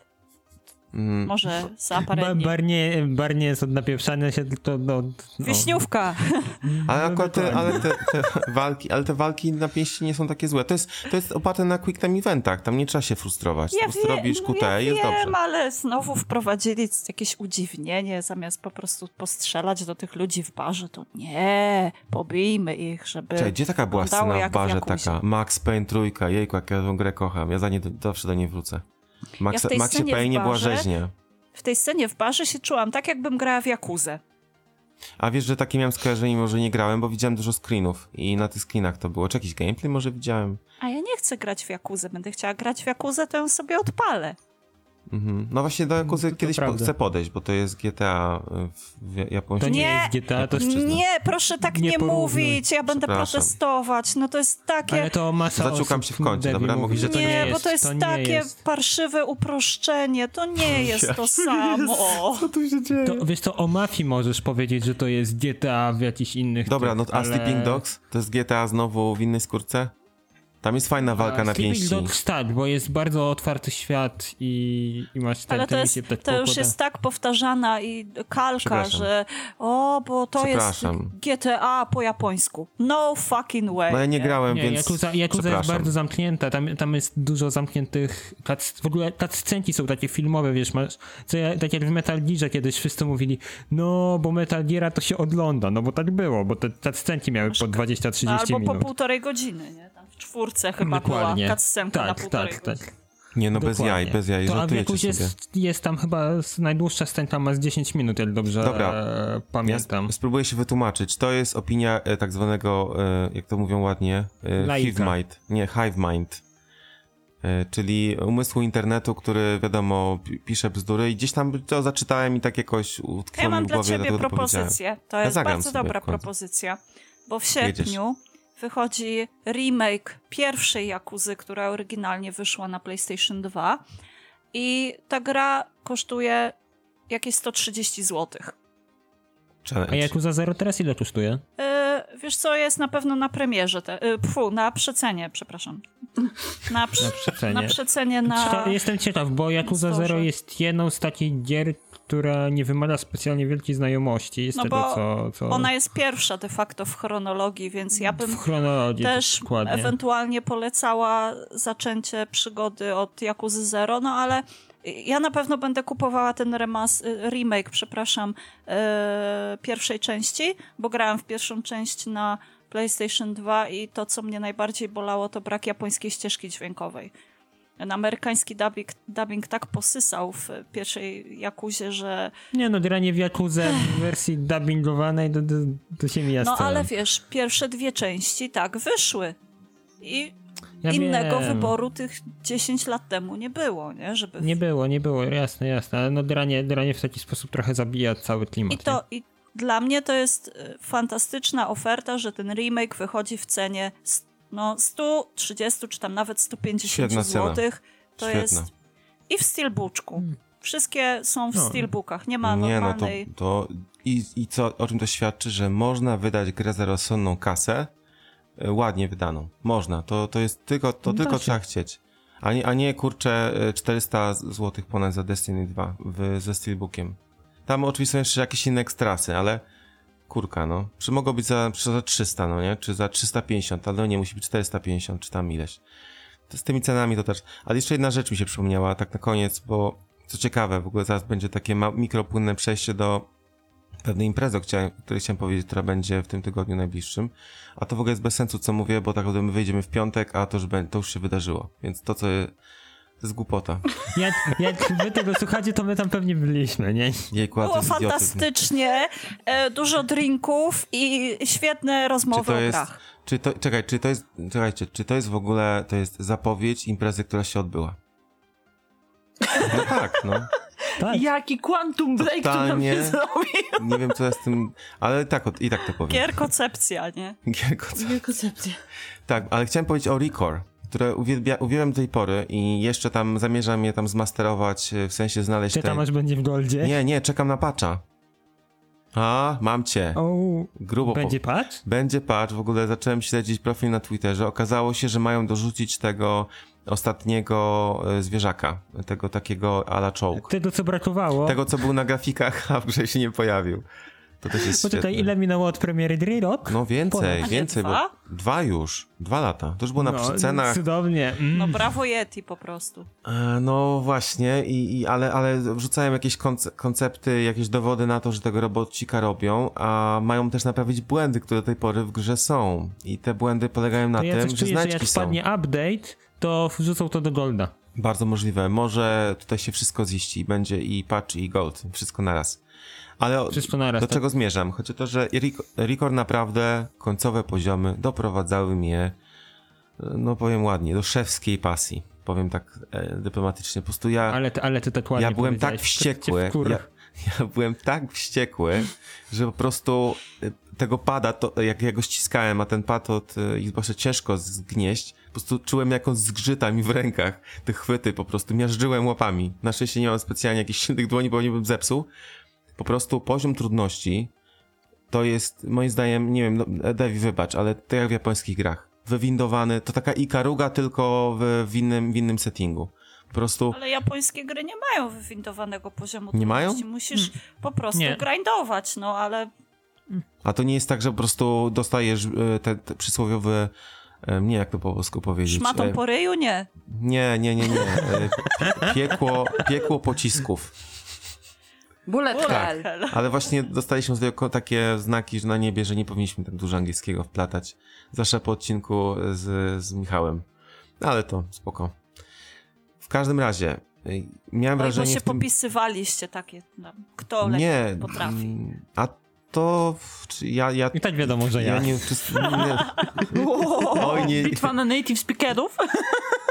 C: Mm,
B: może za
A: Ba,
B: parę dni.
A: barnie, barnie jest od napieprzania się tylko do... No,
B: Wiśniówka.
C: ale
A: no
C: akurat te, ale te, te walki, ale te walki na pięści nie są takie złe. To jest, to jest oparte na quick time eventach, tam nie trzeba się frustrować.
B: Ja wiem,
C: robisz
B: no
C: QT
B: ja
C: i jest
B: wiem,
C: dobrze.
B: ale znowu wprowadzili jakieś udziwnienie, zamiast po prostu postrzelać do tych ludzi w barze, to nie, pobijmy ich, żeby
C: Czekaj, gdzie taka była scena w
B: jak
C: barze taka? Max Payne trójka, jejku, jak ja tą grę kocham. Ja za nie zawsze do niej wrócę. Max,
B: Ja
C: Maxie Payne była rzeźnia.
B: W tej scenie w barze się czułam tak, jakbym grała w Jakuzę.
C: A wiesz, że takie miałem skojarzenie, może nie grałem, bo widziałem dużo screenów i na tych screenach to było. Czy jakiś gameplay może widziałem?
B: A ja nie chcę grać w Jakuzę, będę chciała grać w Jakuzę, to ją sobie odpalę.
C: Mhm. No właśnie do Yakuzy
A: to
C: kiedyś po, chcę podejść, bo to jest GTA w
A: To
C: japońskim.
A: nie,
B: Nie,
A: jest GTA, to
C: Japońszczyzna.
B: Nie, proszę tak
A: Nie
B: nie, mówić, ja będę protestować, no to jest takie...
A: Ale to masa
C: Zaciukam się w kącie, dobra?
A: Mówi,
C: Mówisz,
A: że to nie,
B: nie,
A: jest,
B: bo to jest
A: nie
B: takie
A: jest.
B: parszywe uproszczenie, to nie jest to samo.
C: Co tu się dzieje?
A: To, wiesz co, o mafii możesz powiedzieć, że to jest GTA w jakichś innych
C: Dobra,
A: tych,
C: no a
A: ale...
C: Sleeping Dogs? To jest GTA znowu w innej skórce? Tam jest fajna walka
A: A,
C: na
A: Sleeping
C: pięści.
A: Dogs tak, bo jest bardzo otwarty świat i, i masz ten,
B: Ale to,
A: ten
B: jest,
A: tak
B: to już jest tak powtarzana i kalka, że o, bo to jest. GTA po japońsku. No fucking way.
C: No ja nie grałem,
A: Nie,
C: więc
A: Yakuza, Yakuza jest bardzo zamknięta, tam, tam jest dużo zamkniętych, w ogóle cutscenki są takie filmowe, wiesz, masz, co ja, tak jak w Metal Gearze kiedyś wszyscy mówili, no, bo Metal Geara to się ogląda, no bo tak było, bo te cutscenki miały po 20-30
B: No, Albo
A: minut.
B: po półtorej godziny, nie? Tam w czwórce chyba
A: Dokładnie.
B: była cutscenka na
A: Tak,
B: półtorej
A: tak,
B: godziny.
A: tak.
C: Nie no, bez
A: Dokładnie.
C: jaj, bez jaj,
A: To, a w
C: żartujecie
A: Yakuzie
C: sobie.
A: jest, jest tam chyba najdłuższa scenka ma z 10 minut, jak dobrze
C: Dobra.
A: e,
C: Ja
A: pamiętam.
C: sp- spróbuję się wytłumaczyć. To jest opinia e, tak zwanego, e, jak to mówią ładnie, e, hive mind. Nie, hive mind. E, czyli umysłu internetu, który wiadomo, pi- pisze bzdury i gdzieś tam to zaczytałem i tak jakoś utkwiło
B: Ja mam
C: mi w
B: dla
C: głowie,
B: ciebie propozycję. To jest
C: zagram
B: bardzo dobra propozycja, bo w
C: Jedziesz.
B: Wychodzi remake pierwszej Jakuzy, która oryginalnie wyszła na PlayStation 2 i ta gra kosztuje jakieś 130 zł.
C: Challenge.
A: A Yakuza Zero teraz ile kosztuje?
B: Yy, wiesz co, jest na pewno na premierze, te, yy, pfu, na przecenie, przepraszam. Na, przy,
A: Na przecenie.
B: na przecenie na...
A: Jestem ciekaw, bo Yakuza
B: Storze.
A: Zero jest jedną z takich gier, która nie wymaga specjalnie wielkiej znajomości z
B: No
A: tego,
B: bo
A: co, co
B: Ona jest pierwsza de facto w chronologii, więc ja bym też
A: dokładnie.
B: ewentualnie polecała zaczęcie przygody od Yakuzy Zero, no ale ja na pewno będę kupowała ten remas, remake, przepraszam, e, pierwszej części, bo grałam w pierwszą część na PlayStation 2 i to, co mnie najbardziej bolało, to brak japońskiej ścieżki dźwiękowej. Ten amerykański dubbing, dubbing tak posysał w pierwszej Jakuzie, że
A: Nie no, granie w Jakuzę w wersji dubbingowanej to, to, to się mija
B: no ale wiesz, pierwsze dwie części tak wyszły. I
A: Ja
B: innego
A: wiem.
B: wyboru tych 10 lat temu nie było, nie? Żeby
A: Nie było, nie było, jasne, jasne, ale no dranie, dranie w taki sposób trochę zabija cały klimat.
B: I to i dla mnie to jest y, fantastyczna oferta, że ten remake wychodzi w cenie no 130 czy tam nawet 150
C: Świetna cena.
B: zł. To
C: Świetna.
B: jest i w steelbooku. Wszystkie są w
A: No.
B: steelbookach, nie ma
C: Nie, no to, to i, i co, o czym to świadczy, że można wydać grę za rozsądną kasę, e, ładnie wydaną. Można, to, to jest tylko, to
A: Da
C: tylko
A: się.
C: trzeba chcieć. A nie, a nie kurczę e, 400 zł ponad za Destiny 2 w, ze Steelbookiem. Tam oczywiście są jeszcze jakieś inne ekstrasy, ale kurka, no. Czy mogą być za, za 300, no nie? Czy za 350, ale no nie, musi być 450, czy tam ileś. To z tymi cenami to też. Ale jeszcze jedna rzecz mi się przypomniała, tak na koniec, bo co ciekawe, w ogóle zaraz będzie takie mikropłynne przejście do pewnej imprezy, o której chciałem powiedzieć, która będzie w tym tygodniu najbliższym. A to w ogóle jest bez sensu, co mówię, bo tak naprawdę my wyjdziemy w piątek, a to już, to już się wydarzyło. Więc to, co to jest głupota.
A: Jak, jak wy tego słuchacie, to my tam pewnie byliśmy, nie?
C: Jejku, to
B: Było fantastycznie, e, dużo drinków i świetne
C: Czy
B: rozmowy
C: to
B: o
C: jest,
B: grach.
C: czy to, czekaj, czy to jest, czekajcie, czy to jest w ogóle, to jest zapowiedź imprezy, która się odbyła? No tak, no.
A: Tak.
D: Jaki quantum break tu nam
C: Totalnie.
D: się zrobił.
C: Nie wiem, co jest z tym, ale tak, o- i tak to powiem.
B: Gierkoncepcja, nie?
C: Gierko, co?
D: koncepcja.
C: Tak, ale chciałem powiedzieć o Recore, które uwielbia, uwielbiam do tej pory i jeszcze tam zamierzam je tam zmasterować, e, w sensie znaleźć
A: Czy
C: te...
A: tam aż będzie w Goldzie?
C: Nie, nie, czekam na patcha. A, mam cię.
A: O,
C: Grubo po-
A: będzie patch?
C: Będzie patch, w ogóle zacząłem śledzić profil na Twitterze. Okazało się, że mają dorzucić tego ostatniego e, zwierzaka, tego takiego ala czołg.
A: Tego, co brakowało.
C: Tego, co był na grafikach, a w grze się nie pojawił. To też jest
A: Poczekaj,
C: świetne.
A: ile minęło od premiery Drirok?
C: No więcej,
B: nie
C: więcej,
B: dwa?
C: bo dwa już, dwa lata. To już było na
A: no,
C: przecenach.
A: Cudownie. Mm.
B: No brawo Yeti po prostu.
C: E, No właśnie, i, i, ale, ale wrzucają jakieś konce- koncepty, jakieś dowody na to, że tego robocika robią, a mają też naprawić błędy, które do tej pory w grze są. I te błędy polegają na
A: To ja
C: tym, że
A: czuję, że
C: znajdźki
A: jak
C: są.
A: wpadnie update, to wrzucą to do Golda.
C: Bardzo możliwe. Może tutaj się wszystko ziści. Będzie i patch, i gold. Wszystko naraz. Ale
A: Wszystko naraz,
C: do
A: tak?
C: czego zmierzam? Chodzi o to, że Record naprawdę końcowe poziomy doprowadzały mnie, e, no powiem ładnie, do szewskiej pasji. Powiem tak e, dyplomatycznie. Po prostu ja...
A: Ale, ale ty tak ładnie
C: Ja byłem tak wściekły. Ja, ja byłem tak wściekły, że po prostu y, tego pada, to, jak ja go ściskałem, a ten pad od Xboxa ciężko zgnieść, po prostu czułem jak on zgrzyta mi w rękach te chwyty, po prostu miażdżyłem łapami. Na szczęście nie mam specjalnie jakichś silnych dłoni, bo nie bym zepsuł. Po prostu poziom trudności to jest, moim zdaniem, nie wiem, no, Devi wybacz, ale tak jak w japońskich grach. Wywindowany, to taka Ikaruga, tylko w, w, innym, w innym settingu. Po prostu
B: Ale japońskie gry nie mają wywindowanego poziomu
C: Nie mają?
B: trudności. Musisz po prostu
A: Nie.
B: grindować, no ale
C: A to nie jest tak, że po prostu dostajesz e, te, te przysłowiowe, e, nie jak to po polsku powiedzieć.
B: szmatą
C: E,
B: po ryju nie.
C: Nie, nie, nie, nie. Piekło, piekło pocisków.
D: Bullet
B: Bullet
D: hell.
B: hell.
C: Ale właśnie dostaliśmy tylko takie znaki że na niebie, że nie powinniśmy tak dużo angielskiego wplatać. Zawsze po odcinku z, z Michałem. Ale to spoko. W każdym razie, e, miałem
B: No i bo
C: wrażenie...
B: się
C: tym...
B: popisywaliście takie, no, kto lepiej
C: Nie,
B: potrafi.
C: mm, a to... Czy ja, ja,
A: I tak wiadomo, że ja.
C: ja nie, czy, nie, Oj, nie.
D: Bitwa na native speakerów.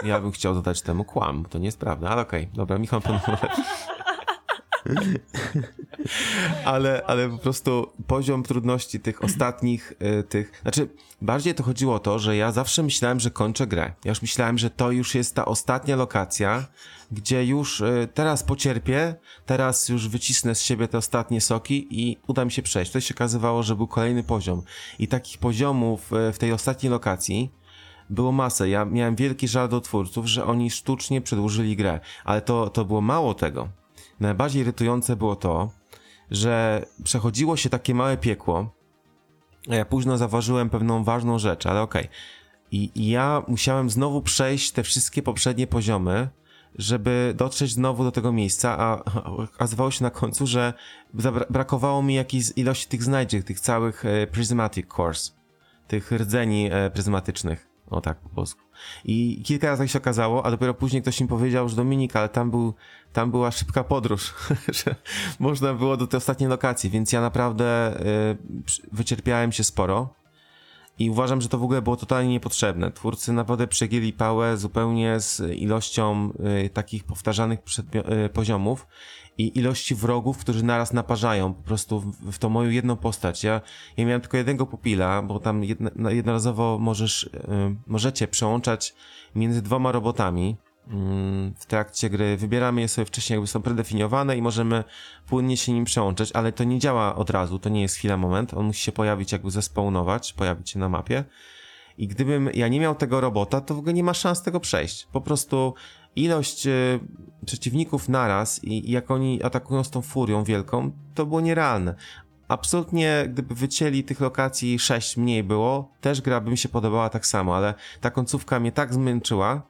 C: Ja bym chciał dodać temu kłam, to nie jest prawda, ale okej, dobra, Michał Panulet. ale, ale po prostu poziom trudności tych ostatnich, y, tych, znaczy bardziej to chodziło o to, że ja zawsze myślałem, że kończę grę. Ja już myślałem, że to już jest ta ostatnia lokacja, gdzie już y, teraz pocierpię, teraz już wycisnę z siebie te ostatnie soki i uda mi się przejść. To się okazywało, że był kolejny poziom. I takich poziomów y, w tej ostatniej lokacji było masę. Ja miałem wielki żal do twórców, że oni sztucznie przedłużyli grę. Ale to, to było mało tego. Najbardziej irytujące było to, że przechodziło się takie małe piekło, ja późno zauważyłem pewną ważną rzecz, ale okej. I, I ja musiałem znowu przejść te wszystkie poprzednie poziomy, żeby dotrzeć znowu do tego miejsca, a okazywało się na końcu, że brakowało mi jakiejś ilości tych znajdziek, tych całych e, prismatic cores tych rdzeni e, pryzmatycznych. O tak, po polsku. I kilka razy tak się okazało, a dopiero później ktoś mi powiedział, że Dominik, ale tam, był, tam była szybka podróż, że można było do tej ostatniej lokacji, więc ja naprawdę y, wycierpiałem się sporo. I uważam, że to w ogóle było totalnie niepotrzebne. Twórcy naprawdę przegięli pałę zupełnie z ilością y, takich powtarzanych y, poziomów i ilości wrogów, którzy naraz naparzają po prostu w, tą moją jedną postać. Ja, ja miałem tylko jednego pupila, bo tam jedno, no, jednorazowo możesz, możecie przełączać między dwoma robotami w trakcie gry. Wybieramy je sobie wcześniej, jakby są predefiniowane i możemy płynnie się nim przełączać, ale to nie działa od razu, to nie jest chwila, moment. On musi się pojawić, jakby zespawnować, pojawić się na mapie. I gdybym ja nie miał tego robota, to w ogóle nie ma szans tego przejść. Po prostu ilość e, przeciwników naraz i, i jak oni atakują z tą furią wielką, to było nierealne. Absolutnie, gdyby wycięli tych lokacji 6 mniej było, też gra by mi się podobała tak samo, ale ta końcówka mnie tak zmęczyła,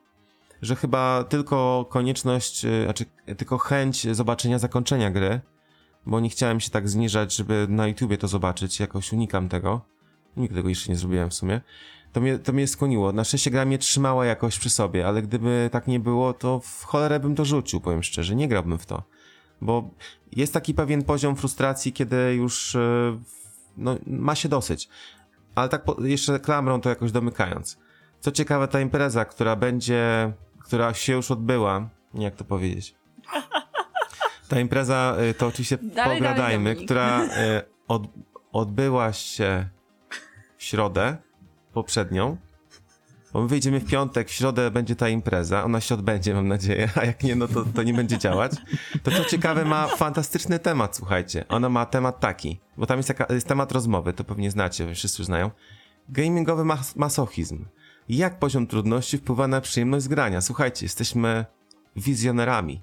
C: że chyba tylko konieczność, e, znaczy tylko chęć zobaczenia zakończenia gry, bo nie chciałem się tak zniżać, żeby na YouTubie to zobaczyć, jakoś unikam tego. Nigdy tego jeszcze nie zrobiłem w sumie. To mnie, to mnie skłoniło. Na szczęście gra mnie trzymała jakoś przy sobie, ale gdyby tak nie było, to w cholerę bym to rzucił, powiem szczerze. Nie grałbym w to. Bo jest taki pewien poziom frustracji, kiedy już e, no, ma się dosyć. Ale tak po, jeszcze klamrą to jakoś domykając. Co ciekawe, ta impreza, która będzie, która się już odbyła, nie jak to powiedzieć. Ta impreza y, to oczywiście
D: Dalej,
C: pogradajmy,
D: dalej,
C: która y, od, odbyła się w środę poprzednią. Bo my wyjdziemy w piątek, w środę będzie ta impreza, ona się odbędzie, mam nadzieję, a jak nie, no to, to nie będzie działać. To co ciekawe, ma fantastyczny temat, słuchajcie. Ona ma temat taki, bo tam jest, taka, jest temat rozmowy, to pewnie znacie, wszyscy znają. Gamingowy mas masochizm. Jak poziom trudności wpływa na przyjemność grania? Słuchajcie, jesteśmy wizjonerami.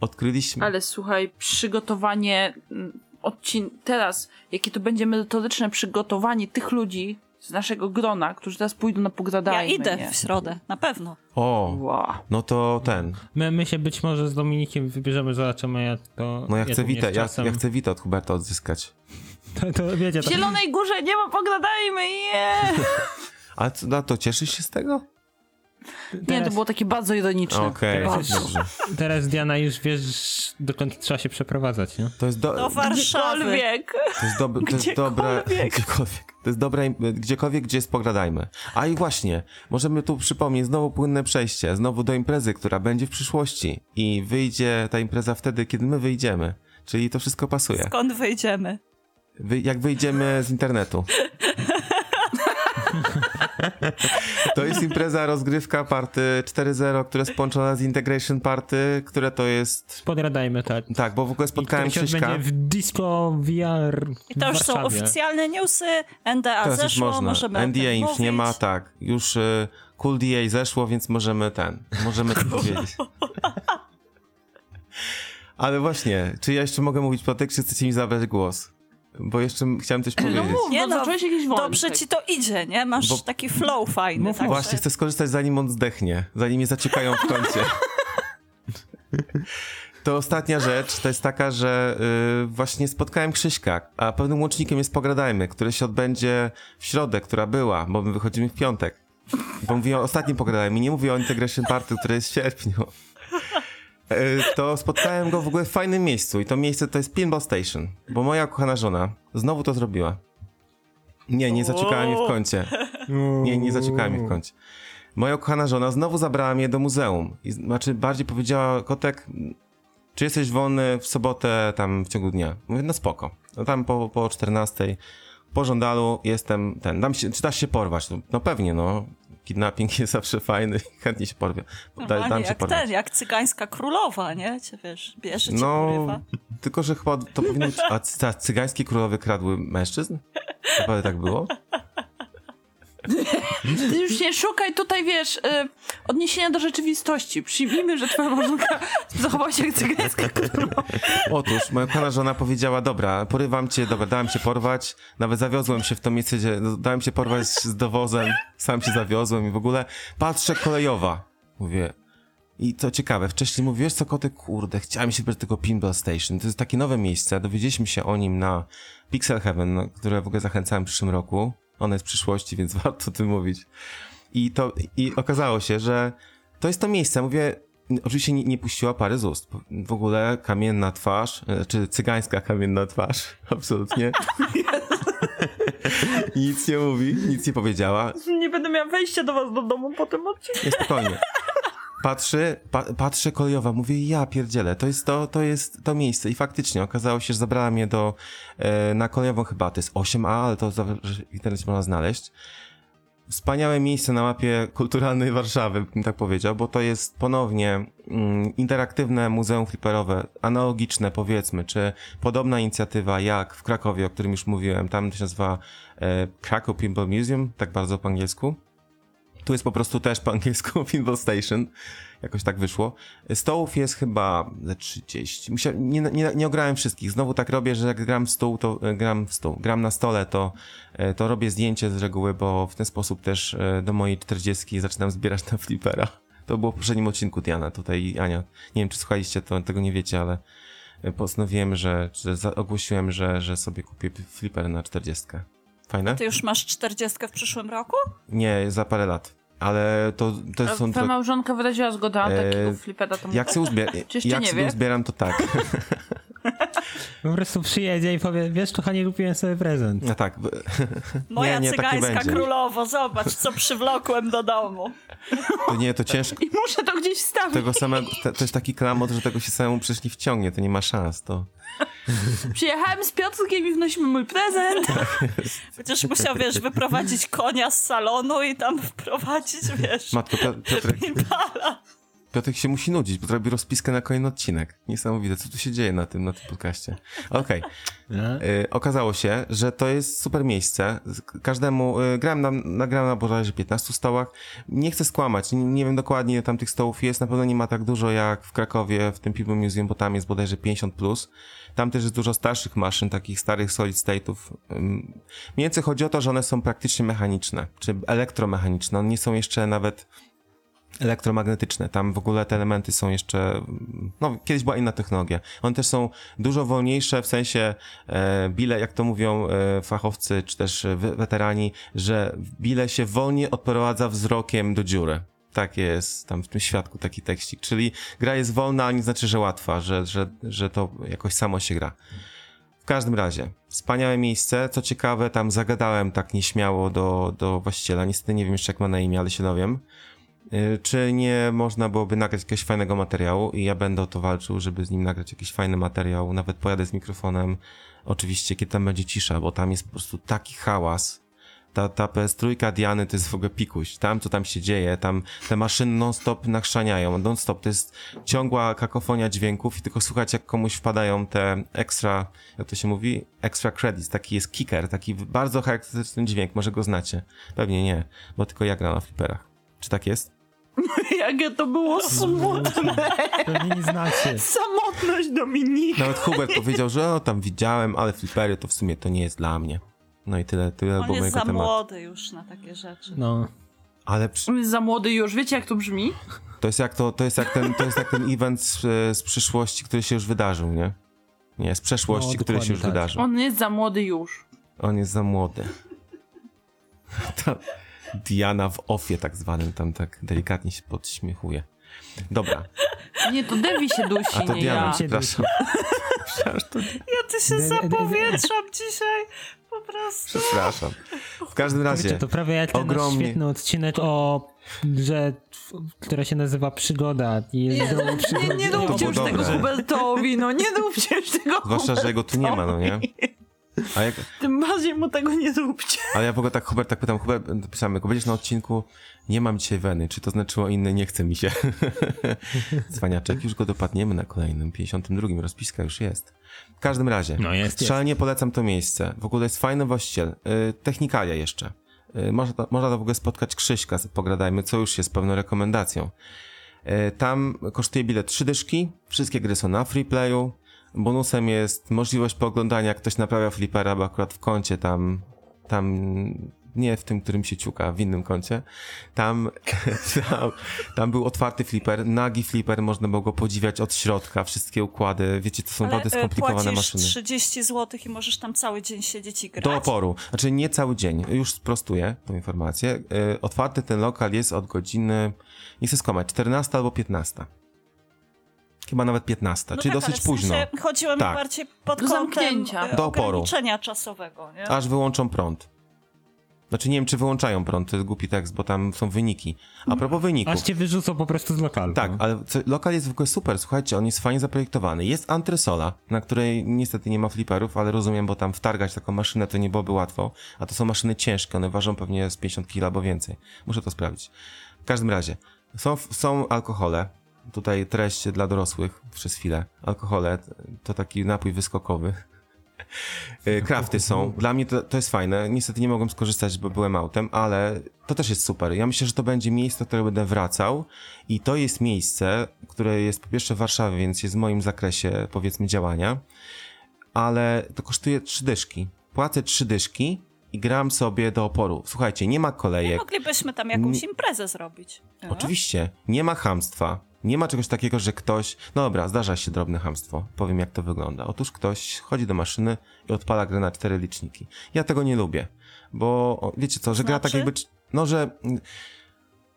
C: Odkryliśmy...
D: Ale słuchaj, przygotowanie mm, odcin... teraz, jakie to będzie merytoryczne przygotowanie tych ludzi z naszego grona, którzy teraz pójdą na
B: Ja
D: pogradajmy.
B: idę
D: nie?
B: w środę, na pewno.
C: O,
D: Wow.
C: no to ten.
A: My, my się być może z Dominikiem wybierzemy, zobaczymy, ja to...
C: No ja chcę
A: tu mnie
C: Wita,
A: z
C: ja, ja chcę Wita od Huberta odzyskać.
A: To, to wiecie,
D: W
A: to,
D: Zielonej Górze nie ma pogradajmy, nie!
C: A co, no to cieszysz się z tego?
D: Nie, to
A: Teraz-
D: było takie bardzo ironiczne.
C: Okej, dobrze.
A: teraz Diana już wiesz, dokąd trzeba się przeprowadzać, nie?
C: To jest, do,
B: Do Warszawy.
D: Gdziekolwiek.
C: to jest, dob, to jest dobre...
D: Gdziekolwiek.
C: Gdziekolwiek. To jest dobre, gdziekolwiek, gdzie jest pogradajmy. A i właśnie, możemy tu przypomnieć znowu płynne przejście, znowu do imprezy, która będzie w przyszłości. I wyjdzie ta impreza wtedy, kiedy my wyjdziemy. Czyli to wszystko pasuje.
B: Skąd wyjdziemy?
C: Wy, jak wyjdziemy z internetu. To jest impreza rozgrywka party 4.0, która jest połączona z Integration Party, które to jest...
A: Podradajmy, tak.
C: Tak, bo w ogóle spotkałem
A: się odbędzie w Disco VR
B: I to już są oficjalne newsy, NDA
C: Teraz już
B: zeszło,
C: można.
B: możemy
C: NDA już nie ma, tak. Już y, Cool DA zeszło, więc możemy ten, możemy to powiedzieć. Ale właśnie, czy ja jeszcze mogę mówić po tych, czy chcecie mi zabrać głos? Bo jeszcze chciałem coś
D: No
C: powiedzieć.
D: mów,
B: Nie
D: no,
B: no,
D: zacząłeś jakiś wątek.
B: Dobrze ci to idzie, nie? Masz
C: Bo-
B: taki flow fajny.
A: Mów,
B: także-
C: Właśnie, chcę skorzystać zanim on zdechnie, zanim mnie zaciekają w kącie. To ostatnia rzecz, to jest taka, że y, właśnie spotkałem Krzyśka, a pewnym łącznikiem jest Pogradajmy, które się odbędzie w środę, która była, bo my wychodzimy w piątek. Bo mówię o ostatnim Pogradajmy, nie mówię o Integration Party, które jest w sierpniu. Y, To spotkałem go w ogóle w fajnym miejscu i to miejsce to jest Pinball Station, bo moja kochana żona znowu to zrobiła. Nie, nie zaciekała mnie w kącie. Nie, nie zaciekała mnie w kącie. Moja kochana żona znowu zabrała mnie do muzeum. I, znaczy, bardziej powiedziała, kotek, czy jesteś wolny w sobotę tam w ciągu dnia? Mówię, no spoko. No tam po, po 14 po żądalu jestem ten, dam się, czy dasz się porwać? No, no pewnie, no. Kidnapping jest zawsze fajny i chętnie się porwie. Da,
B: Normalnie
C: dam się
B: jak
C: porwać.
B: ten, jak cygańska królowa, nie? Cię wiesz, bierze cię
C: No,
B: porywa.
C: tylko że chyba to powinno być... A cy- cygańskie królowy kradły mężczyzn? Naprawdę tak było?
D: Ty już nie szukaj tutaj, wiesz, y, odniesienia do rzeczywistości. Przyjmijmy, że twoja małżonka zachowała się jak cygańska.
C: Otóż moja kochana żona powiedziała, dobra, porywam cię, dobra, dałem się porwać, nawet zawiozłem się w to miejsce, gdzie dałem się porwać z dowozem, sam się zawiozłem i w ogóle patrzę kolejowa. Mówię, i co ciekawe, wcześniej mówię, wiesz co koty, kurde, chciałem się wybrać tego Pinball Station, to jest takie nowe miejsce, dowiedzieliśmy się o nim na Pixel Heaven, które w ogóle zachęcałem w przyszłym roku, ono jest w przyszłości, więc warto o tym mówić. I to i okazało się, że to jest to miejsce. Mówię, oczywiście nie, nie puściła pary z ust. W ogóle kamienna twarz, e, czy cygańska kamienna twarz, absolutnie. nic nie mówi, nic nie powiedziała.
D: Nie będę miała wejścia do was do domu po tym odcinku.
C: Nie, spokojnie. Patrzy, pa, patrzę kolejowa, mówię, ja pierdzielę, to jest to, to jest to miejsce i faktycznie okazało się, że zabrała mnie do, e, na kolejową chyba, to jest 8A, ale to w internecie można znaleźć. Wspaniałe miejsce na mapie kulturalnej Warszawy, bym tak powiedział, bo to jest ponownie mm, interaktywne muzeum fliperowe, analogiczne powiedzmy, czy podobna inicjatywa jak w Krakowie, o którym już mówiłem, tam to się nazywa e, Krakow Pinball Museum, tak bardzo po angielsku. Tu jest po prostu też po angielsku Pinball Station. Jakoś tak wyszło. Stołów jest chyba ze 30. Musia, nie, nie, nie ograłem wszystkich. Znowu tak robię, że jak gram w stół, to e, gram w stół. Gram na stole, to, e, to robię zdjęcie z reguły, bo w ten sposób też e, do mojej 40 zaczynam zbierać na flipera. To było w poprzednim odcinku Diana, tutaj Ania. Nie wiem, czy słuchaliście, to tego nie wiecie, ale postanowiłem, że, że ogłosiłem, że, że sobie kupię flipper na 40. Fajne?
B: Ty już masz 40 w przyszłym roku?
C: Nie, za parę lat. Ale to, to są...
D: Twoja małżonka wyraziła zgodę na
C: Eee,
D: takiego flipera. To
C: Jak sobie, uzbier-
D: Czy jeszcze
C: jak
D: wie?
C: uzbieram, to tak.
A: Po prostu przyjedzie i powie, wiesz, kochanie, kupiłem sobie prezent.
C: No tak.
B: Moja
C: nie, tak nie
B: cygańska
C: będzie.
B: królowo, zobacz, co przywlokłem do domu.
C: To nie, to ciężko.
D: I muszę to gdzieś wstawić.
C: Tego samego, to, to jest taki klamot, że tego się samemu przecież nie wciągnie, to nie ma szans, to...
D: Przyjechałem z Piotrkiem i wnosimy mój prezent.
B: Będziesz musiał, wiesz, wyprowadzić konia z salonu i tam wprowadzić, wiesz,
C: Matko, Pio- Piotrek. Piotrek się musi nudzić, bo zrobi rozpiskę na kolejny odcinek. Niesamowite, co tu się dzieje na tym, na tym podcaście. Okej.
A: Nie?
C: Y, okazało się, że to jest super miejsce. Każdemu, y, grałem na, nagrałem na bodajże 15 stołach. Nie chcę skłamać, nie, nie wiem dokładnie ile tam tych stołów jest. Na pewno nie ma tak dużo jak w Krakowie, w tym People Museum, bo tam jest bodajże 50+. Plus. Tam też jest dużo starszych maszyn, takich starych solid state'ów. Mniej więcej chodzi o to, że one są praktycznie mechaniczne, czy elektromechaniczne. One nie są jeszcze nawet elektromagnetyczne. Tam w ogóle te elementy są jeszcze, no kiedyś była inna technologia. One też są dużo wolniejsze, w sensie e, bile, jak to mówią e, fachowcy, czy też we- weterani, że bile się wolniej odprowadza wzrokiem do dziury. Tak jest tam w tym świadku taki tekścik. Czyli gra jest wolna, ale nie znaczy, że łatwa, że, że, że to jakoś samo się gra. W każdym razie, wspaniałe miejsce. Co ciekawe, tam zagadałem tak nieśmiało do, do właściciela. Niestety nie wiem jeszcze jak ma na imię, ale się dowiem. Y, Czy nie można byłoby nagrać jakiegoś fajnego materiału i ja będę o to walczył, żeby z nim nagrać jakiś fajny materiał, nawet pojadę z mikrofonem, oczywiście kiedy tam będzie cisza, bo tam jest po prostu taki hałas. Ta, ta PS3 Diany to jest w ogóle pikuś. Tam, co tam się dzieje, tam te maszyny non-stop nachrzaniają. Non-stop to jest ciągła kakofonia dźwięków i tylko słuchać, jak komuś wpadają te extra, jak to się mówi? Extra credits. Taki jest kicker, taki bardzo charakterystyczny dźwięk. Może go znacie. Pewnie nie, bo tylko ja gram na flipperach. Czy tak jest?
D: Jakie to było smutne.
A: Pewnie nie znacie.
D: Samotność Dominika.
C: Nawet Hubert powiedział, że o, tam widziałem, ale flipery to w sumie to nie jest dla mnie. No i tyle, tyle
B: On
C: było
B: jest
C: mojego
B: za
C: tematu.
B: młody już na takie rzeczy.
A: No.
C: Ale przy,
D: Jest za młody już. Wiecie, jak to brzmi?
C: to jest jak to, to jest jak ten, to jest jak ten event z, z przyszłości, który się już wydarzył, nie? Nie, z przeszłości,
A: No,
C: który się już
A: tak.
C: wydarzył.
D: On jest za młody już.
C: On jest za młody. To Diana w ofie tak zwanym, tam tak delikatnie się podśmiechuje. Dobra,
D: Nie, to Devi się dusi,
C: a to
D: nie
C: Diana,
D: ja.
C: Przepraszam.
B: Ja ty się zapowietrzam dzisiaj. Po prostu.
C: przepraszam. W każdym
A: Wiecie,
C: razie,
A: to prawie jak ten
C: ogromnie-
A: świetny odcinek o grze, która się nazywa Przygoda. Jest
D: Nie, nie
C: To
D: róbcie już tego
C: dobre.
D: Hubertowi, no nie róbcie już tego
C: zwłaszcza, że jego tu nie ma, no nie? A jak,
D: Tym bardziej mu tego nie róbcie.
C: Ale ja w ogóle tak Hubert, tak pytam, Hubert, pisałem, jak będziesz na odcinku, nie mam dzisiaj weny, czy to znaczyło inne, nie chce mi się. Cwaniaczek, już go dopadniemy na kolejnym, 52, rozpiska już jest. W każdym razie,
A: No jest, jest.
C: szalenie polecam to miejsce. W ogóle jest fajny właściciel, yy, technikalia jeszcze. Yy, można, to, można to w ogóle spotkać Krzyśka, pogradajmy, co już jest pewną rekomendacją. Yy, tam kosztuje bilet trzy dyszki, wszystkie gry są na freeplayu, bonusem jest możliwość pooglądania, jak ktoś naprawia flipera, bo akurat w kącie tam tam nie w tym, którym się ciuka, w innym kącie. Tam, tam, tam był otwarty flipper, nagi flipper, można było go podziwiać od środka, wszystkie układy, wiecie, to są
B: Ale
C: naprawdę
B: e,
C: skomplikowane maszyny.
B: 30 zł i możesz tam cały dzień siedzieć i grać.
C: Do oporu. Znaczy nie cały dzień. Już sprostuję tą informację. Yy, otwarty ten lokal jest od godziny, nie chcę skłamać, 14 albo 15. Chyba nawet 15,
B: No
C: czyli
B: tak,
C: dosyć
B: ale w
C: późno.
B: sensie chodziło mi
C: Tak.
B: bardziej pod
D: Do
B: kątem
D: zamknięcia.
C: Do oporu.
B: ograniczenia czasowego. Nie?
C: Aż wyłączą prąd. Znaczy nie wiem, czy wyłączają prąd, to jest głupi tekst, bo tam są wyniki. A propos wyników.
A: Aż cię wyrzucą po prostu z lokalu.
C: Tak,
A: no.
C: ale co, lokal jest w ogóle super, słuchajcie, on jest fajnie zaprojektowany. Jest antresola, na której niestety nie ma fliperów, ale rozumiem, bo tam wtargać taką maszynę to nie byłoby łatwo, a to są maszyny ciężkie, one ważą pewnie z 50 kg albo więcej. Muszę to sprawdzić. W każdym razie, są, są alkohole, tutaj treść dla dorosłych przez chwilę. Alkohole to taki napój wyskokowy. Y, Krafty są. Dla mnie to, to jest fajne. Niestety nie mogłem skorzystać, bo byłem autem, ale to też jest super. Ja myślę, że to będzie miejsce, do którego będę wracał i to jest miejsce, które jest po pierwsze w Warszawie, więc jest w moim zakresie, powiedzmy, działania, ale to kosztuje trzy dyszki. Płacę trzy dyszki i gram sobie do oporu. Słuchajcie, nie ma kolejek.
B: Moglibyśmy tam jakąś imprezę zrobić. Nie?
C: Oczywiście, nie ma hamstwa. Nie ma czegoś takiego, że ktoś. No dobra, zdarza się drobne hamstwo. Powiem, jak to wygląda. Otóż ktoś chodzi do maszyny i odpala grę na cztery liczniki. Ja tego nie lubię, bo wiecie co, że gra tak
B: Znaczy?
C: jakby. No, że.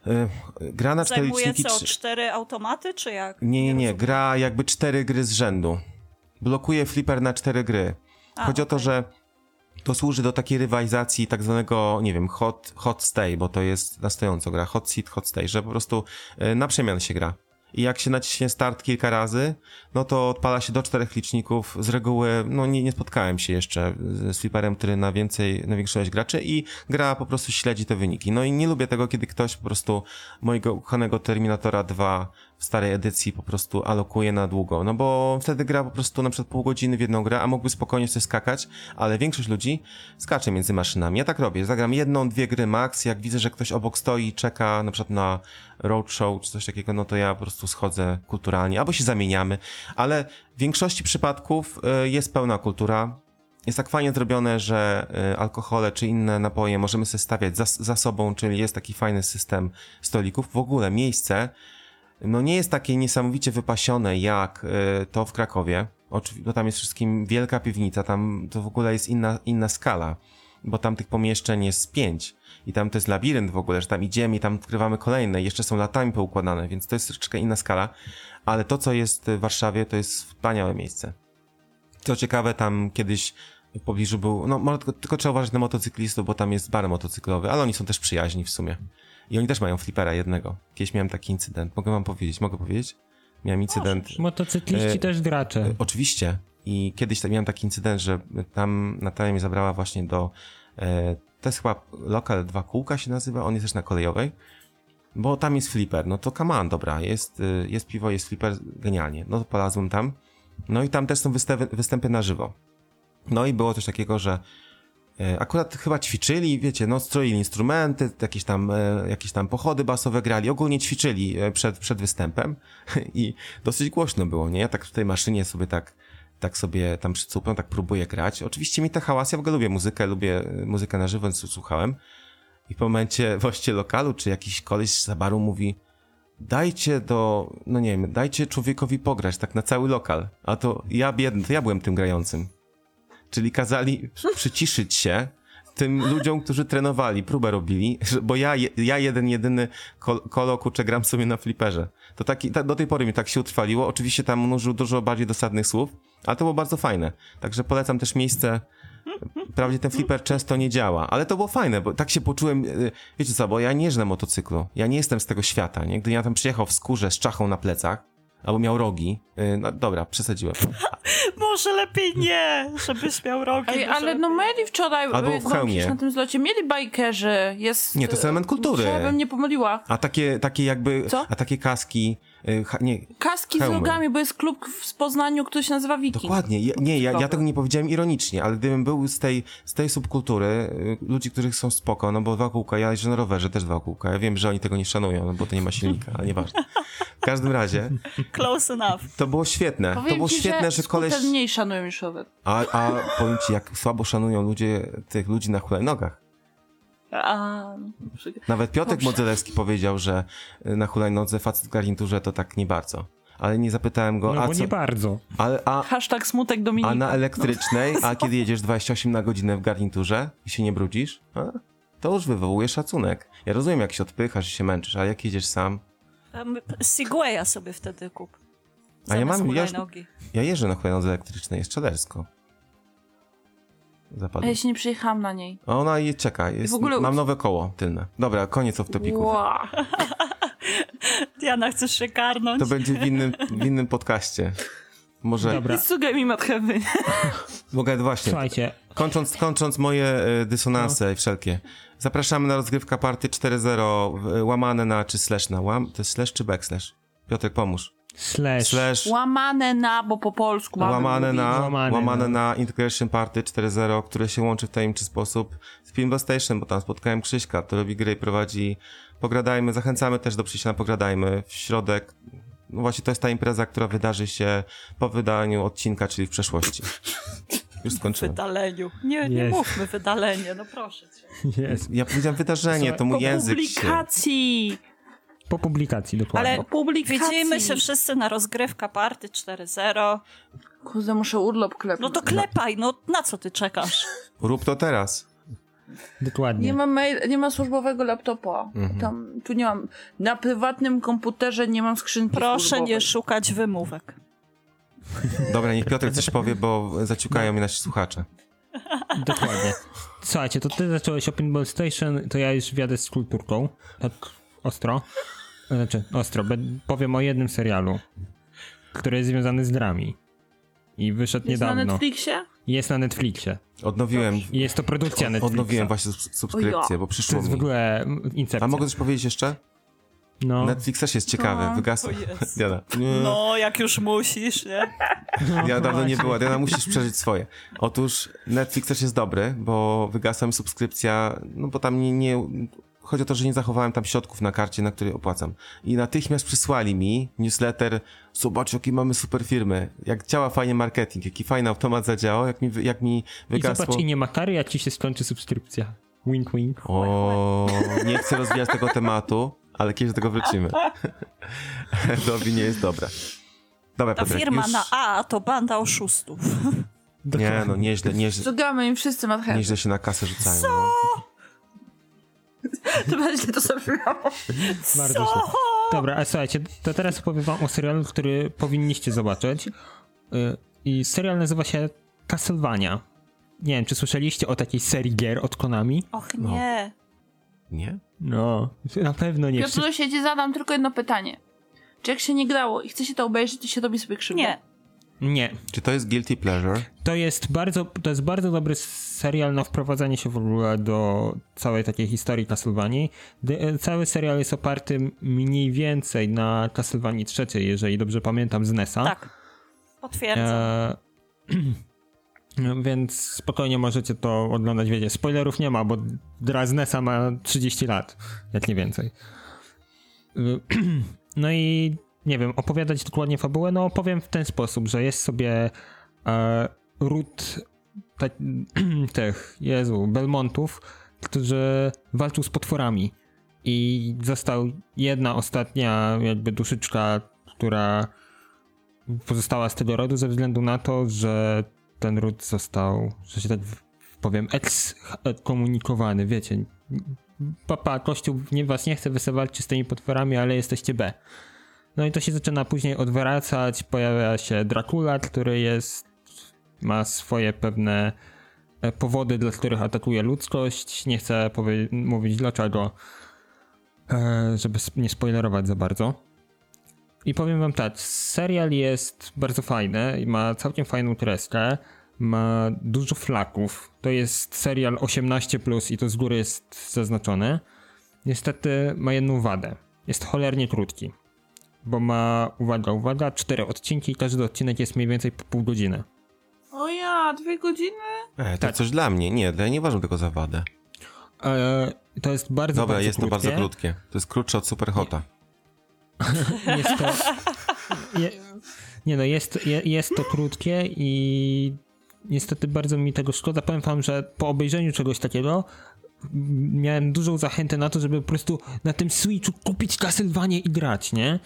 C: y, gra na cztery liczniki.
B: co, cztery automaty, czy jak?
C: Nie, nie, nie. Gra jakby cztery gry z rzędu. Blokuje flipper na cztery gry.
B: A,
C: Chodzi o to, że to służy do takiej rywalizacji tak zwanego, nie wiem, hot, hot stay, bo to jest na stojąco gra, hot seat, hot stay, że po prostu y, na przemian się gra. I jak się naciśnie start kilka razy, no to odpala się do czterech liczników. Z reguły, no nie, nie spotkałem się jeszcze z flipperem, który na więcej, na większą graczy i gra po prostu śledzi te wyniki. No i nie lubię tego, kiedy ktoś po prostu mojego ukochanego Terminatora 2 w starej edycji po prostu alokuje na długo, no bo wtedy gra po prostu na przykład pół godziny w jedną grę, a mógłby spokojnie sobie skakać, ale większość ludzi skacze między maszynami. Ja tak robię, zagram jedną, dwie gry max, jak widzę, że ktoś obok stoi i czeka na przykład na roadshow czy coś takiego, no to ja po prostu schodzę kulturalnie, albo się zamieniamy, ale w większości przypadków y, jest pełna kultura, jest tak fajnie zrobione, że y, alkohole czy inne napoje możemy sobie stawiać za, za sobą, czyli jest taki fajny system stolików. W ogóle miejsce no nie jest takie niesamowicie wypasione jak y, to w Krakowie. Oczywiście, bo tam jest wszystkim wielka piwnica, tam to w ogóle jest inna, inna skala, bo tam tych pomieszczeń jest pięć. I tam to jest labirynt w ogóle, że tam idziemy i tam odkrywamy kolejne, jeszcze są latami poukładane, więc to jest troszeczkę inna skala. Ale to, co jest w Warszawie, to jest wspaniałe miejsce. Co ciekawe, tam kiedyś w pobliżu był, no może tylko, tylko trzeba uważać na motocyklistów, bo tam jest bar motocyklowy, ale oni są też przyjaźni w sumie. I oni też mają flipera jednego. Kiedyś miałem taki incydent. Mogę wam powiedzieć, mogę powiedzieć? Miałem incydent.
A: Motocykliści
C: E,
A: też gracze.
C: E, Oczywiście. I kiedyś tam miałem taki incydent, że tam Natalia mnie zabrała właśnie do. E, to jest chyba lokal Dwa Kółka się nazywa, on jest też na kolejowej. Bo tam jest flipper. No to on, dobra, jest, y, jest piwo, jest flipper, genialnie. No to polazłem tam. No i tam też są występy, występy na żywo. No i było coś takiego, że e, akurat chyba ćwiczyli, wiecie, no stroili instrumenty, jakieś tam, e, jakieś tam pochody basowe grali, ogólnie ćwiczyli e, przed, przed występem i dosyć głośno było, nie? Ja tak w tej maszynie sobie tak, tak sobie tam przycupiam, tak próbuję grać. Oczywiście mi te hałasy, ja w ogóle lubię muzykę, lubię e, muzykę na żywo, więc słuchałem. I w momencie właściwie lokalu, czy jakiś koleś z baru mówi dajcie do, no nie wiem, dajcie człowiekowi pograć tak na cały lokal. A to ja biedny, to ja byłem tym grającym. Czyli kazali przy- przyciszyć się tym ludziom, którzy trenowali, próbę robili, bo ja, ja jeden, jedyny kol, kolo, kurczę, gram sobie na fliperze. To taki, ta, do tej pory mi tak się utrwaliło. Oczywiście tam użył dużo bardziej dosadnych słów, ale to było bardzo fajne. Także polecam też miejsce, Wprawdzie ten flipper często nie działa, ale to było fajne, bo tak się poczułem, y, wiecie co, bo ja nie jeżdżę motocyklu, ja nie jestem z tego świata, nie? Gdy ja tam przyjechał w skórze z czachą na plecach, albo miał rogi, y, no dobra, przesadziłem.
B: Może lepiej nie, żebyś miał rogi.
D: Ej, ale no mieli wczoraj,
C: Albo
D: y,
C: w hełmie.
D: na tym zlocie, mieli bajkerzy, jest...
C: Nie, to jest element kultury.
D: Ja bym nie pomyliła.
C: A takie, takie jakby,
D: Co?
C: a takie kaski, y, ha, nie,
D: Kaski
C: Hełmy.
D: z rogami, bo jest klub w Poznaniu, który się nazywa Wiking.
C: Dokładnie. Ja, nie, ja, ja tego nie powiedziałem ironicznie, ale gdybym był z tej, z tej subkultury, y, ludzi, których są spoko, no bo dwa kółka, ja jeżdżę na rowerze, też dwa kółka. Ja wiem, że oni tego nie szanują, no bo to nie ma silnika, ale nieważne. W każdym razie,
B: Close enough.
C: to było świetne.
D: Powiem
C: to było
D: ci,
C: świetne, że, koleś...
D: skuter mniej szanują niż rower.
C: A, a powiem ci, jak słabo szanują ludzie tych ludzi na hulajnogach.
D: A.
C: Nawet Piotrek
D: Dobrze.
C: Modzelewski powiedział, że y, na hulajnodze facet w garniturze to tak nie bardzo. Ale nie zapytałem go,
A: No
C: a
A: bo
C: co?
A: nie bardzo.
C: Ale, a,
D: Hashtag smutek Dominika.
C: a na elektrycznej, a kiedy jedziesz 28 na godzinę w garniturze i się nie brudzisz, a? to już wywołuje szacunek. Ja rozumiem, jak się odpychasz i się męczysz, ale jak jedziesz sam...
B: Segwaya sobie wtedy kup.
C: A ja mam- ja już-. Ja jeżdżę na hulajnodze elektrycznej, jest czadersko.
D: A
C: Zapadło.
D: ja się nie przyjechałam na niej.
C: A ona i czeka, jest,
D: w ogóle-
C: mam nowe koło tylne. Dobra, koniec off topików.
D: Wow.
B: Diana, chcesz się karnąć?
C: To będzie w innym, w innym podcaście. Może
A: Dobra.
D: Mi marchewy.
C: mogę właśnie.
A: Słuchajcie,
C: Kończąc, kończąc moje e, dysonanse wszelkie. Zapraszamy na rozgrywka party 4.0 w- łamane na czy slash na łam. To jest slash czy backslash? Piotrek pomóż.
A: Slash,
C: Slash
D: Łamane na, bo po polsku mamy
C: łamane
D: mówić.
C: na,
A: Łamane
C: łamane
A: na.
C: na Integration Party 4.0, które się łączy w tajemniczy sposób z Pinball Station, bo tam spotkałem Krzyśka, to robi gry i prowadzi Pogradajmy. Zachęcamy też do przyjścia na Pogradajmy w środek. No właśnie to jest ta impreza, która wydarzy się po wydaniu odcinka, czyli w przeszłości. Już skończyłem.
B: Wydaleniu. Nie, nie
A: Jest.
B: mówmy wydalenie, no proszę cię.
A: jest.
C: Ja powiedziałem wydarzenie, to mój język się...
D: publikacji.
A: Po publikacji dokładnie.
B: Ale
D: publikacji.
B: widzimy się wszyscy na rozgrywka party 4.0.
D: Kurde, muszę urlop klepnąć.
B: No to klepaj, no na co ty czekasz?
C: Rób to teraz.
A: Dokładnie.
D: Nie ma, mail, nie ma służbowego laptopa.
C: Mhm.
D: Tam, tu nie mam. Na prywatnym komputerze nie mam skrzynki
B: Proszę
D: służbowej.
B: nie szukać wymówek.
C: Dobra, niech Piotr coś powie, bo zaciukają mi nasi słuchacze.
A: Dokładnie. Słuchajcie, to ty zacząłeś o Pinball Station, to ja już wjadę z kulturką. Tak ostro. Znaczy, ostro. Powiem o jednym serialu, który jest związany z grami. I wyszedł
D: Jest na
A: niedawno.
D: Netflixie?
A: Jest na Netflixie.
C: Odnowiłem,
A: jest to produkcja Netflixa.
C: odnowiłem właśnie subs- subskrypcję, bo
A: To
C: przyszło
A: jest w
C: mi.
A: ogóle mm, incepcja.
C: A mogę coś powiedzieć jeszcze?
A: No,
C: Netflix też jest ciekawy,
D: No,
C: wygasł.
B: jest.
C: Diana,
B: No, jak już musisz, nie?
C: ja dawno nie była, Diana musisz przeżyć swoje. Otóż Netflix też jest dobry, bo wygasła mi subskrypcja, no bo tam nie, nie chodzi o to, że nie zachowałem tam środków na karcie, na której opłacam. I natychmiast przysłali mi newsletter, zobacz jakie mamy super firmy, jak działa fajnie marketing, jaki fajny automat zadziałał, jak mi, jak mi
A: I
C: wygasło...
A: zobacz, i nie ma kary, jak ci się skończy subskrypcja. Wink, wink.
C: O, nie chcę rozwijać tego tematu, ale kiedyś do tego wrócimy. Dobi nie jest dobra. Dobra,
B: Ta
C: Piotrek,
B: firma
C: już...
B: na A to banda oszustów.
C: Nie, no nieźle, nieźle,
D: Zagamy im wszyscy marchewy.
C: nieźle się na kasę rzucają. No.
D: To będzie to sobie
A: Bardzo źle. Dobra, a słuchajcie, to teraz opowiem wam o serialu, który powinniście zobaczyć. Y, I serial nazywa się Castlevania. Nie wiem, czy słyszeliście o takiej serii gier od Konami?
B: Och nie.
C: Nie?
A: No, na pewno nie.
D: Piotruś, ja ci zadam tylko jedno pytanie. Czy jak się nie grało i chce się to obejrzeć, to się robi sobie krzywdę?
B: Nie.
A: Nie.
C: Czy to jest guilty pleasure?
A: To jest bardzo, to jest bardzo dobry serial na wprowadzanie się w ogóle do całej takiej historii Castlevanii. De- e, Cały serial jest oparty mniej więcej na Castlevanii trzeciej, jeżeli dobrze pamiętam, z NES-a.
B: Tak. Potwierdzam.
A: E, no, więc spokojnie możecie to oglądać, wiecie, spoilerów nie ma, bo gra z NES-a ma 30 lat, jak nie więcej. Y, No i nie wiem, opowiadać dokładnie fabułę, no opowiem w ten sposób, że jest sobie e, ród te, tych, Jezu, Belmontów, którzy walczą z potworami i został jedna ostatnia jakby duszyczka, która pozostała z tego rodu ze względu na to, że ten ród został, że się tak powiem, ekskomunikowany, wiecie. Papa, kościół nie, was nie chce wysyłać z tymi potworami, ale jesteście B. No i to się zaczyna później odwracać, pojawia się Dracula, który jest, ma swoje pewne e, powody, dla których atakuje ludzkość. Nie chcę powie- mówić dlaczego, e, żeby nie spoilerować za bardzo. I powiem wam tak, serial jest bardzo fajny ma całkiem fajną treskę. Ma dużo flaków. To jest serial 18 i to z góry jest zaznaczone. Niestety ma jedną wadę. Jest cholernie krótki. Bo ma, uwaga, uwaga, cztery odcinki i każdy odcinek jest mniej więcej po pół godziny.
D: O ja, dwie godziny?
C: E, to
A: Tak.
C: coś dla mnie. Nie, ja nie uważam tego za wadę.
A: E, to jest bardzo,
C: Dobra,
A: bardzo
C: jest to
A: krótkie.
C: bardzo krótkie. To jest krótsze od Superhota.
A: Jest to. Je, nie no, jest, je, jest to krótkie i niestety bardzo mi tego szkoda. Powiem wam, że po obejrzeniu czegoś takiego miałem dużą zachętę na to, żeby po prostu na tym Switchu kupić Castlevania i grać, nie?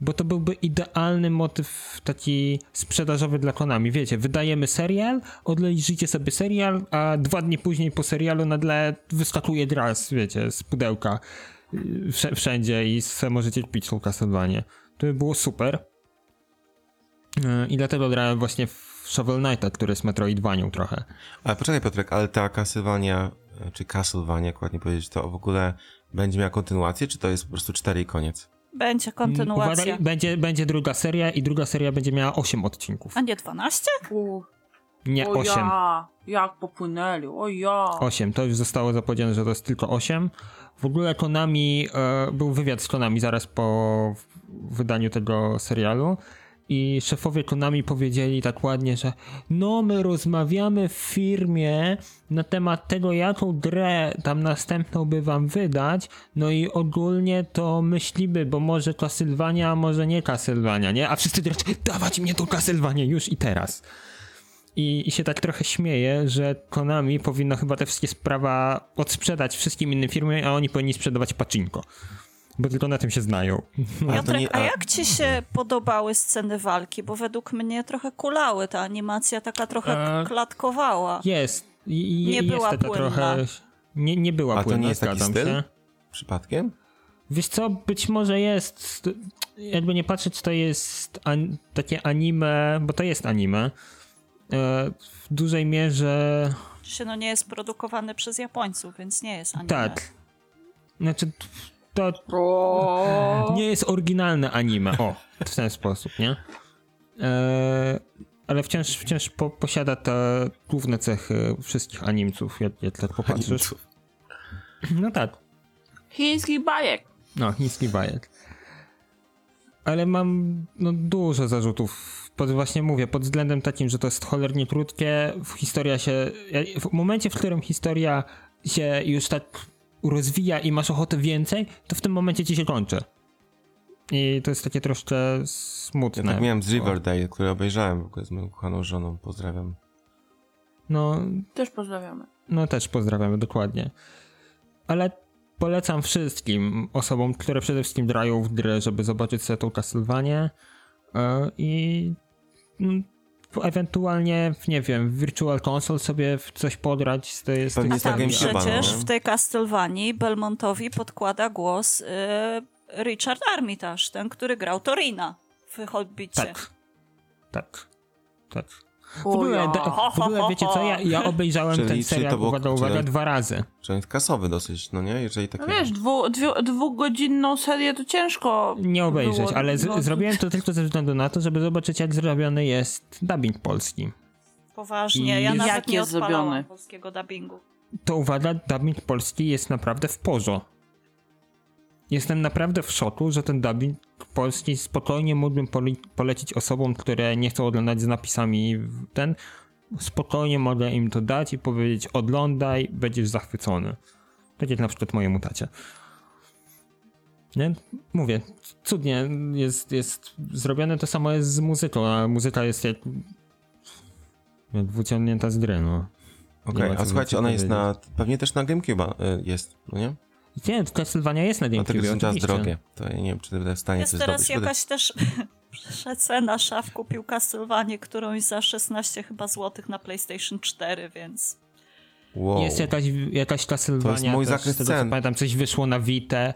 A: Bo to byłby idealny motyw taki sprzedażowy dla Konami. Wiecie, wydajemy serial, odleżycie sobie serial, a dwa dni później po serialu nagle wyskakuje dras, wiecie, z pudełka y, wszędzie i se możecie pić tą Castlevanię. To by było super. Y, I dlatego grałem właśnie w Shovel Knighta, który jest Metroidvanią trochę.
C: Ale poczekaj Piotrek, ale ta Castlevania, czy Castlevania, jak ładnie powiedzieć, to w ogóle będzie miała kontynuację, czy to jest po prostu cztery i koniec?
B: Będzie kontynuacja.
A: Uważaj, będzie, będzie druga seria i druga seria będzie miała 8 odcinków.
B: A nie 12?
D: U,
A: Nie,
D: o
A: 8.
D: ja, jak popłynęli, o ja.
A: 8, to już zostało zapowiedziane, że to jest tylko 8. W ogóle Konami, e, był wywiad z Konami zaraz po wydaniu tego serialu i szefowie Konami powiedzieli tak ładnie, że no my rozmawiamy w firmie na temat tego, jaką grę tam następną by wam wydać, no i ogólnie to myślimy, bo może Castlevania, a może nie Castlevania, nie? A wszyscy teraz, dawać mnie tą Castlevania już i teraz. I, I się tak trochę śmieję, że Konami powinno chyba te wszystkie sprawa odsprzedać wszystkim innym firmom, a oni powinni sprzedawać pacinko. Bo tylko na tym się znają.
B: Piotrek,
C: nie-
B: a
C: a-
B: jak ci się podobały sceny walki? Bo według mnie trochę kulały, ta animacja taka trochę
A: E,
B: klatkowała.
A: Jest. I,
B: Nie
A: jest
B: była płynna.
A: trochę. Nie, nie była
C: A to
A: płynna,
C: nie jest taki
A: zgadzam
C: styl?
A: się.
C: Przypadkiem?
A: Wiesz co, być może jest. Jakby nie patrzeć, to jest an, takie anime, bo to jest anime. E, w dużej mierze.
B: Się no nie jest produkowany przez Japońców, więc nie jest anime.
A: Tak. Znaczy, to
D: O,
A: nie jest oryginalne anime. O, w ten sposób, nie? E, ale wciąż, wciąż po, posiada te główne cechy wszystkich animców, jak, jak tak popatrzysz.
C: Animców.
A: No tak.
D: chiński bajek.
A: No, chiński bajek. Ale mam no, dużo zarzutów. Pod, właśnie mówię, pod względem takim, że to jest cholernie krótkie. Historia się. W momencie, w którym historia się już tak rozwija i masz ochotę więcej, to w tym momencie ci się kończy. I to jest takie troszkę
C: Ja
A: smutne.
C: tak miałem z Riverdale, który obejrzałem w ogóle z moją kochaną żoną. Pozdrawiam.
A: No,
D: Też pozdrawiamy.
A: No też pozdrawiamy, dokładnie. Ale polecam wszystkim osobom, które przede wszystkim grają w grę, żeby zobaczyć sobie tą Castlevanię e, i mm, ewentualnie, nie wiem, w Virtual Console sobie coś podrać z tej, z
C: Pewnie
B: A tam
C: no.
B: przecież
C: nie?
B: w tej Castlevanii Belmontowi podkłada głos y, Richard Armitage, ten, który grał Torina w Hobbicie.
A: Tak. Tak. Tak. W ogóle, w ogóle wiecie co, ja, ja obejrzałem
C: Czyli-
A: ten
C: czyli
A: serial,
C: to było-
A: uwaga, uwaga,
C: czyli-
A: dwa razy.
C: Jest kasowy dosyć, no nie? Jeżeli takie...
D: No wiesz, dwu, dwu, dwugodzinną serię to ciężko
A: Nie obejrzeć,
D: było
A: ale z, zrobiłem to tylko ze względu na to, żeby zobaczyć jak zrobiony jest dubbing polski.
B: Poważnie,
A: I-
B: ja
A: Jak
B: nawet nie
D: jest zrobiony?
B: polskiego dubbingu.
A: to uwaga, dubbing polski jest naprawdę w porzo. Jestem naprawdę w szoku, że ten dubbing polski spokojnie mógłbym pole- polecić osobom, które nie chcą oglądać z napisami ten. Spokojnie mogę im to dać i powiedzieć oglądaj, będziesz zachwycony. Tak jak na przykład mojemu tacie. Nie? Mówię, cudnie jest, jest zrobione, to samo jest z muzyką, a muzyka jest jak, jak wyciągnięta z gry, no.
C: Okej,
A: co
C: a słuchajcie, ona jest
A: powiedzieć.
C: na... Pewnie też na GameCube'a y, jest, no nie?
A: Nie, Castlevania jest na GameCube,
C: są teraz drogie. To ja nie wiem, czy będę w stanie
B: Jest
C: coś
B: teraz.
C: Będę-
B: jakaś też przecena. Szaf kupił Castlevanię którąś za 16 chyba złotych na PlayStation 4, więc
C: Wow.
A: Jest jakaś, jakaś Castlevania,
C: To jest mój
A: też,
C: zakres
A: tego,
C: cen.
A: pamiętam, coś wyszło na Vita. E,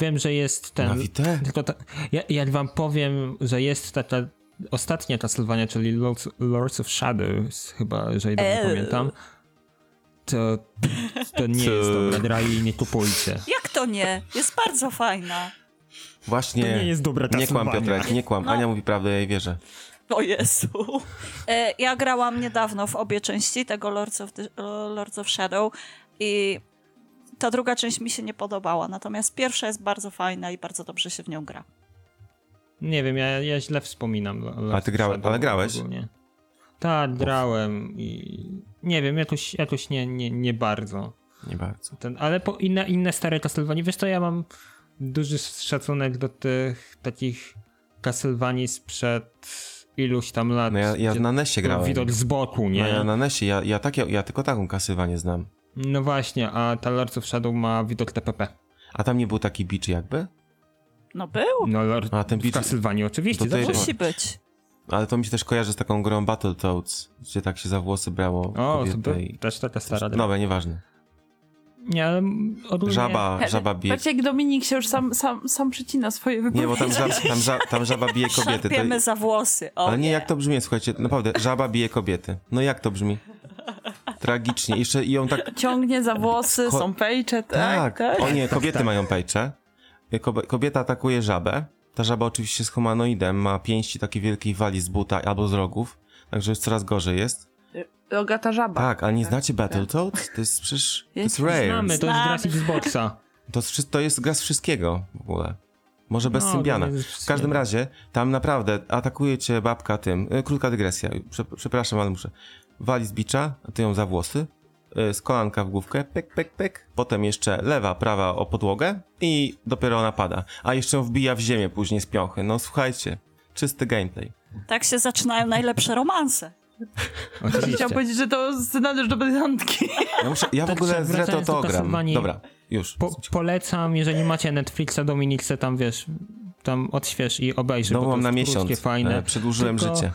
A: wiem, że jest ten...
C: Na Vita?
A: Tylko ta, ja, jak wam powiem, że jest taka ostatnia Castlevania, czyli Lords, Lords of Shadows, chyba, jeżeli dobrze
B: Eee.
A: pamiętam, to, to nie jest dobra gra i nie kupujcie.
B: jak to nie? Jest bardzo fajna.
C: Właśnie.
A: To nie jest dobra
C: Nie kłam. Piotrek, nie kłam.
B: No.
C: Ania mówi prawdę, ja jej wierzę.
B: O Jezu. E, Ja grałam niedawno w obie części tego Lords of, the, Lords of Shadow i ta druga część mi się nie podobała, natomiast pierwsza jest bardzo fajna i bardzo dobrze się w nią gra.
A: Nie wiem, ja, ja źle wspominam. Lords
C: Ale ty grałeś- ale grałeś?
A: ogólnie. Tak, grałem i nie wiem, jakoś, jakoś nie, nie, nie bardzo.
C: Nie bardzo.
A: Ten, ale po inne, inne stare Castlevania, wiesz co, ja mam duży szacunek do tych takich Castlevanii sprzed iluś tam lat.
C: No ja, ja na NESie
A: był
C: grałem.
A: Widok z boku, nie?
C: No ja na NESie, ja, ja, takie, ja tylko taką kasywanię znam.
A: No właśnie, a ta Lords of Shadow ma widok TPP.
C: A tam nie był taki beach jakby?
B: No był.
A: No Lord
C: A ten
A: w
C: beach-
A: Castlevanii oczywiście.
C: To tutaj-
A: zawsze.
B: Musi być.
C: Ale to mi się też kojarzy z taką grą Battletoads, gdzie tak się za włosy brało
A: O, to
C: i...
A: też taka stara. gra.
C: Nowe, nieważne.
A: Nie, ale ogólnie...
C: Żaba, żaba bije...
D: Patrzcie, jak Dominik się już sam, sam, sam przycina swoje wypowiedzi.
C: Nie, bo tam, żab, tam, ża, tam żaba bije kobiety. To...
B: Szarpiemy za włosy. O,
C: Ale nie, jak to brzmi, słuchajcie, naprawdę, żaba bije kobiety. No jak to brzmi? Tragicznie. Jeszcze i ją tak...
D: Ciągnie za włosy,
C: Ko-
D: są pejcze, tak?
C: Tak,
D: tak?
C: o nie, kobiety
A: tak.
C: mają pejcze. Kobieta atakuje żabę. Ta żaba oczywiście jest humanoidem, ma pięści takie wielkiej wali z buta albo z rogów, także już coraz gorzej jest.
D: Rogata żaba.
C: Tak, ale nie znacie Battletoads? To jest przecież... To jest rare.
A: Znamy, to jest gra z. Xboxa.
C: To to jest gra z wszystkiego w ogóle. Może bez
A: No,
C: Symbiana. W każdym razie, tam naprawdę atakuje cię babka tym. y, Krótka dygresja, prze, przepraszam, ale muszę. Wali z bicza, a ty ją za włosy, z kolanka w główkę, pek, pek, pek. Potem jeszcze lewa, prawa o podłogę i dopiero ona pada. A jeszcze ją wbija w ziemię później z piąchy. No słuchajcie, czysty gameplay.
B: Tak się zaczynają najlepsze romanse.
A: Oczywiście.
D: Chciałam powiedzieć, że to scenariusz do brytantki.
C: Ja, muszę, ja w
A: Tak,
C: ogóle z retro to gram. Dobra, już.
A: Po, polecam, jeżeli macie Netflixa, Dominik se tam, wiesz, tam odśwież i obejrzy,
C: No mam na
A: krótkie,
C: miesiąc.
A: fajne.
C: e, Przedłużyłem
A: Tylko-
C: życie.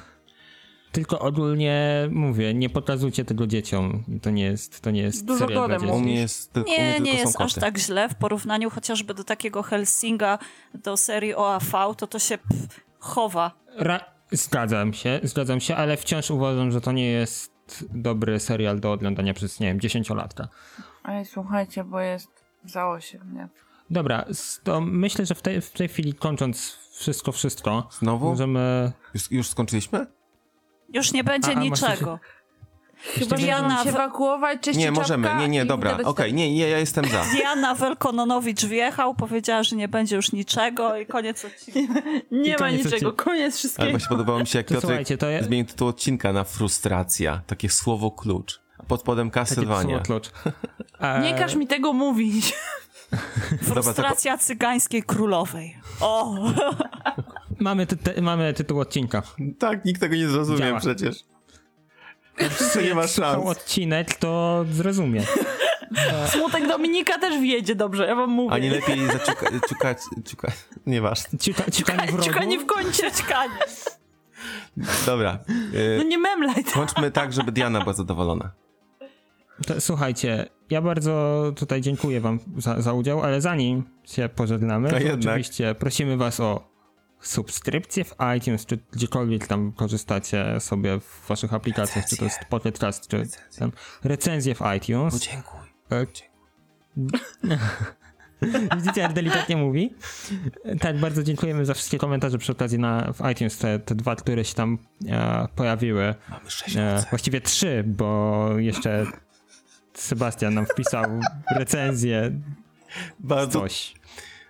A: Tylko ogólnie mówię, nie pokazujcie tego dzieciom. To nie jest, to nie jest
D: Dużo
A: serial dla.
C: U mnie jest, tylko- u mnie
B: Nie, nie jest
C: koty.
B: aż tak źle w porównaniu chociażby do takiego Helsinga, do serii OAV, to to się pff, chowa.
A: Ra- zgadzam się, zgadzam się, ale wciąż uważam, że to nie jest dobry serial do oglądania przez, nie wiem, dziesięciolatka.
D: Ej, słuchajcie, bo jest za 8, nie?
A: Dobra, to myślę, że w tej, w tej chwili kończąc wszystko, wszystko,
C: Znowu?
A: możemy...
C: Już, już skończyliśmy?
B: Już nie będzie niczego.
D: Chyba
B: Diana,
D: się ewakuować, czyścić
C: Nie, możemy. Nie, nie, dobra. Okej, nie, nie, ja jestem za.
B: Diana Welkononowicz wjechał, powiedziała, że nie będzie już niczego i koniec odcinka.
D: tak. Nie
A: I
D: ma
A: koniec
D: niczego,
A: odcinka.
D: koniec
C: Ale
D: wszystkiego.
C: właśnie podobało mi się, jak
A: To
C: Piotrek
A: to jest-
C: zmienił tytuł odcinka na frustracja. Takie słowo klucz. Pod spodem
A: Takie
C: Castlevania.
A: słowo klucz. A,
D: Nie każ mi tego mówić.
B: Frustracja cygańskiej królowej. O!
A: Mamy, ty, ty, mamy tytuł odcinka.
C: Tak, nikt tego nie zrozumie
A: Działa.
C: przecież. To nie ma szans.
A: odcinek, to zrozumie.
D: Smutek Dominika też wiedzie dobrze, ja wam mówię.
C: A nie lepiej zaciukać, ciukać, ciukać, nieważne.
A: Ciuka, ciukanie w rogu.
D: Ciukanie w kącie.
C: Dobra,
D: No
C: y,
D: nie memlaj.
C: kończmy tak, żeby Diana była zadowolona.
A: To, słuchajcie, ja bardzo tutaj dziękuję wam za, za udział, ale zanim się pożegnamy,
C: To
A: oczywiście prosimy was o subskrypcję w iTunes, czy gdziekolwiek tam korzystacie sobie w waszych aplikacjach, czy to jest Pocket Cast, czy ten, recenzję w iTunes.
C: Dziękuję.
A: E, Widzicie, jak delikatnie mówi? Tak, bardzo dziękujemy za wszystkie komentarze przy okazji na, w iTunes, te, te dwa, które się tam e, pojawiły.
C: Mamy sześć
A: E, właściwie trzy, bo jeszcze Sebastian nam wpisał recenzję,
C: Bardzo.
A: coś.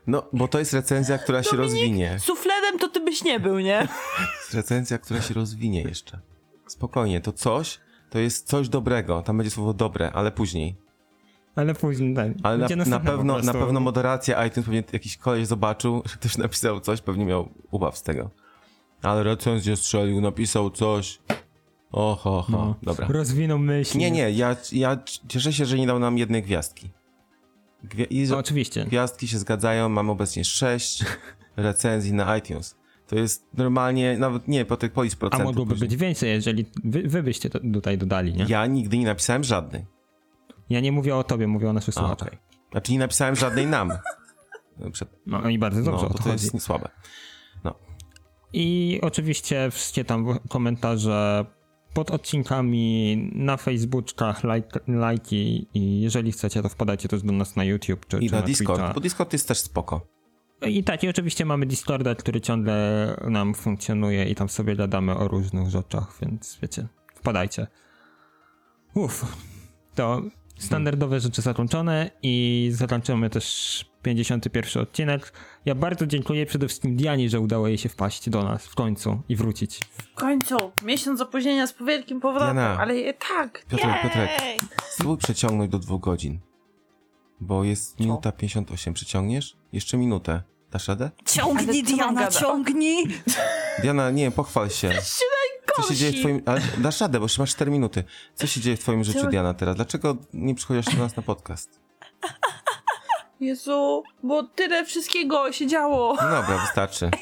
C: No, bo to jest recenzja, która się rozwinie.
D: Sufledem to ty byś nie był, nie?
C: Recenzja, która się rozwinie jeszcze. Spokojnie, to coś, to jest coś dobrego. Tam będzie słowo dobre, ale później.
A: Ale później tak,
C: Ale na, na, pewno, na pewno moderacja iTunes pewnie jakiś koleś zobaczył, że ktoś napisał coś, pewnie miał ubaw z tego. Ale recenzję strzelił, napisał coś. Oho, ho,
A: No.
C: dobra.
A: Rozwinął myśl.
C: Nie, nie, ja, ja cieszę się, że nie dał nam jednej gwiazdki. Gwie i
A: No, oczywiście.
C: gwiazdki się zgadzają, mam obecnie sześć recenzji na iTunes. To jest normalnie, nawet nie, po tych polis
A: A
C: procentów.
A: mogłoby
C: później.
A: być więcej, jeżeli wy, wy byście to tutaj dodali, nie?
C: Ja nigdy nie napisałem żadnej.
A: Ja nie mówię o tobie, mówię o naszych
C: A,
A: słuchaczach.
C: okej. Znaczy nie napisałem żadnej nam. Przed,
A: No i bardzo dobrze
C: no,
A: to
C: to
A: chodzi.
C: jest słabe.
A: I oczywiście wszystkie tam komentarze pod odcinkami na Facebookach, lajk, lajki i jeżeli chcecie, to wpadajcie też do nas na YouTube czy,
C: I
A: czy
C: na
A: na
C: Discord,
A: Twitcha.
C: bo Discord jest też spoko.
A: I tak, i oczywiście mamy Discorda, który ciągle nam funkcjonuje i tam sobie gadamy o różnych rzeczach, więc wiecie, wpadajcie. Uff, to standardowe rzeczy zakończone i zakończymy też 51 odcinek. Ja bardzo dziękuję przede wszystkim Diani, że udało jej się wpaść do nas w końcu i wrócić.
D: W końcu, miesiąc opóźnienia z wielkim powrotem,
C: Diana.
D: ale je- tak.
C: Piotrek, Piotrek,
B: Ej!
C: spróbuj przeciągnąć do dwóch godzin. Bo jest minuta 58. Przeciągniesz? Jeszcze minutę. Dasz radę?
B: Ciągnij,
D: co
B: Diana, ciągnij!
C: Diana, nie, pochwal się. Co się dzieje w twoim... Ale dasz radę, bo jeszcze masz 4 minuty. Co się dzieje w twoim życiu,
D: Co-
C: Diana, teraz? Dlaczego nie przychodzisz do nas na podcast?
D: Jezu, bo tyle wszystkiego się działo.
C: No dobra, wystarczy.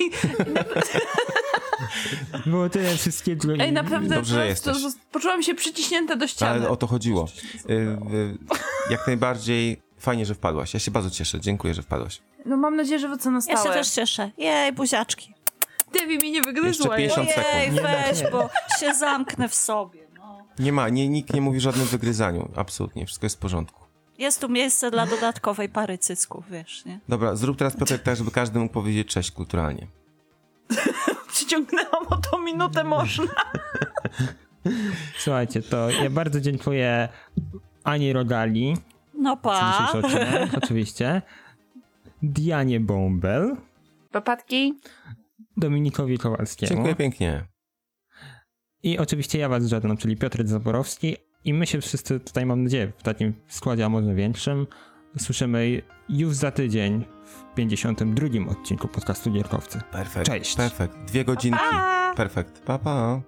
A: Było tyle wszystkiego.
D: Ej, naprawdę
C: Dobrze, że jesteś.
D: poczułam się przyciśnięta do ściany.
C: Ale o to chodziło. Y, y, jak najbardziej fajnie, że wpadłaś. Ja się bardzo cieszę. Dziękuję, że wpadłaś.
D: No mam nadzieję, że wrócę na
B: Ja
D: stałe.
B: się też cieszę. Jej, buziaczki.
D: Debbie mi nie
C: Jeszcze
D: wygryzła.
C: 50
B: Ojej,
C: sekund.
B: weź, bo się zamknę w sobie. No.
C: Nie ma, nie, nikt nie mówi o żadnym wygryzaniu. Absolutnie, wszystko jest w porządku.
B: Jest tu miejsce dla dodatkowej pary cycków, wiesz, nie?
C: Dobra, zrób teraz Piotrek tak, żeby każdy mógł powiedzieć cześć kulturalnie.
D: Przyciągnęłam o tą minutę można.
A: Słuchajcie, to ja bardzo dziękuję Ani Rogali
B: No pa.
A: odcinek, oczywiście. Dianie Bombel,
D: Papatki?
A: Dominikowi Kowalskiemu.
C: Dziękuję pięknie.
A: I oczywiście ja was żaden, czyli Piotr Zaborowski. I my się wszyscy tutaj, mam nadzieję, w takim składzie, a może większym, słyszymy już za tydzień w 52 odcinku podcastu Gierkowcy.
C: Perfekt.
A: Cześć.
C: Perfekt. Dwie godzinki.
B: Pa!
C: Perfekt. Pa, pa.